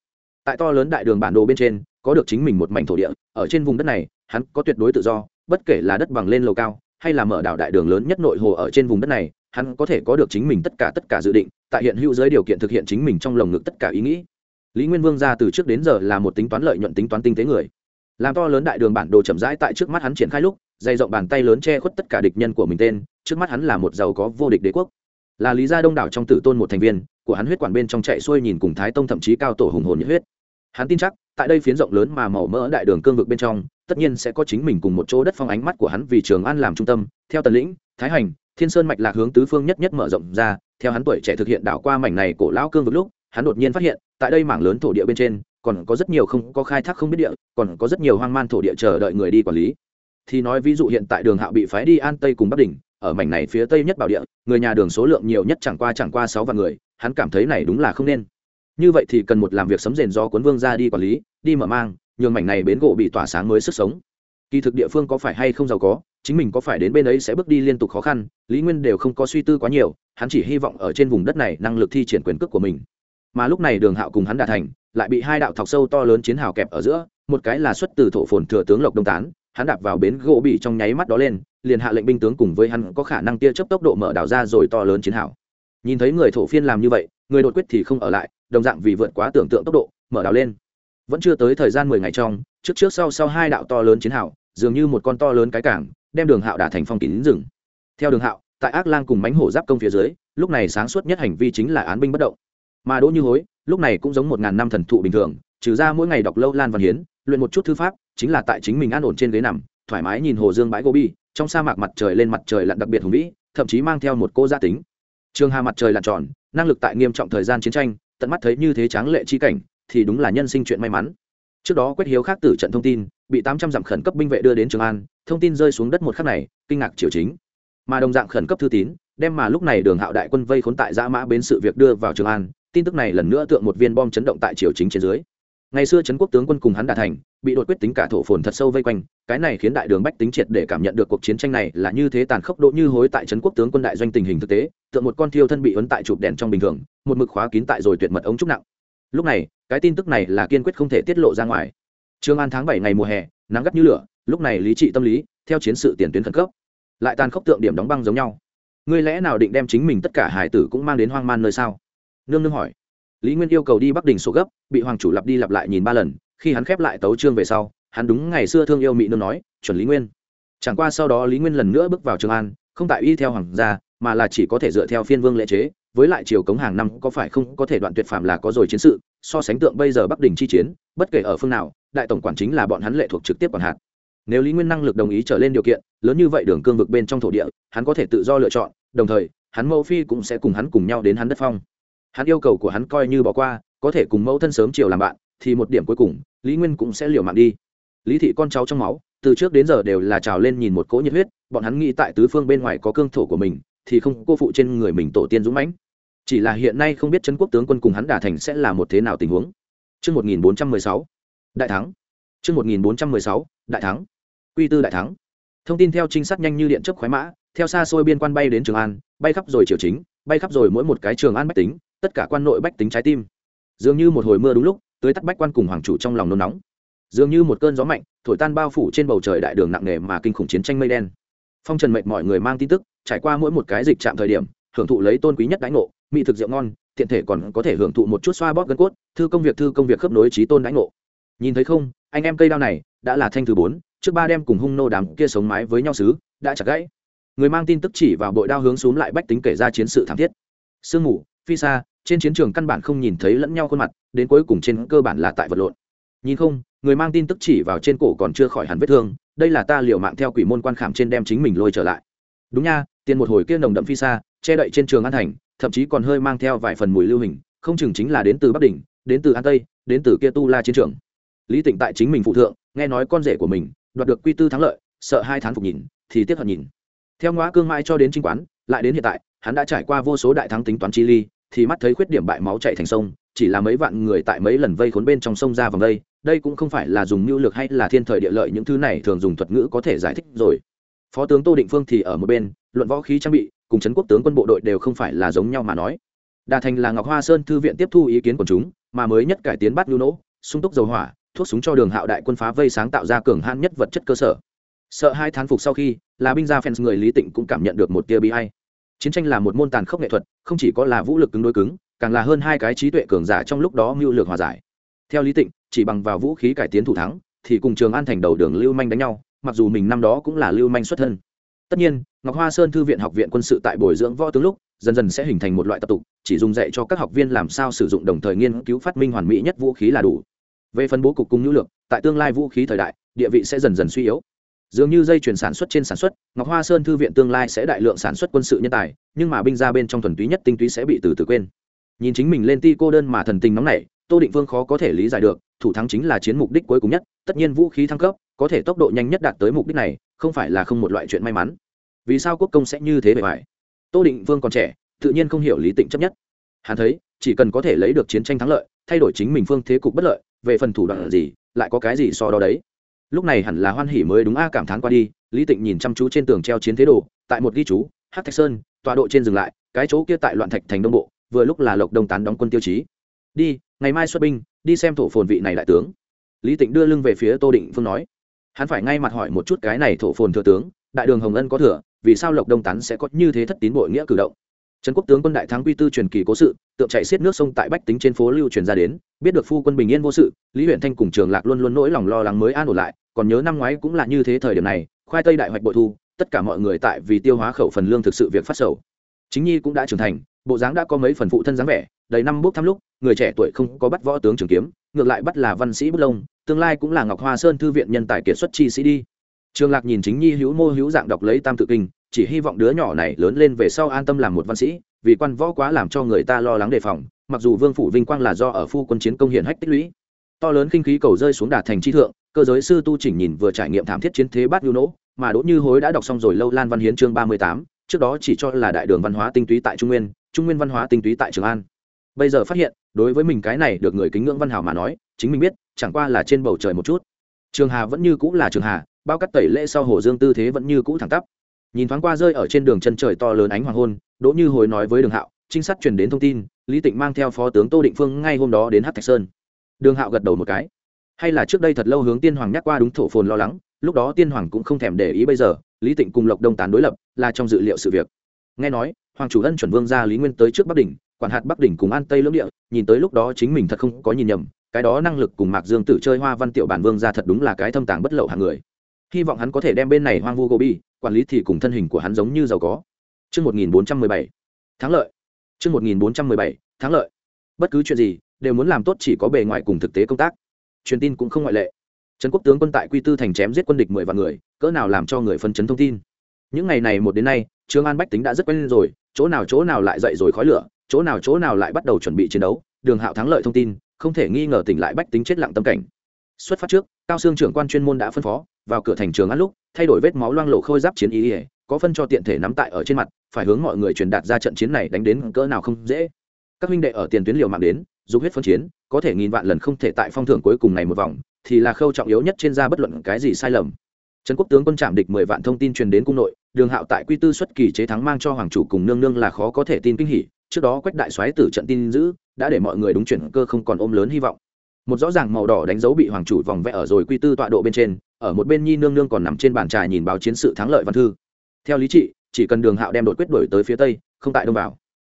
Tại to lớn đại đường bản đồ bên trên, có được chính mình một mảnh thổ địa, ở trên vùng đất này, hắn có tuyệt đối tự do, bất kể là đất bằng lên lầu cao, hay là mở đảo đại đường lớn nhất nội hồ ở trên vùng đất này, hắn có thể có được chính mình tất cả tất cả dự định, tại hiện hữu giới điều kiện thực hiện chính mình trong lồng ngực tất cả ý nghĩ. Lý Nguyên Vương gia từ trước đến giờ là một tính toán lợi nhuận tính toán tinh tế người. Làm to lớn đại đường bản đồ chậm rãi tại trước mắt hắn triển khai lúc, dày rộng bàn tay lớn che khuất tất cả địch nhân của mình tên trước mắt hắn là một giàu có vô địch đế quốc là lý gia đông đảo trong tử tôn một thành viên, của hắn huyết quản bên trong chạy xuôi nhìn cùng thái tông thậm chí cao tổ hùng hồn nhiệt huyết. Hắn tin chắc, tại đây phiến rộng lớn mà màu mỡ đại đường cương vực bên trong, tất nhiên sẽ có chính mình cùng một chỗ đất phong ánh mắt của hắn vì trường an làm trung tâm. Theo tần lĩnh, thái hành, thiên sơn mạch lạc hướng tứ phương nhất nhất mở rộng ra, theo hắn tuổi trẻ thực hiện đảo qua mảnh này cổ lão cương vực lúc, hắn đột nhiên phát hiện, tại đây mảng lớn thổ địa bên trên, còn có rất nhiều không có khai thác không biết địa, còn có rất nhiều hoang man thổ địa chờ đợi người đi quản lý. Thì nói ví dụ hiện tại đường hạo bị phái đi an tây cùng bắc đỉnh ở mảnh này phía tây nhất bảo địa, người nhà đường số lượng nhiều nhất chẳng qua chẳng qua sáu vạn người, hắn cảm thấy này đúng là không nên. Như vậy thì cần một làm việc sấm rền do cuốn vương ra đi quản lý, đi mở mang, nhường mảnh này bến gỗ bị tỏa sáng mới sức sống. Kỳ thực địa phương có phải hay không giàu có, chính mình có phải đến bên ấy sẽ bước đi liên tục khó khăn, lý nguyên đều không có suy tư quá nhiều, hắn chỉ hy vọng ở trên vùng đất này năng lực thi triển quyền cước của mình. Mà lúc này đường hạo cùng hắn đạt thành, lại bị hai đạo thọc sâu to lớn chiến hào kẹp ở giữa, một cái là xuất từ thổ phồn thừa tướng lộc đông tán hắn đạp vào bến gỗ bị trong nháy mắt đó lên, liền hạ lệnh binh tướng cùng với hắn có khả năng tia chấp tốc độ mở đảo ra rồi to lớn chiến hào. Nhìn thấy người thổ phiên làm như vậy, người đột quyết thì không ở lại, đồng dạng vì vượt quá tưởng tượng tốc độ, mở đảo lên. Vẫn chưa tới thời gian mười ngày trong, trước trước sau sau hai đạo to lớn chiến hào, dường như một con to lớn cái cảng, đem đường hạo đả thành phong kín rừng. Theo đường hạo, tại ác lang cùng mánh hổ giáp công phía dưới, lúc này sáng suốt nhất hành vi chính là án binh bất động. Mà đỗ như hối, lúc này cũng giống một ngàn năm thần thụ bình thường, trừ ra mỗi ngày đọc lâu lan văn hiến luyện một chút thư pháp, chính là tại chính mình an ổn trên ghế nằm, thoải mái nhìn hồ dương bãi gobi, trong sa mạc mặt trời lên mặt trời lặn đặc biệt hùng vĩ, thậm chí mang theo một cô gia tính. Trường hà mặt trời lặn tròn, năng lực tại nghiêm trọng thời gian chiến tranh, tận mắt thấy như thế tráng lệ chi cảnh, thì đúng là nhân sinh chuyện may mắn. Trước đó quét hiếu khác tử trận thông tin, bị tám trăm dặm khẩn cấp binh vệ đưa đến trường an, thông tin rơi xuống đất một khắc này, kinh ngạc triều chính. Mà đồng dạng khẩn cấp thư tín, đem mà lúc này đường hạo đại quân vây khốn tại giã mã bến sự việc đưa vào trường an, tin tức này lần nữa tượng một viên bom chấn động tại triều chính trên dưới ngày xưa trấn quốc tướng quân cùng hắn đạt thành bị đột quyết tính cả thổ phồn thật sâu vây quanh cái này khiến đại đường bách tính triệt để cảm nhận được cuộc chiến tranh này là như thế tàn khốc độ như hối tại trấn quốc tướng quân đại doanh tình hình thực tế tượng một con thiêu thân bị ấn tại chụp đèn trong bình thường một mực khóa kín tại rồi tuyệt mật ống trúc nặng lúc này cái tin tức này là kiên quyết không thể tiết lộ ra ngoài Trương An tháng bảy ngày mùa hè, nắng gắt như lửa, lúc này lý trị tâm lý, theo chiến sự tiền tuyến khẩn cấp, lại tàn khốc tượng điểm đóng băng giống nhau. Ngươi lẽ nào định đem chính mình tất cả hải tử cũng mang đến hoang man nơi sao? Nương nương hỏi. Lý Nguyên yêu cầu đi Bắc Đình sổ gấp, bị hoàng chủ lặp đi lặp lại nhìn ba lần, khi hắn khép lại tấu chương về sau, hắn đúng ngày xưa thương yêu mỹ nương nói, chuẩn Lý Nguyên. Chẳng qua sau đó Lý Nguyên lần nữa bước vào Trường An, không tại y theo hoàng gia, mà là chỉ có thể dựa theo phiên vương lễ chế, với lại triều cống hàng năm có phải không có thể đoạn tuyệt phạm là có rồi chiến sự, so sánh tượng bây giờ Bắc Đình chi chiến, bất kể ở phương nào, đại tổng quản chính là bọn hắn lệ thuộc trực tiếp quản hạt nếu lý nguyên năng lực đồng ý trở lên điều kiện lớn như vậy đường cương vực bên trong thổ địa hắn có thể tự do lựa chọn đồng thời hắn mẫu phi cũng sẽ cùng hắn cùng nhau đến hắn đất phong hắn yêu cầu của hắn coi như bỏ qua có thể cùng mẫu thân sớm chiều làm bạn thì một điểm cuối cùng lý nguyên cũng sẽ liều mạng đi. Lý thị con cháu trong máu từ trước đến giờ đều là trào lên nhìn một cỗ nhiệt huyết bọn hắn nghĩ tại tứ phương bên ngoài có cương thổ của mình thì không cô phụ trên người mình tổ tiên dũng mãnh. Chỉ là hiện nay không biết trấn quốc tướng quân cùng hắn đả thành sẽ là một thế nào tình huống. Trước 1416, đại thắng. Trước 1416, đại thắng. Quy tư đại thắng. Thông tin theo trinh sát nhanh như điện chớp khoái mã, theo xa xôi biên quan bay đến Trường An, bay khắp rồi triều chính, bay khắp rồi mỗi một cái Trường An bách tính, tất cả quan nội bách tính trái tim. Dường như một hồi mưa đúng lúc, tới tắt bách quan cùng hoàng chủ trong lòng nôn nóng. Dường như một cơn gió mạnh, thổi tan bao phủ trên bầu trời đại đường nặng nề mà kinh khủng chiến tranh mây đen. Phong Trần mệnh mọi người mang tin tức, trải qua mỗi một cái dịch trạm thời điểm, hưởng thụ lấy tôn quý nhất đãi ngộ, mỹ thực rượu ngon, thiện thể còn có thể hưởng thụ một chút xoa bóp gân cốt, thư công việc thư công việc khớp nối trí tôn đãi ngộ nhìn thấy không anh em cây đao này đã là thanh thứ bốn trước ba đem cùng hung nô đám kia sống mái với nhau xứ đã chặt gãy người mang tin tức chỉ vào bội đao hướng xuống lại bách tính kể ra chiến sự thảm thiết sương mù phi xa trên chiến trường căn bản không nhìn thấy lẫn nhau khuôn mặt, đến cuối cùng trên cơ bản là tại vật lộn. Nhìn không, người mang tin tức chỉ vào trên cổ còn chưa khỏi hẳn vết thương, đây là ta liệu mạng theo quỷ môn quan khảm trên đem chính mình lôi trở lại. Đúng nha, tiền một hồi kia nồng đậm phi xa, che đậy trên trường an thành, thậm chí còn hơi mang theo vài phần mùi lưu hình, không chừng chính là đến từ bắc đỉnh, đến từ an tây, đến từ kia tu la chiến trường. Lý tịnh tại chính mình phụ thượng, nghe nói con rể của mình, đoạt được quy tư thắng lợi, sợ hai tháng phục nhìn, thì tiếp hận nhìn. Theo ngõ cương mai cho đến trinh quán, lại đến hiện tại, hắn đã trải qua vô số đại thắng tính toán chi ly thì mắt thấy khuyết điểm bại máu chạy thành sông, chỉ là mấy vạn người tại mấy lần vây khốn bên trong sông ra vòng đây đây cũng không phải là dùng mưu lược hay là thiên thời địa lợi những thứ này thường dùng thuật ngữ có thể giải thích rồi. Phó tướng tô định phương thì ở một bên, luận võ khí trang bị, cùng trấn quốc tướng quân bộ đội đều không phải là giống nhau mà nói. Đà thành là ngọc hoa sơn thư viện tiếp thu ý kiến của chúng, mà mới nhất cải tiến bắt nhu nỗ, sung túc dầu hỏa, thuốc súng cho đường hạo đại quân phá vây sáng tạo ra cường hãn nhất vật chất cơ sở. Sợ hai thán phục sau khi, là binh gia fans người lý tịnh cũng cảm nhận được một tia bi hay chiến tranh là một môn tàn khốc nghệ thuật, không chỉ có là vũ lực cứng đối cứng, càng là hơn hai cái trí tuệ cường giả trong lúc đó mưu lược hòa giải. Theo lý tịnh, chỉ bằng vào vũ khí cải tiến thủ thắng, thì cùng trường an thành đầu đường lưu manh đánh nhau, mặc dù mình năm đó cũng là lưu manh xuất thân. Tất nhiên, ngọc hoa sơn thư viện học viện quân sự tại bồi dưỡng võ tướng lúc, dần dần sẽ hình thành một loại tập tục, chỉ dùng dạy cho các học viên làm sao sử dụng đồng thời nghiên cứu phát minh hoàn mỹ nhất vũ khí là đủ. Về phân bố cục cung nhu lược, tại tương lai vũ khí thời đại, địa vị sẽ dần dần suy yếu dường như dây chuyển sản xuất trên sản xuất, ngọc hoa sơn thư viện tương lai sẽ đại lượng sản xuất quân sự nhân tài, nhưng mà binh ra bên trong thuần túy nhất tinh túy sẽ bị từ từ quên. Nhìn chính mình lên ti cô đơn mà thần tình nóng nảy, tô định vương khó có thể lý giải được, thủ thắng chính là chiến mục đích cuối cùng nhất, tất nhiên vũ khí thăng cấp, có thể tốc độ nhanh nhất đạt tới mục đích này, không phải là không một loại chuyện may mắn. Vì sao quốc công sẽ như thế bề ngoài? Tô định vương còn trẻ, tự nhiên không hiểu lý tịnh chấp nhất. Hắn thấy, chỉ cần có thể lấy được chiến tranh thắng lợi, thay đổi chính mình phương thế cục bất lợi, về phần thủ đoạn gì, lại có cái gì so đó đấy? Lúc này hẳn là hoan hỉ mới đúng a cảm thán qua đi, lý tịnh nhìn chăm chú trên tường treo chiến thế đồ, tại một ghi chú hát thạch sơn, tọa độ trên dừng lại, cái chỗ kia tại loạn thạch thành đông bộ, vừa lúc là lộc đông tán đóng quân tiêu chí. Đi, ngày mai xuất binh, đi xem thổ phồn vị này đại tướng. Lý tịnh đưa lưng về phía tô định phương nói. Hắn phải ngay mặt hỏi một chút cái này thổ phồn thừa tướng, đại đường hồng ân có thừa, vì sao lộc đông tán sẽ có như thế thất tín bội nghĩa cử động? Trần quốc tướng quân đại thắng quy tư truyền kỳ cố sự tượng chạy xiết nước sông tại bách tính trên phố lưu truyền ra đến, biết được phu quân bình yên vô sự, lý huyện thanh cùng trường lạc luôn luôn nỗi lòng lo lắng mới an ổn lại, còn nhớ năm ngoái cũng là như thế thời điểm này, khoai tây đại hoạch bội thu, tất cả mọi người tại vì tiêu hóa khẩu phần lương thực sự việc phát sầu. Chính nhi cũng đã trưởng thành, bộ dáng đã có mấy phần phụ thân dáng vẻ, đầy năm bước thăm lúc, người trẻ tuổi không có bắt võ tướng trường kiếm, ngược lại bắt là văn sĩ bút lông, tương lai cũng là ngọc hoa sơn thư viện nhân tài kiệt xuất chi sĩ đi. Trường lạc nhìn chính nhi hữu mô hữu dạng đọc lấy tam tự kinh, chỉ hy vọng đứa nhỏ này lớn lên về sau an tâm làm một văn sĩ vì quan võ quá làm cho người ta lo lắng đề phòng, mặc dù vương phủ vinh quang là do ở phu quân chiến công hiển hách tích lũy. To lớn kinh khí cầu rơi xuống đà thành chi thượng, cơ giới sư tu chỉnh nhìn vừa trải nghiệm thảm thiết chiến thế bát nhu nỗ, mà đỗ như hối đã đọc xong rồi lâu lan văn hiến chương ba mươi tám, trước đó chỉ cho là đại đường văn hóa tinh túy tại trung nguyên trung nguyên văn hóa tinh túy tại trường an. Bây giờ phát hiện, đối với mình cái này được người kính ngưỡng văn hào mà nói, chính mình biết, chẳng qua là trên bầu trời một chút. Trường hà vẫn như cũ là trường hà, bao cắt tẩy lễ sau hồ dương tư thế vẫn như cũ thẳng tắp nhìn thoáng qua rơi ở trên đường chân trời to lớn ánh hoàng hôn, đỗ như hồi nói với đường hạo, trinh sát truyền đến thông tin, lý tịnh mang theo phó tướng tô định phương ngay hôm đó đến hát thạch sơn. Đường hạo gật đầu một cái. Hay là trước đây thật lâu hướng tiên hoàng nhắc qua đúng thổ phồn lo lắng, lúc đó tiên hoàng cũng không thèm để ý bây giờ, lý tịnh cùng lộc đông tán đối lập, là trong dự liệu sự việc. Nghe nói, hoàng chủ ân chuẩn vương gia lý nguyên tới trước bắc đỉnh, quản hạt bắc đỉnh cùng an tây lưỡng địa, nhìn tới lúc đó chính mình thật không có nhìn nhầm, cái đó năng lực cùng mạc dương tử chơi hoa văn tiểu bản vương gia thật đúng là cái thâm tàng bất lậu hàng người hy vọng hắn có thể đem bên này hoang vu gobi quản lý thì cùng thân hình của hắn giống như giàu có Trước 1417, thắng lợi. Trước 1417, thắng lợi. Bất cứ chuyện gì, đều muốn làm tốt chỉ có bề ngoài cùng thực tế công tác. Truyền tin cũng không ngoại lệ. Trấn quốc tướng quân tại Quy Tư thành chém giết quân địch mười vạn người, cỡ nào làm cho người phân chấn thông tin. Những ngày này một đến nay, Trương An Bách tính đã rất quen rồi, chỗ nào chỗ nào lại dậy rồi khói lửa, chỗ nào chỗ nào lại bắt đầu chuẩn bị chiến đấu, Đường Hạo thắng lợi thông tin, không thể nghi ngờ tỉnh lại bách tính chết lặng tâm cảnh. Xuất phát trước, Cao xương trưởng quan chuyên môn đã phân phó, vào cửa thành trường ăn lúc, thay đổi vết máu loang lộ khôi giáp chiến ý, ỉa có phân cho tiện thể nắm tại ở trên mặt, phải hướng mọi người truyền đạt ra trận chiến này đánh đến cỡ nào không dễ. Các huynh đệ ở tiền tuyến liều mạng đến, dùng huyết phân chiến, có thể nghìn vạn lần không thể tại phong thưởng cuối cùng này một vòng, thì là khâu trọng yếu nhất trên da bất luận cái gì sai lầm. Trấn quốc tướng quân chạm địch mười vạn thông tin truyền đến cung nội, Đường Hạo tại quy tư xuất kỳ chế thắng mang cho hoàng chủ cùng nương nương là khó có thể tin kinh hỉ, trước đó Quách đại soái tử trận tin giữ, đã để mọi người đúng chuyển cơ không còn ôm lớn hy vọng. Một rõ ràng màu đỏ đánh dấu bị hoàng chủ vòng vẽ ở rồi quy tư tọa độ bên trên, ở một bên nhi nương nương còn nằm trên bàn trà nhìn báo chiến sự thắng lợi văn thư. Theo lý trị, chỉ cần Đường Hạo đem đột quyết đổi tới phía tây, không tại đông vào.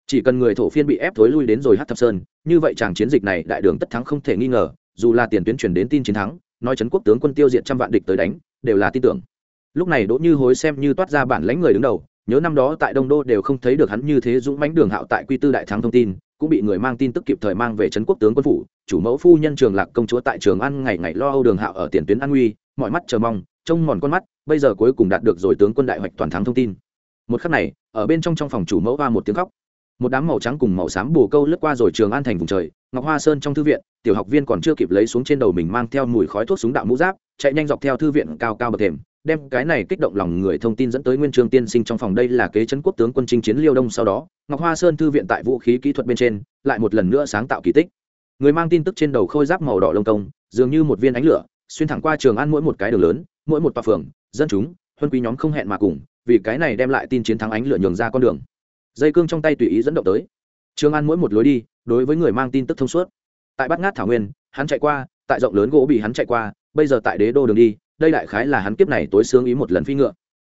Chỉ cần người thổ phiên bị ép thối lui đến rồi hát Thập Sơn, như vậy chàng chiến dịch này đại đường tất thắng không thể nghi ngờ, dù là tiền tuyến truyền đến tin chiến thắng, nói trấn quốc tướng quân tiêu diệt trăm vạn địch tới đánh, đều là tin tưởng lúc này đỗ như hối xem như toát ra bản lãnh người đứng đầu nhớ năm đó tại đông đô đều không thấy được hắn như thế dũng mãnh đường hạo tại quy tư đại thắng thông tin, cũng bị người mang tin tức kịp thời mang về trấn quốc tướng quân phủ, chủ mẫu phu nhân trường lạc công chúa tại trường ăn ngày ngày lo âu đường hạo ở tiền tuyến an nguy, mọi mắt chờ mong, trông mòn con mắt, bây giờ cuối cùng đạt được rồi tướng quân đại hoạch toàn thắng thông tin. Một khắc này, ở bên trong trong phòng chủ mẫu hoa một tiếng khóc. Một đám màu trắng cùng màu xám bù câu lướt qua rồi trường an thành vùng trời, ngọc hoa sơn trong thư viện, tiểu học viên còn chưa kịp lấy xuống trên đầu mình mang theo mùi khói thuốc súng đạo mũ giáp, chạy nhanh dọc theo thư viện cao cao bậc thềm đem cái này kích động lòng người thông tin dẫn tới nguyên trường tiên sinh trong phòng. Đây là kế trấn quốc tướng quân chinh chiến liêu đông sau đó, ngọc hoa sơn thư viện tại vũ khí kỹ thuật bên trên, lại một lần nữa sáng tạo kỳ tích. Người mang tin tức trên đầu khôi giáp màu đỏ lông công dường như một viên ánh lửa, xuyên thẳng qua trường an mỗi một cái đường lớn, mỗi một tòa phường, dân chúng, huân quý nhóm không hẹn mà cùng, vì cái này đem lại tin chiến thắng ánh lửa nhường ra con đường. Dây cương trong tay tùy ý dẫn động tới. Trường an mỗi một lối đi, đối với người mang tin tức thông suốt. Tại bát ngát thảo nguyên, hắn chạy qua, tại rộng lớn gỗ bị hắn chạy qua, bây giờ tại đế đô đường đi đây đại khái là hắn kiếp này tối sướng ý một lần phi ngựa.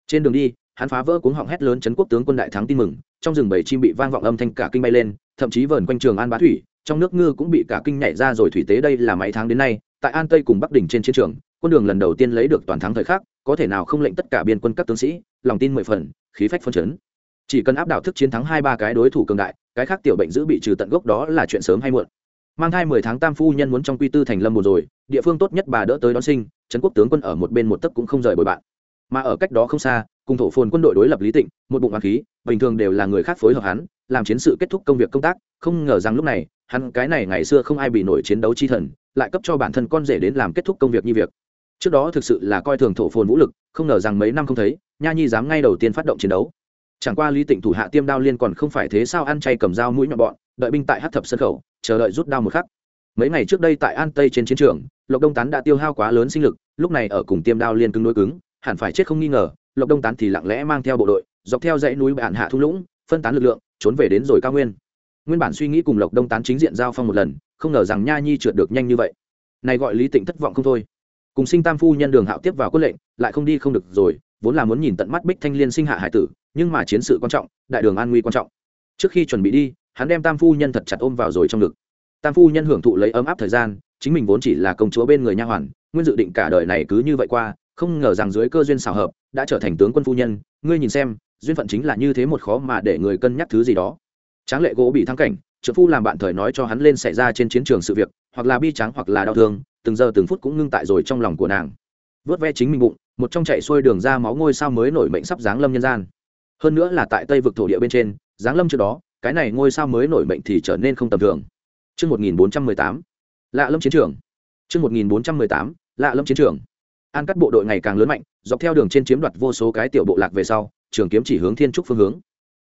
Trên đường đi, hắn phá vỡ cuống họng hét lớn chấn quốc tướng quân đại thắng tin mừng, trong rừng bầy chim bị vang vọng âm thanh cả kinh bay lên, thậm chí vờn quanh trường an bá thủy, trong nước ngư cũng bị cả kinh nhảy ra rồi thủy tế đây là mấy tháng đến nay, tại an tây cùng bắc đỉnh trên chiến trường, quân đường lần đầu tiên lấy được toàn thắng thời khắc, có thể nào không lệnh tất cả biên quân các tướng sĩ, lòng tin mười phần, khí phách phân chấn. Chỉ cần áp đảo thức chiến thắng hai ba cái đối thủ cường đại, cái khác tiểu bệnh giữ bị trừ tận gốc đó là chuyện sớm hay muộn. Mang thai mười tháng tam phu nhân muốn trong quy tư thành lâm một rồi, địa phương tốt nhất bà đỡ tới đón sinh trấn quốc tướng quân ở một bên một tấc cũng không rời bồi bạn. Mà ở cách đó không xa, cùng thổ phồn quân đội đối lập lý tịnh, một bụng hoàng khí, bình thường đều là người khác phối hợp hắn, làm chiến sự kết thúc công việc công tác, không ngờ rằng lúc này, hắn cái này ngày xưa không ai bị nổi chiến đấu chi thần, lại cấp cho bản thân con rể đến làm kết thúc công việc như việc. Trước đó thực sự là coi thường thổ phồn vũ lực, không ngờ rằng mấy năm không thấy, nha nhi dám ngay đầu tiên phát động chiến đấu. Chẳng qua lý tịnh thủ hạ tiêm đao liên còn không phải thế sao ăn chay cầm dao mũi nhọn bọn, đợi binh tại hát thập sân khẩu, chờ đợi rút đao một khắc. Mấy ngày trước đây tại an tây trên chiến trường lộc đông tán đã tiêu hao quá lớn sinh lực, lúc này ở cùng tiêm đao liên cứng đối cứng, hẳn phải chết không nghi ngờ, lộc đông tán thì lặng lẽ mang theo bộ đội, dọc theo dãy núi bạn hạ thung lũng, phân tán lực lượng, trốn về đến rồi cao nguyên. Nguyên bản suy nghĩ cùng lộc đông tán chính diện giao phong một lần, không ngờ rằng nha nhi trượt được nhanh như vậy. Này gọi lý tịnh thất vọng không thôi. Cùng sinh tam phu nhân đường hạo tiếp vào quân lệnh, lại không đi không được rồi, vốn là muốn nhìn tận mắt bích thanh liên sinh hạ hải tử, nhưng mà chiến sự quan trọng, đại đường an nguy quan trọng. Trước khi chuẩn bị đi, hắn đem tam phu nhân thật chặt ôm vào rồi trong ngực. Tam phu nhân hưởng thụ lấy ấm áp thời gian chính mình vốn chỉ là công chúa bên người nha hoàn nguyên dự định cả đời này cứ như vậy qua không ngờ rằng dưới cơ duyên xảo hợp đã trở thành tướng quân phu nhân. Ngươi nhìn xem duyên phận chính là như thế một khó mà để người cân nhắc thứ gì đó. Tráng lệ gỗ bị thăng cảnh trợ phu làm bạn thời nói cho hắn lên xảy ra trên chiến trường sự việc hoặc là bi tráng hoặc là đau thương từng giờ từng phút cũng ngưng tại rồi trong lòng của nàng. Vớt ve chính mình bụng một trong chạy xuôi đường ra máu ngôi sao mới nổi mệnh sắp giáng lâm nhân gian. Hơn nữa là tại tây vực thổ địa bên trên giáng lâm trước đó cái này ngôi sao mới nổi mệnh thì trở nên không tầm thường. Trước 1418, lạ lâm chiến trường. Trước 1418, lạ lâm chiến trường. An cắt bộ đội ngày càng lớn mạnh, dọc theo đường trên chiếm đoạt vô số cái tiểu bộ lạc về sau, trường kiếm chỉ hướng thiên trúc phương hướng.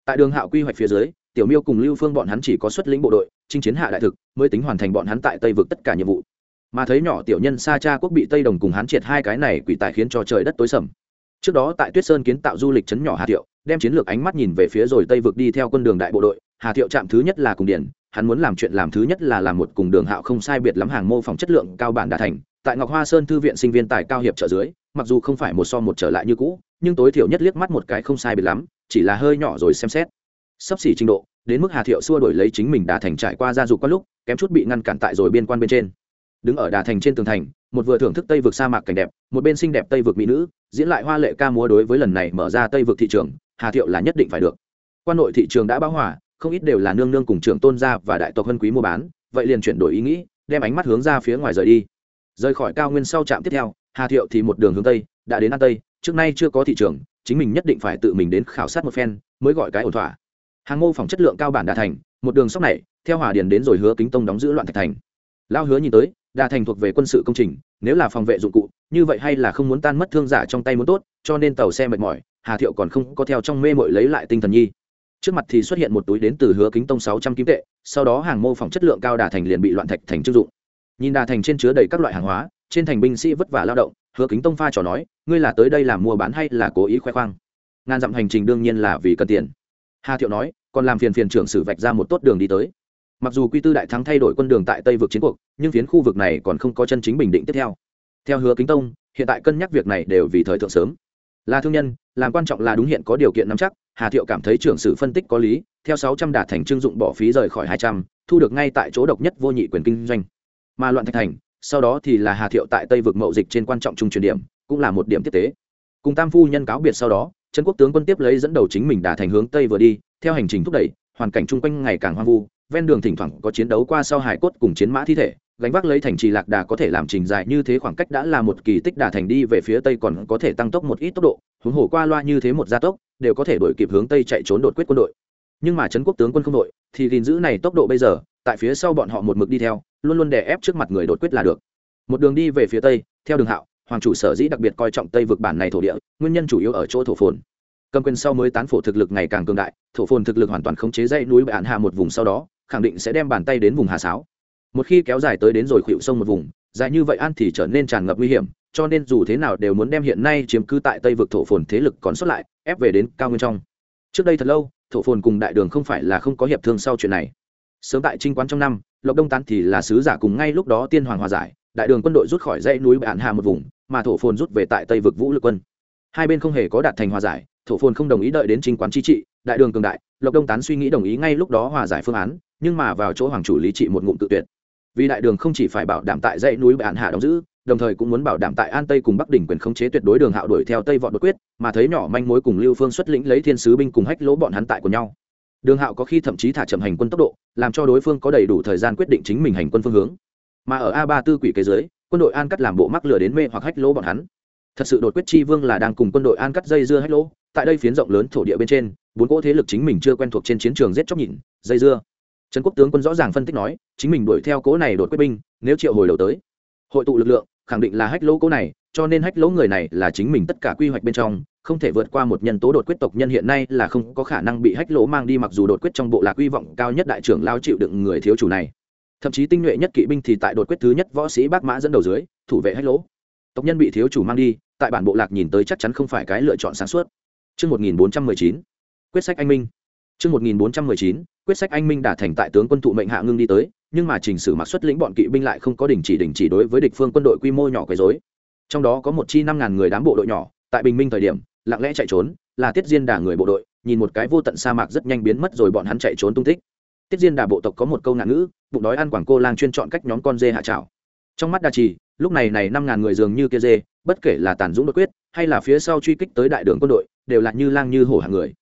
Tại đường hạo quy hoạch phía dưới, tiểu miêu cùng lưu phương bọn hắn chỉ có xuất lĩnh bộ đội, chinh chiến hạ đại thực, mới tính hoàn thành bọn hắn tại tây vực tất cả nhiệm vụ mà thấy nhỏ tiểu nhân sa cha quốc bị tây đồng cùng hắn triệt hai cái này quỷ tài khiến cho trời đất tối sầm trước đó tại tuyết sơn kiến tạo du lịch trấn nhỏ hà thiệu đem chiến lược ánh mắt nhìn về phía rồi tây vực đi theo quân đường đại bộ đội hà thiệu chạm thứ nhất là cùng điển hắn muốn làm chuyện làm thứ nhất là làm một cùng đường hạo không sai biệt lắm hàng mô phỏng chất lượng cao bản đà thành. Tại ngọc hoa sơn thư viện sinh viên tài cao hiệp trợ dưới, mặc dù không phải một so một trở lại như cũ, nhưng tối thiểu nhất liếc mắt một cái không sai biệt lắm, chỉ là hơi nhỏ rồi xem xét. Sắp xỉ trình độ, đến mức hà thiệu xua đổi lấy chính mình đà thành trải qua gia dục có lúc, kém chút bị ngăn cản tại rồi biên quan bên trên. Đứng ở đà thành trên tường thành, một vừa thưởng thức tây vực sa mạc cảnh đẹp, một bên xinh đẹp tây vực mỹ nữ, diễn lại hoa lệ ca múa đối với lần này mở ra tây vực thị trường, hà thiệu là nhất định phải được. Quan nội thị trường đã báo hỏa không ít đều là nương nương cùng trưởng tôn gia và đại tộc hân quý mua bán, vậy liền chuyển đổi ý nghĩ, đem ánh mắt hướng ra phía ngoài rời đi. Rời khỏi cao nguyên sau trạm tiếp theo, hà thiệu thì một đường hướng tây, đã đến an tây, trước nay chưa có thị trường, chính mình nhất định phải tự mình đến khảo sát một phen, mới gọi cái ổn thỏa. Hàng mô phòng chất lượng cao bản đà thành, một đường sóc này, theo hòa điền đến rồi hứa kính tông đóng giữ loạn thạch thành. Lao hứa nhìn tới, đà thành thuộc về quân sự công trình, nếu là phòng vệ dụng cụ, như vậy hay là không muốn tan mất thương giả trong tay muốn tốt, cho nên tàu xe mệt mỏi, hà thiệu còn không có theo trong mê mội lấy lại tinh thần nhi trước mặt thì xuất hiện một túi đến từ hứa kính tông sáu trăm kim tệ, sau đó hàng mô phỏng chất lượng cao đà thành liền bị loạn thạch thành chức dụng. Nhìn đà thành trên chứa đầy các loại hàng hóa, trên thành binh sĩ vất vả lao động, hứa kính tông pha trò nói, ngươi là tới đây làm mua bán hay là cố ý khoe khoang? Ngàn dặm hành trình đương nhiên là vì cần tiền. Hà thiệu nói, còn làm phiền phiền trưởng sử vạch ra một tốt đường đi tới. Mặc dù quy tư đại thắng thay đổi quân đường tại tây vực chiến cuộc, nhưng phiến khu vực này còn không có chân chính bình định tiếp theo. Theo hứa kính tông, hiện tại cân nhắc việc này đều vì thời thượng sớm. Là thương nhân, làm quan trọng là đúng hiện có điều kiện nắm chắc hà thiệu cảm thấy trưởng sử phân tích có lý, theo sáu trăm đạt thành trưng dụng bỏ phí rời khỏi hai trăm, thu được ngay tại chỗ độc nhất vô nhị quyền kinh doanh. Mà loạn thạch thành, sau đó thì là hà thiệu tại tây vực mậu dịch trên quan trọng trung truyền điểm, cũng là một điểm tiếp tế. Cùng tam phu nhân cáo biệt sau đó trần quốc tướng quân tiếp lấy dẫn đầu chính mình đả thành hướng tây vừa đi, theo hành trình thúc đẩy, hoàn cảnh chung quanh ngày càng hoang vu, ven đường thỉnh thoảng có chiến đấu qua sau hải cốt cùng chiến mã thi thể, gánh vác lấy thành trì lạc đà có thể làm trình dài như thế khoảng cách đã là một kỳ tích đà thành đi về phía tây còn có thể tăng tốc một ít tốc độ, huống hồ qua loa như thế một gia tốc đều có thể đổi kịp hướng tây chạy trốn đột quyết quân đội. Nhưng mà trấn quốc tướng quân không đội, thì gìn giữ này tốc độ bây giờ, tại phía sau bọn họ một mực đi theo, luôn luôn đè ép trước mặt người đột quyết là được. Một đường đi về phía tây, theo đường hạo, hoàng chủ sở dĩ đặc biệt coi trọng tây vực bản này thổ địa, nguyên nhân chủ yếu ở chỗ thổ phồn. Cầm quyền sau mới tán phổ thực lực ngày càng cường đại, thổ phồn thực lực hoàn toàn khống chế dãy núi bệ hạn hạ một vùng sau đó, khẳng định sẽ đem bàn tay đến vùng hà sáo. Một khi kéo dài tới đến rồi khuỵu sông một vùng, dài như vậy an thì trở nên tràn ngập nguy hiểm cho nên dù thế nào đều muốn đem hiện nay chiếm cứ tại tây vực thổ phồn thế lực còn sót lại, ép về đến cao nguyên trong. Trước đây thật lâu, thổ phồn cùng đại đường không phải là không có hiệp thương sau chuyện này. Sớm tại trinh quán trong năm, lộc đông tán thì là sứ giả cùng ngay lúc đó tiên hoàng hòa giải, đại đường quân đội rút khỏi dãy núi bạn hà một vùng, mà thổ phồn rút về tại tây vực vũ lực quân. Hai bên không hề có đạt thành hòa giải, thổ phồn không đồng ý đợi đến trinh quán chi trị, đại đường cường đại, lộc đông tán suy nghĩ đồng ý ngay lúc đó hòa giải phương án, nhưng mà vào chỗ hoàng chủ lý trị một ngụm tự tuyệt. Vì đại đường không chỉ phải bảo đảm tại dãy núi bạn hạ đóng giữ đồng thời cũng muốn bảo đảm tại an tây cùng bắc đỉnh quyền khống chế tuyệt đối đường hạo đuổi theo tây vọt đột quyết, mà thấy nhỏ manh mối cùng lưu phương xuất lĩnh lấy thiên sứ binh cùng hách lỗ bọn hắn tại của nhau. Đường hạo có khi thậm chí thả chậm hành quân tốc độ, làm cho đối phương có đầy đủ thời gian quyết định chính mình hành quân phương hướng. Mà ở a ba tư quỷ kế giới quân đội an cắt làm bộ mắc lửa đến mê hoặc hách lỗ bọn hắn. Thật sự đột quyết chi vương là đang cùng quân đội an cắt dây dưa hách lỗ, tại đây phiến rộng lớn thổ địa bên trên, bốn cỗ thế lực chính mình chưa quen thuộc trên chiến trường giết chóc nhịn, dây dưa. Trần quốc tướng quân rõ ràng phân tích nói, chính mình đuổi theo cỗ này đột quyết binh, nếu triệu hồi đầu tới, hội tụ lực lượng khẳng định là hách lỗ cố này cho nên hách lỗ người này là chính mình tất cả quy hoạch bên trong không thể vượt qua một nhân tố đột quyết tộc nhân hiện nay là không có khả năng bị hách lỗ mang đi mặc dù đột quyết trong bộ lạc quy vọng cao nhất đại trưởng lao chịu đựng người thiếu chủ này. Thậm chí tinh nhuệ nhất kỵ binh thì tại đột quyết thứ nhất võ sĩ bác mã dẫn đầu dưới thủ vệ hách lỗ. Tộc nhân bị thiếu chủ mang đi tại bản bộ lạc nhìn tới chắc chắn không phải cái lựa chọn sáng suốt. Trước 1419, quyết sách anh minh. Trước 1419, quyết sách anh minh đã thành tại tướng quân thụ mệnh hạ ngưng đi tới, nhưng mà trình sử mặc xuất lĩnh bọn kỵ binh lại không có đình chỉ đình chỉ đối với địch phương quân đội quy mô nhỏ quấy rối. Trong đó có một chi năm ngàn người đám bộ đội nhỏ, tại bình minh thời điểm, lặng lẽ chạy trốn, là Tiết Diên đà người bộ đội, nhìn một cái vô tận sa mạc rất nhanh biến mất rồi bọn hắn chạy trốn tung tích. Tiết Diên đà bộ tộc có một câu ngạn ngữ, bụng đói ăn quảng cô lang chuyên chọn cách nhóm con dê hạ trào Trong mắt Đa Trì, lúc này này năm ngàn người dường như kia dê, bất kể là tàn dũng đột quyết, hay là phía sau truy kích tới đại đường quân đội, đều là như lang như hổ hàng người.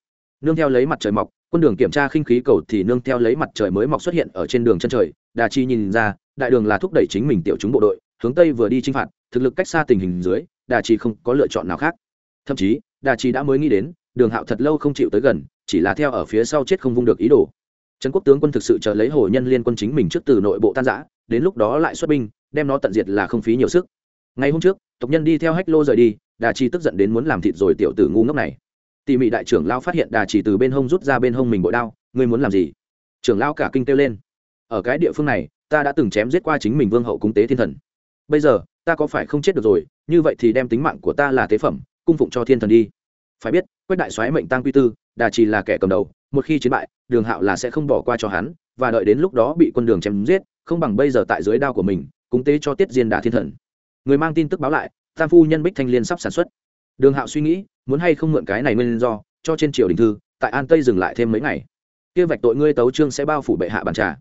Nương theo lấy mặt trời mọc, quân đường kiểm tra khinh khí cầu thì nương theo lấy mặt trời mới mọc xuất hiện ở trên đường chân trời đà chi nhìn ra, đại đường là thúc đẩy chính mình tiểu chúng bộ đội, hướng tây vừa đi chinh phạt, thực lực cách xa tình hình dưới, đà chi không có lựa chọn nào khác. Thậm chí, đà chi đã mới nghĩ đến, đường hạo thật lâu không chịu tới gần, chỉ là theo ở phía sau chết không vung được ý đồ. Trấn quốc tướng quân thực sự chờ lấy hồ nhân liên quân chính mình trước từ nội bộ tan giã đến lúc đó lại xuất binh, đem nó tận diệt là không phí nhiều sức. Ngày hôm trước, tộc nhân đi theo hách lô rời đi, đà chi tức giận đến muốn làm thịt rồi tiểu tử ngu ngốc này. Tỉ mị đại trưởng lao phát hiện đà chỉ từ bên hông rút ra bên hông mình bội đao, ngươi muốn làm gì? Trưởng lao cả kinh kêu lên ở cái địa phương này, ta đã từng chém giết qua chính mình vương hậu cúng tế thiên thần. Bây giờ, ta có phải không chết được rồi, như vậy thì đem tính mạng của ta là tế phẩm, cung phụng cho thiên thần đi. Phải biết, quách đại soái mệnh tăng quy tư, đà chỉ là kẻ cầm đầu, một khi chiến bại, đường hạo là sẽ không bỏ qua cho hắn, và đợi đến lúc đó bị quân đường chém giết, không bằng bây giờ tại dưới đao của mình, cúng tế cho tiết diên đà thiên thần. Người mang tin tức báo lại, tam phu nhân bích thanh liên sắp sản xuất. Đường hạo suy nghĩ, muốn hay không mượn cái này nguyên do, cho trên triều đình thư, tại an tây dừng lại thêm mấy ngày. Kia vạch tội ngươi tấu trương sẽ bao phủ bệ hạ bàn trà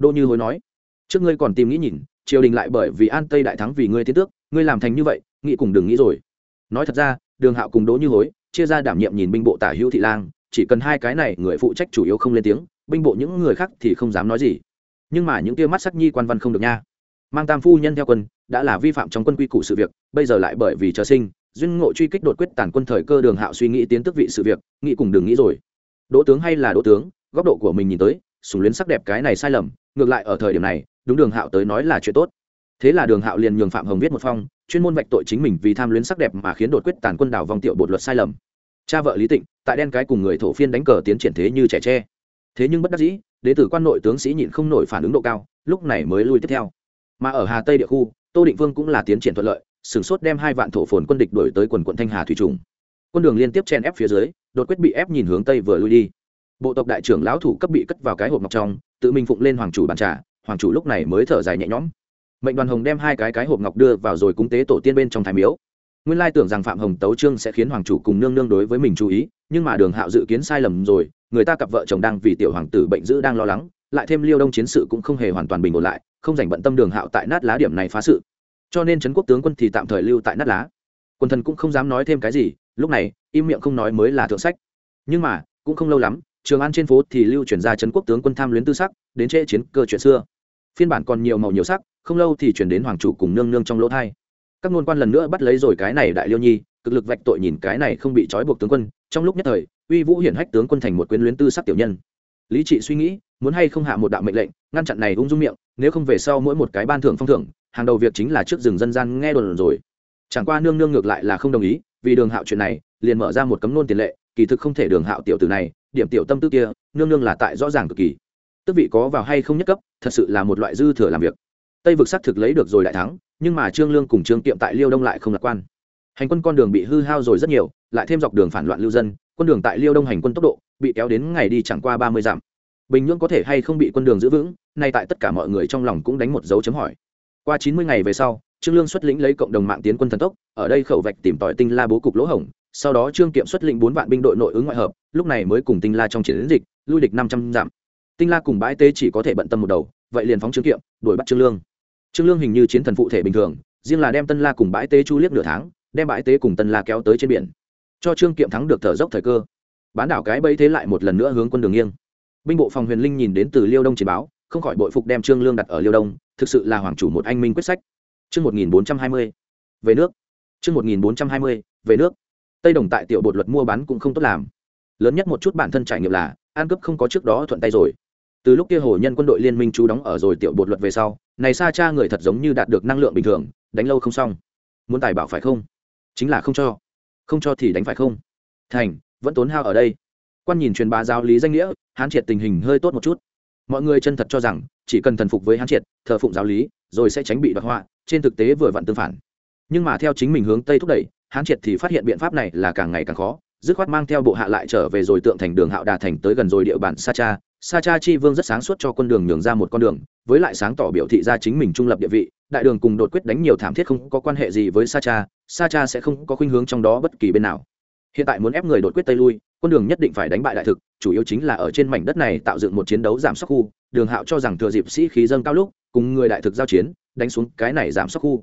đỗ như hối nói, trước ngươi còn tìm nghĩ nhìn, triều đình lại bởi vì an tây đại thắng vì ngươi tiến tước, ngươi làm thành như vậy, nghĩ cùng đừng nghĩ rồi. Nói thật ra, đường hạo cùng đỗ như hối chia ra đảm nhiệm nhìn binh bộ tả hữu thị lang, chỉ cần hai cái này người phụ trách chủ yếu không lên tiếng, binh bộ những người khác thì không dám nói gì. Nhưng mà những tia mắt sắc nhi quan văn không được nha. Mang tam phu nhân theo quân, đã là vi phạm trong quân quy củ sự việc, bây giờ lại bởi vì chờ sinh, duyên ngộ truy kích đột quyết tàn quân thời cơ đường hạo suy nghĩ tiến tức vị sự việc, nghĩ cùng đừng nghĩ rồi. Đỗ tướng hay là đỗ tướng, góc độ của mình nhìn tới sùng luyến sắc đẹp cái này sai lầm, ngược lại ở thời điểm này, đúng đường hạo tới nói là chuyện tốt. Thế là đường hạo liền nhường phạm hồng viết một phong, chuyên môn vạch tội chính mình vì tham luyến sắc đẹp mà khiến đột quyết tàn quân đảo vòng tiệu bột luật sai lầm. Cha vợ lý tịnh, tại đen cái cùng người thổ phiên đánh cờ tiến triển thế như trẻ tre. Thế nhưng bất đắc dĩ, đế tử quan nội tướng sĩ nhịn không nổi phản ứng độ cao, lúc này mới lui tiếp theo. Mà ở hà tây địa khu, tô định vương cũng là tiến triển thuận lợi sửng sốt đem hai vạn thổ phồn quân địch đổi tới quần quận thanh hà thủy trùng. Quân đường liên tiếp chen ép phía dưới, đột quyết bị ép nhìn hướng tây vừa lui đi bộ tộc đại trưởng lão thủ cấp bị cất vào cái hộp ngọc trong, tự mình phụng lên hoàng chủ bàn trà, hoàng chủ lúc này mới thở dài nhẹ nhõm. Mệnh đoàn hồng đem hai cái cái hộp ngọc đưa vào rồi cúng tế tổ tiên bên trong thái miếu. Nguyên lai tưởng rằng phạm hồng tấu trương sẽ khiến hoàng chủ cùng nương nương đối với mình chú ý, nhưng mà đường hạo dự kiến sai lầm rồi, người ta cặp vợ chồng đang vì tiểu hoàng tử bệnh dữ đang lo lắng, lại thêm liêu đông chiến sự cũng không hề hoàn toàn bình ổn lại, không dành bận tâm đường hạo tại nát lá điểm này phá sự. Cho nên trấn quốc tướng quân thì tạm thời lưu tại nát lá. Quân thần cũng không dám nói thêm cái gì, lúc này, im miệng không nói mới là thượng sách. Nhưng mà, cũng không lâu lắm trường an trên phố thì lưu chuyển ra trấn quốc tướng quân tham luyến tư sắc, đến trễ chiến cơ chuyện xưa. Phiên bản còn nhiều màu nhiều sắc, không lâu thì chuyển đến hoàng chủ cùng nương nương trong lỗ thai. Các ngôn quan lần nữa bắt lấy rồi cái này đại liêu nhi, cực lực vạch tội nhìn cái này không bị trói buộc tướng quân. Trong lúc nhất thời, uy vũ hiển hách tướng quân thành một quyến luyến tư sắc tiểu nhân. Lý trị suy nghĩ, muốn hay không hạ một đạo mệnh lệnh, ngăn chặn này ung dung miệng, nếu không về sau mỗi một cái ban thưởng phong thưởng, hàng đầu việc chính là trước rừng dân gian nghe đồn rồi. Chẳng qua nương nương ngược lại là không đồng ý, vì đường hạo chuyện này, liền mở ra một cấm nôn tiền lệ, kỳ thực không thể đường hạo tiểu tử này điểm tiểu tâm tư kia, nương nương là tại rõ ràng cực kỳ. Tức vị có vào hay không nhất cấp, thật sự là một loại dư thừa làm việc. Tây vực xác thực lấy được rồi đại thắng, nhưng mà trương lương cùng trương kiệm tại liêu đông lại không lạc quan. Hành quân con đường bị hư hao rồi rất nhiều, lại thêm dọc đường phản loạn lưu dân, quân đường tại liêu đông hành quân tốc độ bị kéo đến ngày đi chẳng qua ba mươi dặm. Bình nhưỡng có thể hay không bị quân đường giữ vững, nay tại tất cả mọi người trong lòng cũng đánh một dấu chấm hỏi. Qua chín mươi ngày về sau, trương lương xuất lĩnh lấy cộng đồng mạng tiến quân thần tốc, ở đây khẩu vạch tìm tòi tinh la bố cục lỗ hổng, sau đó trương kiệm xuất lĩnh bốn vạn binh đội nội ứng ngoại hợp lúc này mới cùng tinh la trong chiến dịch, lui địch năm trăm dặm tinh la cùng bãi tế chỉ có thể bận tâm một đầu, vậy liền phóng trương kiệm, đuổi bắt trương lương trương lương hình như chiến thần phụ thể bình thường, riêng là đem tân la cùng bãi tế chu liếc nửa tháng, đem bãi tế cùng tân la kéo tới trên biển cho trương kiệm thắng được thở dốc thời cơ bán đảo cái bẫy thế lại một lần nữa hướng quân đường nghiêng binh bộ phòng huyền linh nhìn đến từ liêu đông chỉ báo, không khỏi bội phục đem trương lương đặt ở liêu đông, thực sự là hoàng chủ một anh minh quyết sách Chương 1420. Về nước. Chương 1420. Về nước. Tây Đồng tại tiểu bột luật mua bán cũng không tốt làm. Lớn nhất một chút bản thân trải nghiệm là, an cướp không có trước đó thuận tay rồi. Từ lúc kia hồ nhân quân đội liên minh chú đóng ở rồi tiểu bột luật về sau, này xa cha người thật giống như đạt được năng lượng bình thường, đánh lâu không xong. Muốn tài bảo phải không? Chính là không cho. Không cho thì đánh phải không? Thành, vẫn tốn hao ở đây. Quan nhìn truyền bá giáo lý danh nghĩa, hán triệt tình hình hơi tốt một chút. Mọi người chân thật cho rằng, chỉ cần thần phục với hán triệt, thờ phụng giáo lý, rồi sẽ tránh bị đoạt họa, trên thực tế vừa vặn tương phản nhưng mà theo chính mình hướng tây thúc đẩy hán triệt thì phát hiện biện pháp này là càng ngày càng khó dứt khoát mang theo bộ hạ lại trở về rồi tượng thành đường hạo đà thành tới gần rồi địa bàn sa cha. Sa cha chi vương rất sáng suốt cho con đường nhường ra một con đường, với lại sáng tỏ biểu thị ra chính mình trung lập địa vị, đại đường cùng đột quyết đánh nhiều thảm thiết không có quan hệ gì với sa cha sa cha sẽ không có khuynh hướng trong đó bất kỳ bên nào. Hiện tại muốn ép người đột quyết tây lui, con đường nhất định phải đánh bại đại thực, chủ yếu chính là ở trên mảnh đất này tạo dựng một chiến đấu giảm sóc khu. Đường hạo cho rằng thừa dịp sĩ khí dâng cao lúc, cùng người đại thực giao chiến, đánh xuống cái này giảm sóc khu.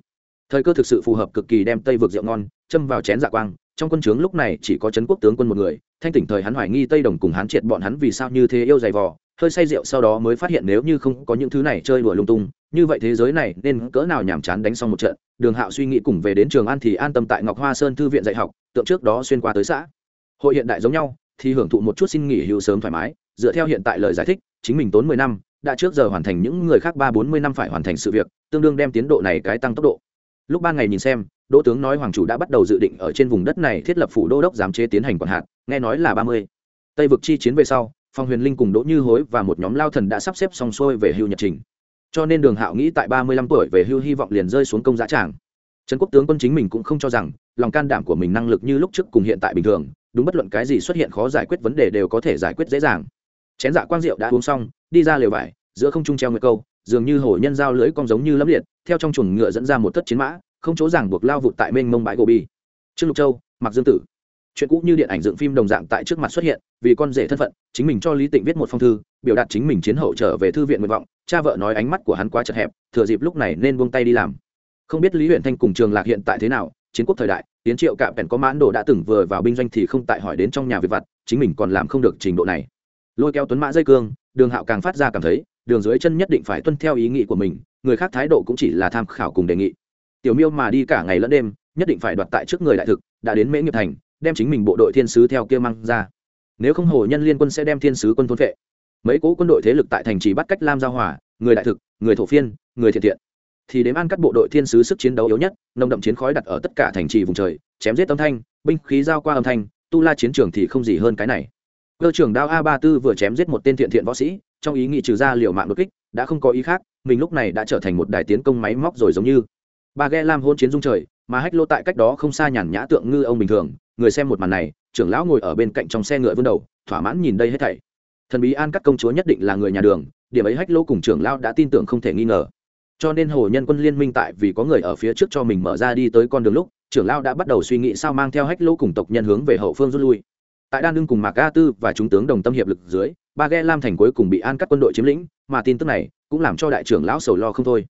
Thời cơ thực sự phù hợp cực kỳ đem tây vượt rượu ngon, châm vào chén dạ quang trong quân trướng lúc này chỉ có trấn quốc tướng quân một người, thanh tỉnh thời hắn hoài nghi tây đồng cùng hắn triệt bọn hắn vì sao như thế yêu dày vò, hơi say rượu sau đó mới phát hiện nếu như không có những thứ này chơi đùa lung tung, như vậy thế giới này nên cỡ nào nhàm chán đánh xong một trận. Đường hạo suy nghĩ cùng về đến trường an thì an tâm tại ngọc hoa sơn thư viện dạy học, tượng trước đó xuyên qua tới xã. Hội hiện đại giống nhau, thì hưởng thụ một chút xin nghỉ hưu sớm thoải mái, dựa theo hiện tại lời giải thích, chính mình tốn mười năm, đã trước giờ hoàn thành những người khác ba bốn mươi năm phải hoàn thành sự việc, tương đương đem tiến độ này cái tăng tốc độ. Lúc ban ngày nhìn xem đỗ tướng nói hoàng chủ đã bắt đầu dự định ở trên vùng đất này thiết lập phủ đô đốc giám chế tiến hành quản hạt, nghe nói là ba mươi. Tây vực chi chiến về sau, phong huyền linh cùng đỗ như hối và một nhóm lao thần đã sắp xếp xong xuôi về hưu nhật trình. Cho nên đường hạo nghĩ tại ba mươi lăm tuổi về hưu hy vọng liền rơi xuống công giá tràng. Trần quốc tướng quân chính mình cũng không cho rằng, lòng can đảm của mình năng lực như lúc trước cùng hiện tại bình thường, đúng bất luận cái gì xuất hiện khó giải quyết vấn đề đều có thể giải quyết dễ dàng. Chén dạ quang rượu đã uống xong, đi ra lều vải, giữa không trung treo nguyệt câu, dường như hổ nhân dao lưỡi cong giống như lấm liệt, theo trong chuồng ngựa dẫn ra một thất chiến mã không chỗ ràng buộc lao vụt tại mênh mông bãi gobi trương lục châu mặc dương tử. Chuyện cũ như điện ảnh dựng phim đồng dạng tại trước mặt xuất hiện, vì con rể thân phận, chính mình cho lý tịnh viết một phong thư, biểu đạt chính mình chiến hậu trở về thư viện nguyện vọng, cha vợ nói ánh mắt của hắn quá chật hẹp, thừa dịp lúc này nên buông tay đi làm. Không biết lý huyện thanh cùng trường lạc hiện tại thế nào, chiến quốc thời đại, tiến triệu cạm bèn có mãn đồ đã từng vừa vào binh doanh thì không tại hỏi đến trong nhà việc vặt, chính mình còn làm không được trình độ này. Lôi kéo tuấn mã dây cương, đường hạo càng phát ra cảm thấy, đường dưới chân nhất định phải tuân theo ý nghĩ của mình, người khác thái độ cũng chỉ là tham khảo cùng đề nghị tiểu miêu mà đi cả ngày lẫn đêm, nhất định phải đoạt tại trước người đại thực, đã đến mễ nghiệp thành, đem chính mình bộ đội thiên sứ theo kia mang ra. Nếu không hồ nhân liên quân sẽ đem thiên sứ quân thôn vệ. Mấy cỗ quân đội thế lực tại thành trì bắt cách lam giao hỏa người đại thực, người thổ phiên, người thiện thiện. Thì đếm an cắt bộ đội thiên sứ sức chiến đấu yếu nhất, nồng đậm chiến khói đặt ở tất cả thành trì vùng trời, chém giết âm thanh, binh khí giao qua âm thanh, tu la chiến trường thì không gì hơn cái này. Cơ trưởng đao a ba tư vừa chém giết một tên thiện thiện võ sĩ, trong ý nghĩ trừ ra liều mạng đột kích, đã không có ý khác, mình lúc này đã trở thành một đài tiến công máy móc rồi giống như ba ghe lam hôn chiến dung trời, mà hách lô tại cách đó không xa nhàn nhã tượng ngư ông bình thường, người xem một màn này, trưởng lão ngồi ở bên cạnh trong xe ngựa vươn đầu, thỏa mãn nhìn đây hết thảy. Thần bí an các công chúa nhất định là người nhà đường, điểm ấy hách lô cùng trưởng lão đã tin tưởng không thể nghi ngờ. Cho nên hồ nhân quân liên minh tại vì có người ở phía trước cho mình mở ra đi tới con đường lúc, trưởng lão đã bắt đầu suy nghĩ sao mang theo hách lô cùng tộc nhân hướng về hậu phương rút lui. Tại đan đương cùng mạc a tư và chúng tướng đồng tâm hiệp lực dưới, ba ghe lam thành cuối cùng bị an các quân đội chiếm lĩnh, mà tin tức này cũng làm cho đại trưởng lão sầu lo không thôi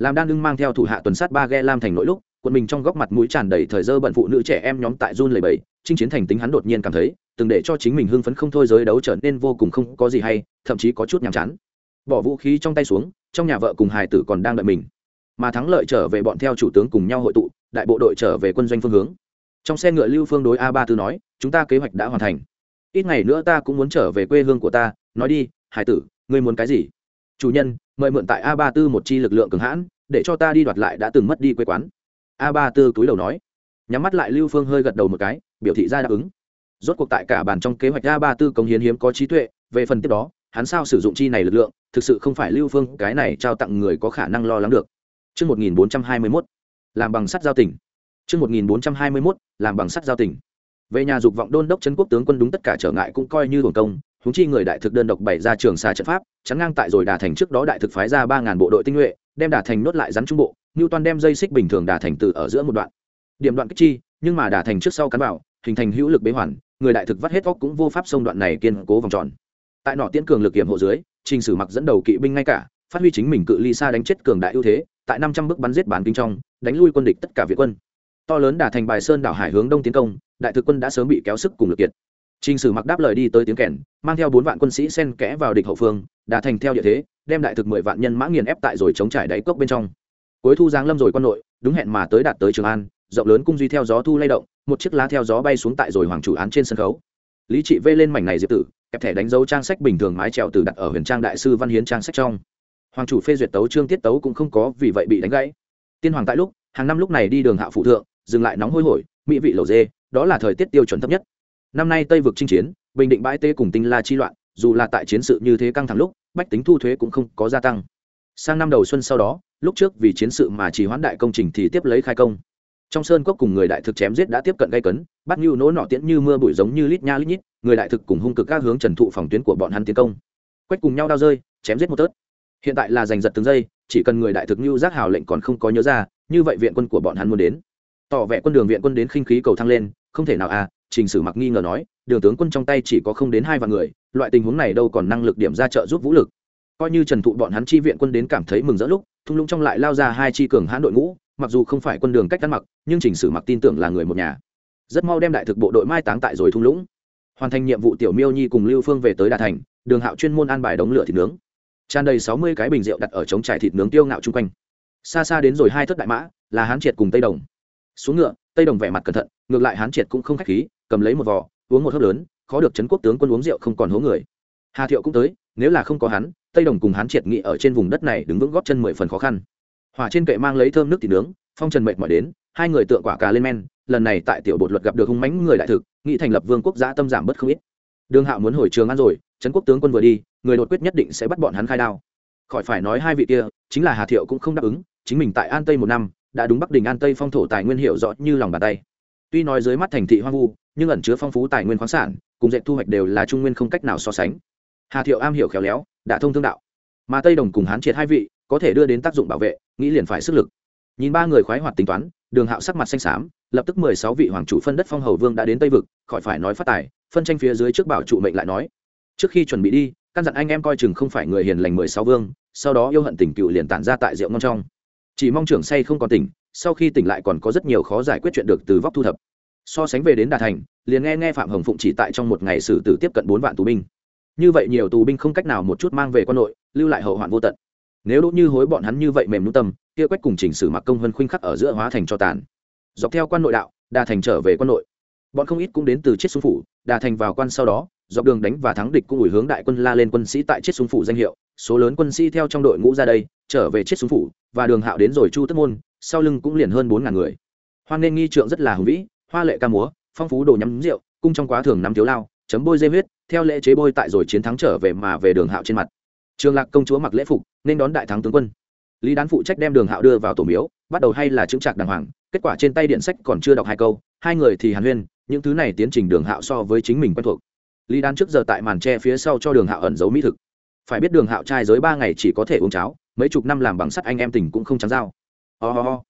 làm đan lưng mang theo thủ hạ tuần sát ba ghe lam thành nội lúc quân mình trong góc mặt mũi tràn đầy thời dơ bận phụ nữ trẻ em nhóm tại run lầy bầy chinh chiến thành tính hắn đột nhiên cảm thấy, từng để cho chính mình hưng phấn không thôi giới đấu trở nên vô cùng không có gì hay, thậm chí có chút nhàm chán. Bỏ vũ khí trong tay xuống, trong nhà vợ cùng hài tử còn đang đợi mình. Mà thắng lợi trở về bọn theo chủ tướng cùng nhau hội tụ, đại bộ đội trở về quân doanh phương hướng. Trong xe ngựa lưu phương đối a ba tư nói, chúng ta kế hoạch đã hoàn thành. Ít ngày nữa ta cũng muốn trở về quê hương của ta. Nói đi hải tử, ngươi muốn cái gì? Chủ nhân mời mượn tại a ba tư một chi lực lượng cường hãn để cho ta đi đoạt lại đã từng mất đi quê quán. A ba tư túi đầu nói. Nhắm mắt lại lưu phương hơi gật đầu một cái biểu thị ra đáp ứng. Rốt cuộc tại cả bàn trong kế hoạch a ba tư công hiến hiếm có trí tuệ về phần tiếp đó hắn sao sử dụng chi này lực lượng thực sự không phải lưu phương cái này trao tặng người có khả năng lo lắng được. Trước 1421, làm bằng sắt giao tỉnh. Trước 1421, làm bằng sắt giao tỉnh. Về nhà dục vọng đôn đốc chân quốc tướng quân đúng tất cả trở ngại cũng coi như hưởng công, huống chi người đại thực đơn độc bày ra trường xa trận pháp, chắn ngang tại rồi đà thành trước đó đại thực phái ra ba ngàn bộ đội tinh nhuệ, đem đà thành nốt lại rắn trung bộ, Newton đem dây xích bình thường đà thành từ ở giữa một đoạn. Điểm đoạn kích chi, nhưng mà đà thành trước sau cắn vào, hình thành hữu lực bế hoàn, người đại thực vắt hết óc cũng vô pháp sông đoạn này kiên cố vòng tròn. Tại nọ tiễn cường lực kiểm hộ dưới, trình sử mặc dẫn đầu kỵ binh ngay cả, phát huy chính mình cự ly xa đánh chết cường đại ưu thế, tại năm trăm bước bắn giết bán kinh trong đánh lui quân địch tất cả việt quân to lớn đả thành bài sơn đảo hải hướng đông tiến công đại thực quân đã sớm bị kéo sức cùng lực kiệt Trình Sử Mặc đáp lời đi tới tiếng kèn, mang theo bốn vạn quân sĩ xen kẽ vào địch hậu phương, đã thành theo địa thế, đem đại thực mười vạn nhân mã nghiền ép tại rồi chống trải đáy cốc bên trong. Cuối thu giáng lâm rồi quân nội, đúng hẹn mà tới đạt tới Trường An, rộng lớn cung duy theo gió thu lay động, một chiếc lá theo gió bay xuống tại rồi hoàng chủ án trên sân khấu. Lý Trị vê lên mảnh này diệp tử, kẹp thẻ đánh dấu trang sách bình thường mái trèo từ đặt ở huyền trang đại sư văn hiến trang sách trong. Hoàng chủ phê duyệt tấu chương tiết tấu cũng không có vì vậy bị đánh gãy. Tiên hoàng tại lúc, hàng năm lúc này đi đường hạ phụ thượng, dừng lại nóng hôi hổi, mỹ vị lẩu dê, đó là thời tiết tiêu chuẩn thấp nhất. Năm nay Tây vực chinh chiến, bình định bãi tê cùng tinh la chi loạn dù là tại chiến sự như thế căng thẳng lúc bách tính thu thuế cũng không có gia tăng. Sang năm đầu xuân sau đó lúc trước vì chiến sự mà chỉ hoãn đại công trình thì tiếp lấy khai công. Trong sơn cốc cùng người đại thực chém giết đã tiếp cận gây cấn bắt nhu nỗ nọ tiễn như mưa bụi giống như lít nha lít nhít người đại thực cùng hung cực các hướng trần thụ phòng tuyến của bọn hắn tiến công. Quách cùng nhau đao rơi chém giết một tớt. Hiện tại là giành giật từng giây chỉ cần người đại thực như giác hào lệnh còn không có nhớ ra như vậy viện quân của bọn hắn muốn đến. Tỏ vẻ quân đường viện quân đến khinh khí cầu thăng lên không thể nào à trình sử mặc nghi ngờ nói, đường tướng quân trong tay chỉ có không đến hai vạn người, loại tình huống này đâu còn năng lực điểm ra trợ giúp vũ lực. Coi như trần thụ bọn hắn chi viện quân đến cảm thấy mừng rỡ lúc, thung lũng trong lại lao ra hai chi cường hãn đội ngũ, mặc dù không phải quân đường cách ăn mặc, nhưng chỉnh sử mặc tin tưởng là người một nhà. Rất mau đem đại thực bộ đội mai táng tại rồi thung lũng. Hoàn thành nhiệm vụ tiểu miêu nhi cùng lưu phương về tới đà thành, đường hạo chuyên môn an bài đống lửa thịt nướng. Tràn đầy sáu mươi cái bình rượu đặt ở trống trải thịt nướng tiêu ngạo chung quanh. Xa xa đến rồi hai thất đại mã, là hán triệt cùng tây đồng. Xuống ngựa, tây đồng vẻ mặt cẩn thận, ngược lại hán triệt cũng không khách khí cầm lấy một vò, uống một hớp lớn, khó được trấn quốc tướng quân uống rượu không còn hố người. Hà thiệu cũng tới, nếu là không có hắn, tây đồng cùng hắn triệt nghị ở trên vùng đất này đứng vững góp chân mười phần khó khăn. Hỏa trên kệ mang lấy thơm nước thịt nướng, phong trần mệt mỏi đến, hai người tượng quả cà lên men, lần này tại tiểu bột luật gặp được hung mãnh người đại thực, nghị thành lập vương quốc gia tâm giảm bất không ít. Đường hạo muốn hồi trường ăn rồi, trấn quốc tướng quân vừa đi, người đột quyết nhất định sẽ bắt bọn hắn khai đao. Khỏi phải nói hai vị kia, chính là hà thiệu cũng không đáp ứng, chính mình tại an tây một năm, đã đúng bắc đình an tây phong thổ tài nguyên hiệu rõ như lòng bàn tay. Tuy nói dưới mắt thành thị hoang vu nhưng ẩn chứa phong phú tài nguyên khoáng sản, cùng dệt thu hoạch đều là trung nguyên không cách nào so sánh. Hà thiệu am hiểu khéo léo, đã thông thương đạo. Mà tây đồng cùng hán triệt hai vị, có thể đưa đến tác dụng bảo vệ, nghĩ liền phải sức lực. Nhìn ba người khoái hoạt tính toán, đường hạo sắc mặt xanh xám, lập tức mười sáu vị hoàng chủ phân đất phong hầu vương đã đến tây vực, khỏi phải nói phát tài, phân tranh phía dưới trước bảo trụ mệnh lại nói. Trước khi chuẩn bị đi, căn dặn anh em coi chừng không phải người hiền lành mười sáu vương, sau đó yêu hận tình cựu liền tản ra tại rượu ngon trong. Chỉ mong trưởng say không còn tỉnh, sau khi tỉnh lại còn có rất nhiều khó giải quyết chuyện được từ vóc thu thập so sánh về đến đà thành, liền nghe nghe phạm hồng phụng chỉ tại trong một ngày xử tử tiếp cận bốn vạn tù binh. Như vậy nhiều tù binh không cách nào một chút mang về quân nội, lưu lại hậu hoạn vô tận. Nếu đỗ như hối bọn hắn như vậy mềm nhũ tâm, kia quách cùng chỉnh sử mặc công vân khuynh khắc ở giữa hóa thành cho tàn. Dọc theo quan nội đạo, đà thành trở về quân nội. Bọn không ít cũng đến từ chiết xuống phủ, đà thành vào quan sau đó, dọc đường đánh và thắng địch cũng ủi hướng đại quân la lên quân sĩ tại chiết xuống phủ danh hiệu, số lớn quân sĩ theo trong đội ngũ ra đây, trở về chiết xuống phủ, và đường hạo đến rồi chu tất môn, sau lưng cũng liền hơn bốn ngàn người. Hoan nên nghi trượng rất là hùng vĩ hoa lệ ca múa, phong phú đồ nhắm rượu, cung trong quá thường nắm thiếu lao, chấm bôi dê huyết, theo lễ chế bôi tại rồi chiến thắng trở về mà về đường hạo trên mặt. Trường lạc công chúa mặc lễ phục, nên đón đại thắng tướng quân. Lý đán phụ trách đem đường hạo đưa vào tổ miếu, bắt đầu hay là chứng trạc đàng hoàng, kết quả trên tay điện sách còn chưa đọc hai câu, hai người thì hàn huyên, những thứ này tiến trình đường hạo so với chính mình quen thuộc. Lý đán trước giờ tại màn tre phía sau cho đường hạo ẩn giấu mỹ thực. Phải biết đường hạo trai giới ba ngày chỉ có thể uống cháo, mấy chục năm làm bằng sắt anh em tình cũng không trắng dao. Ho、oh ho.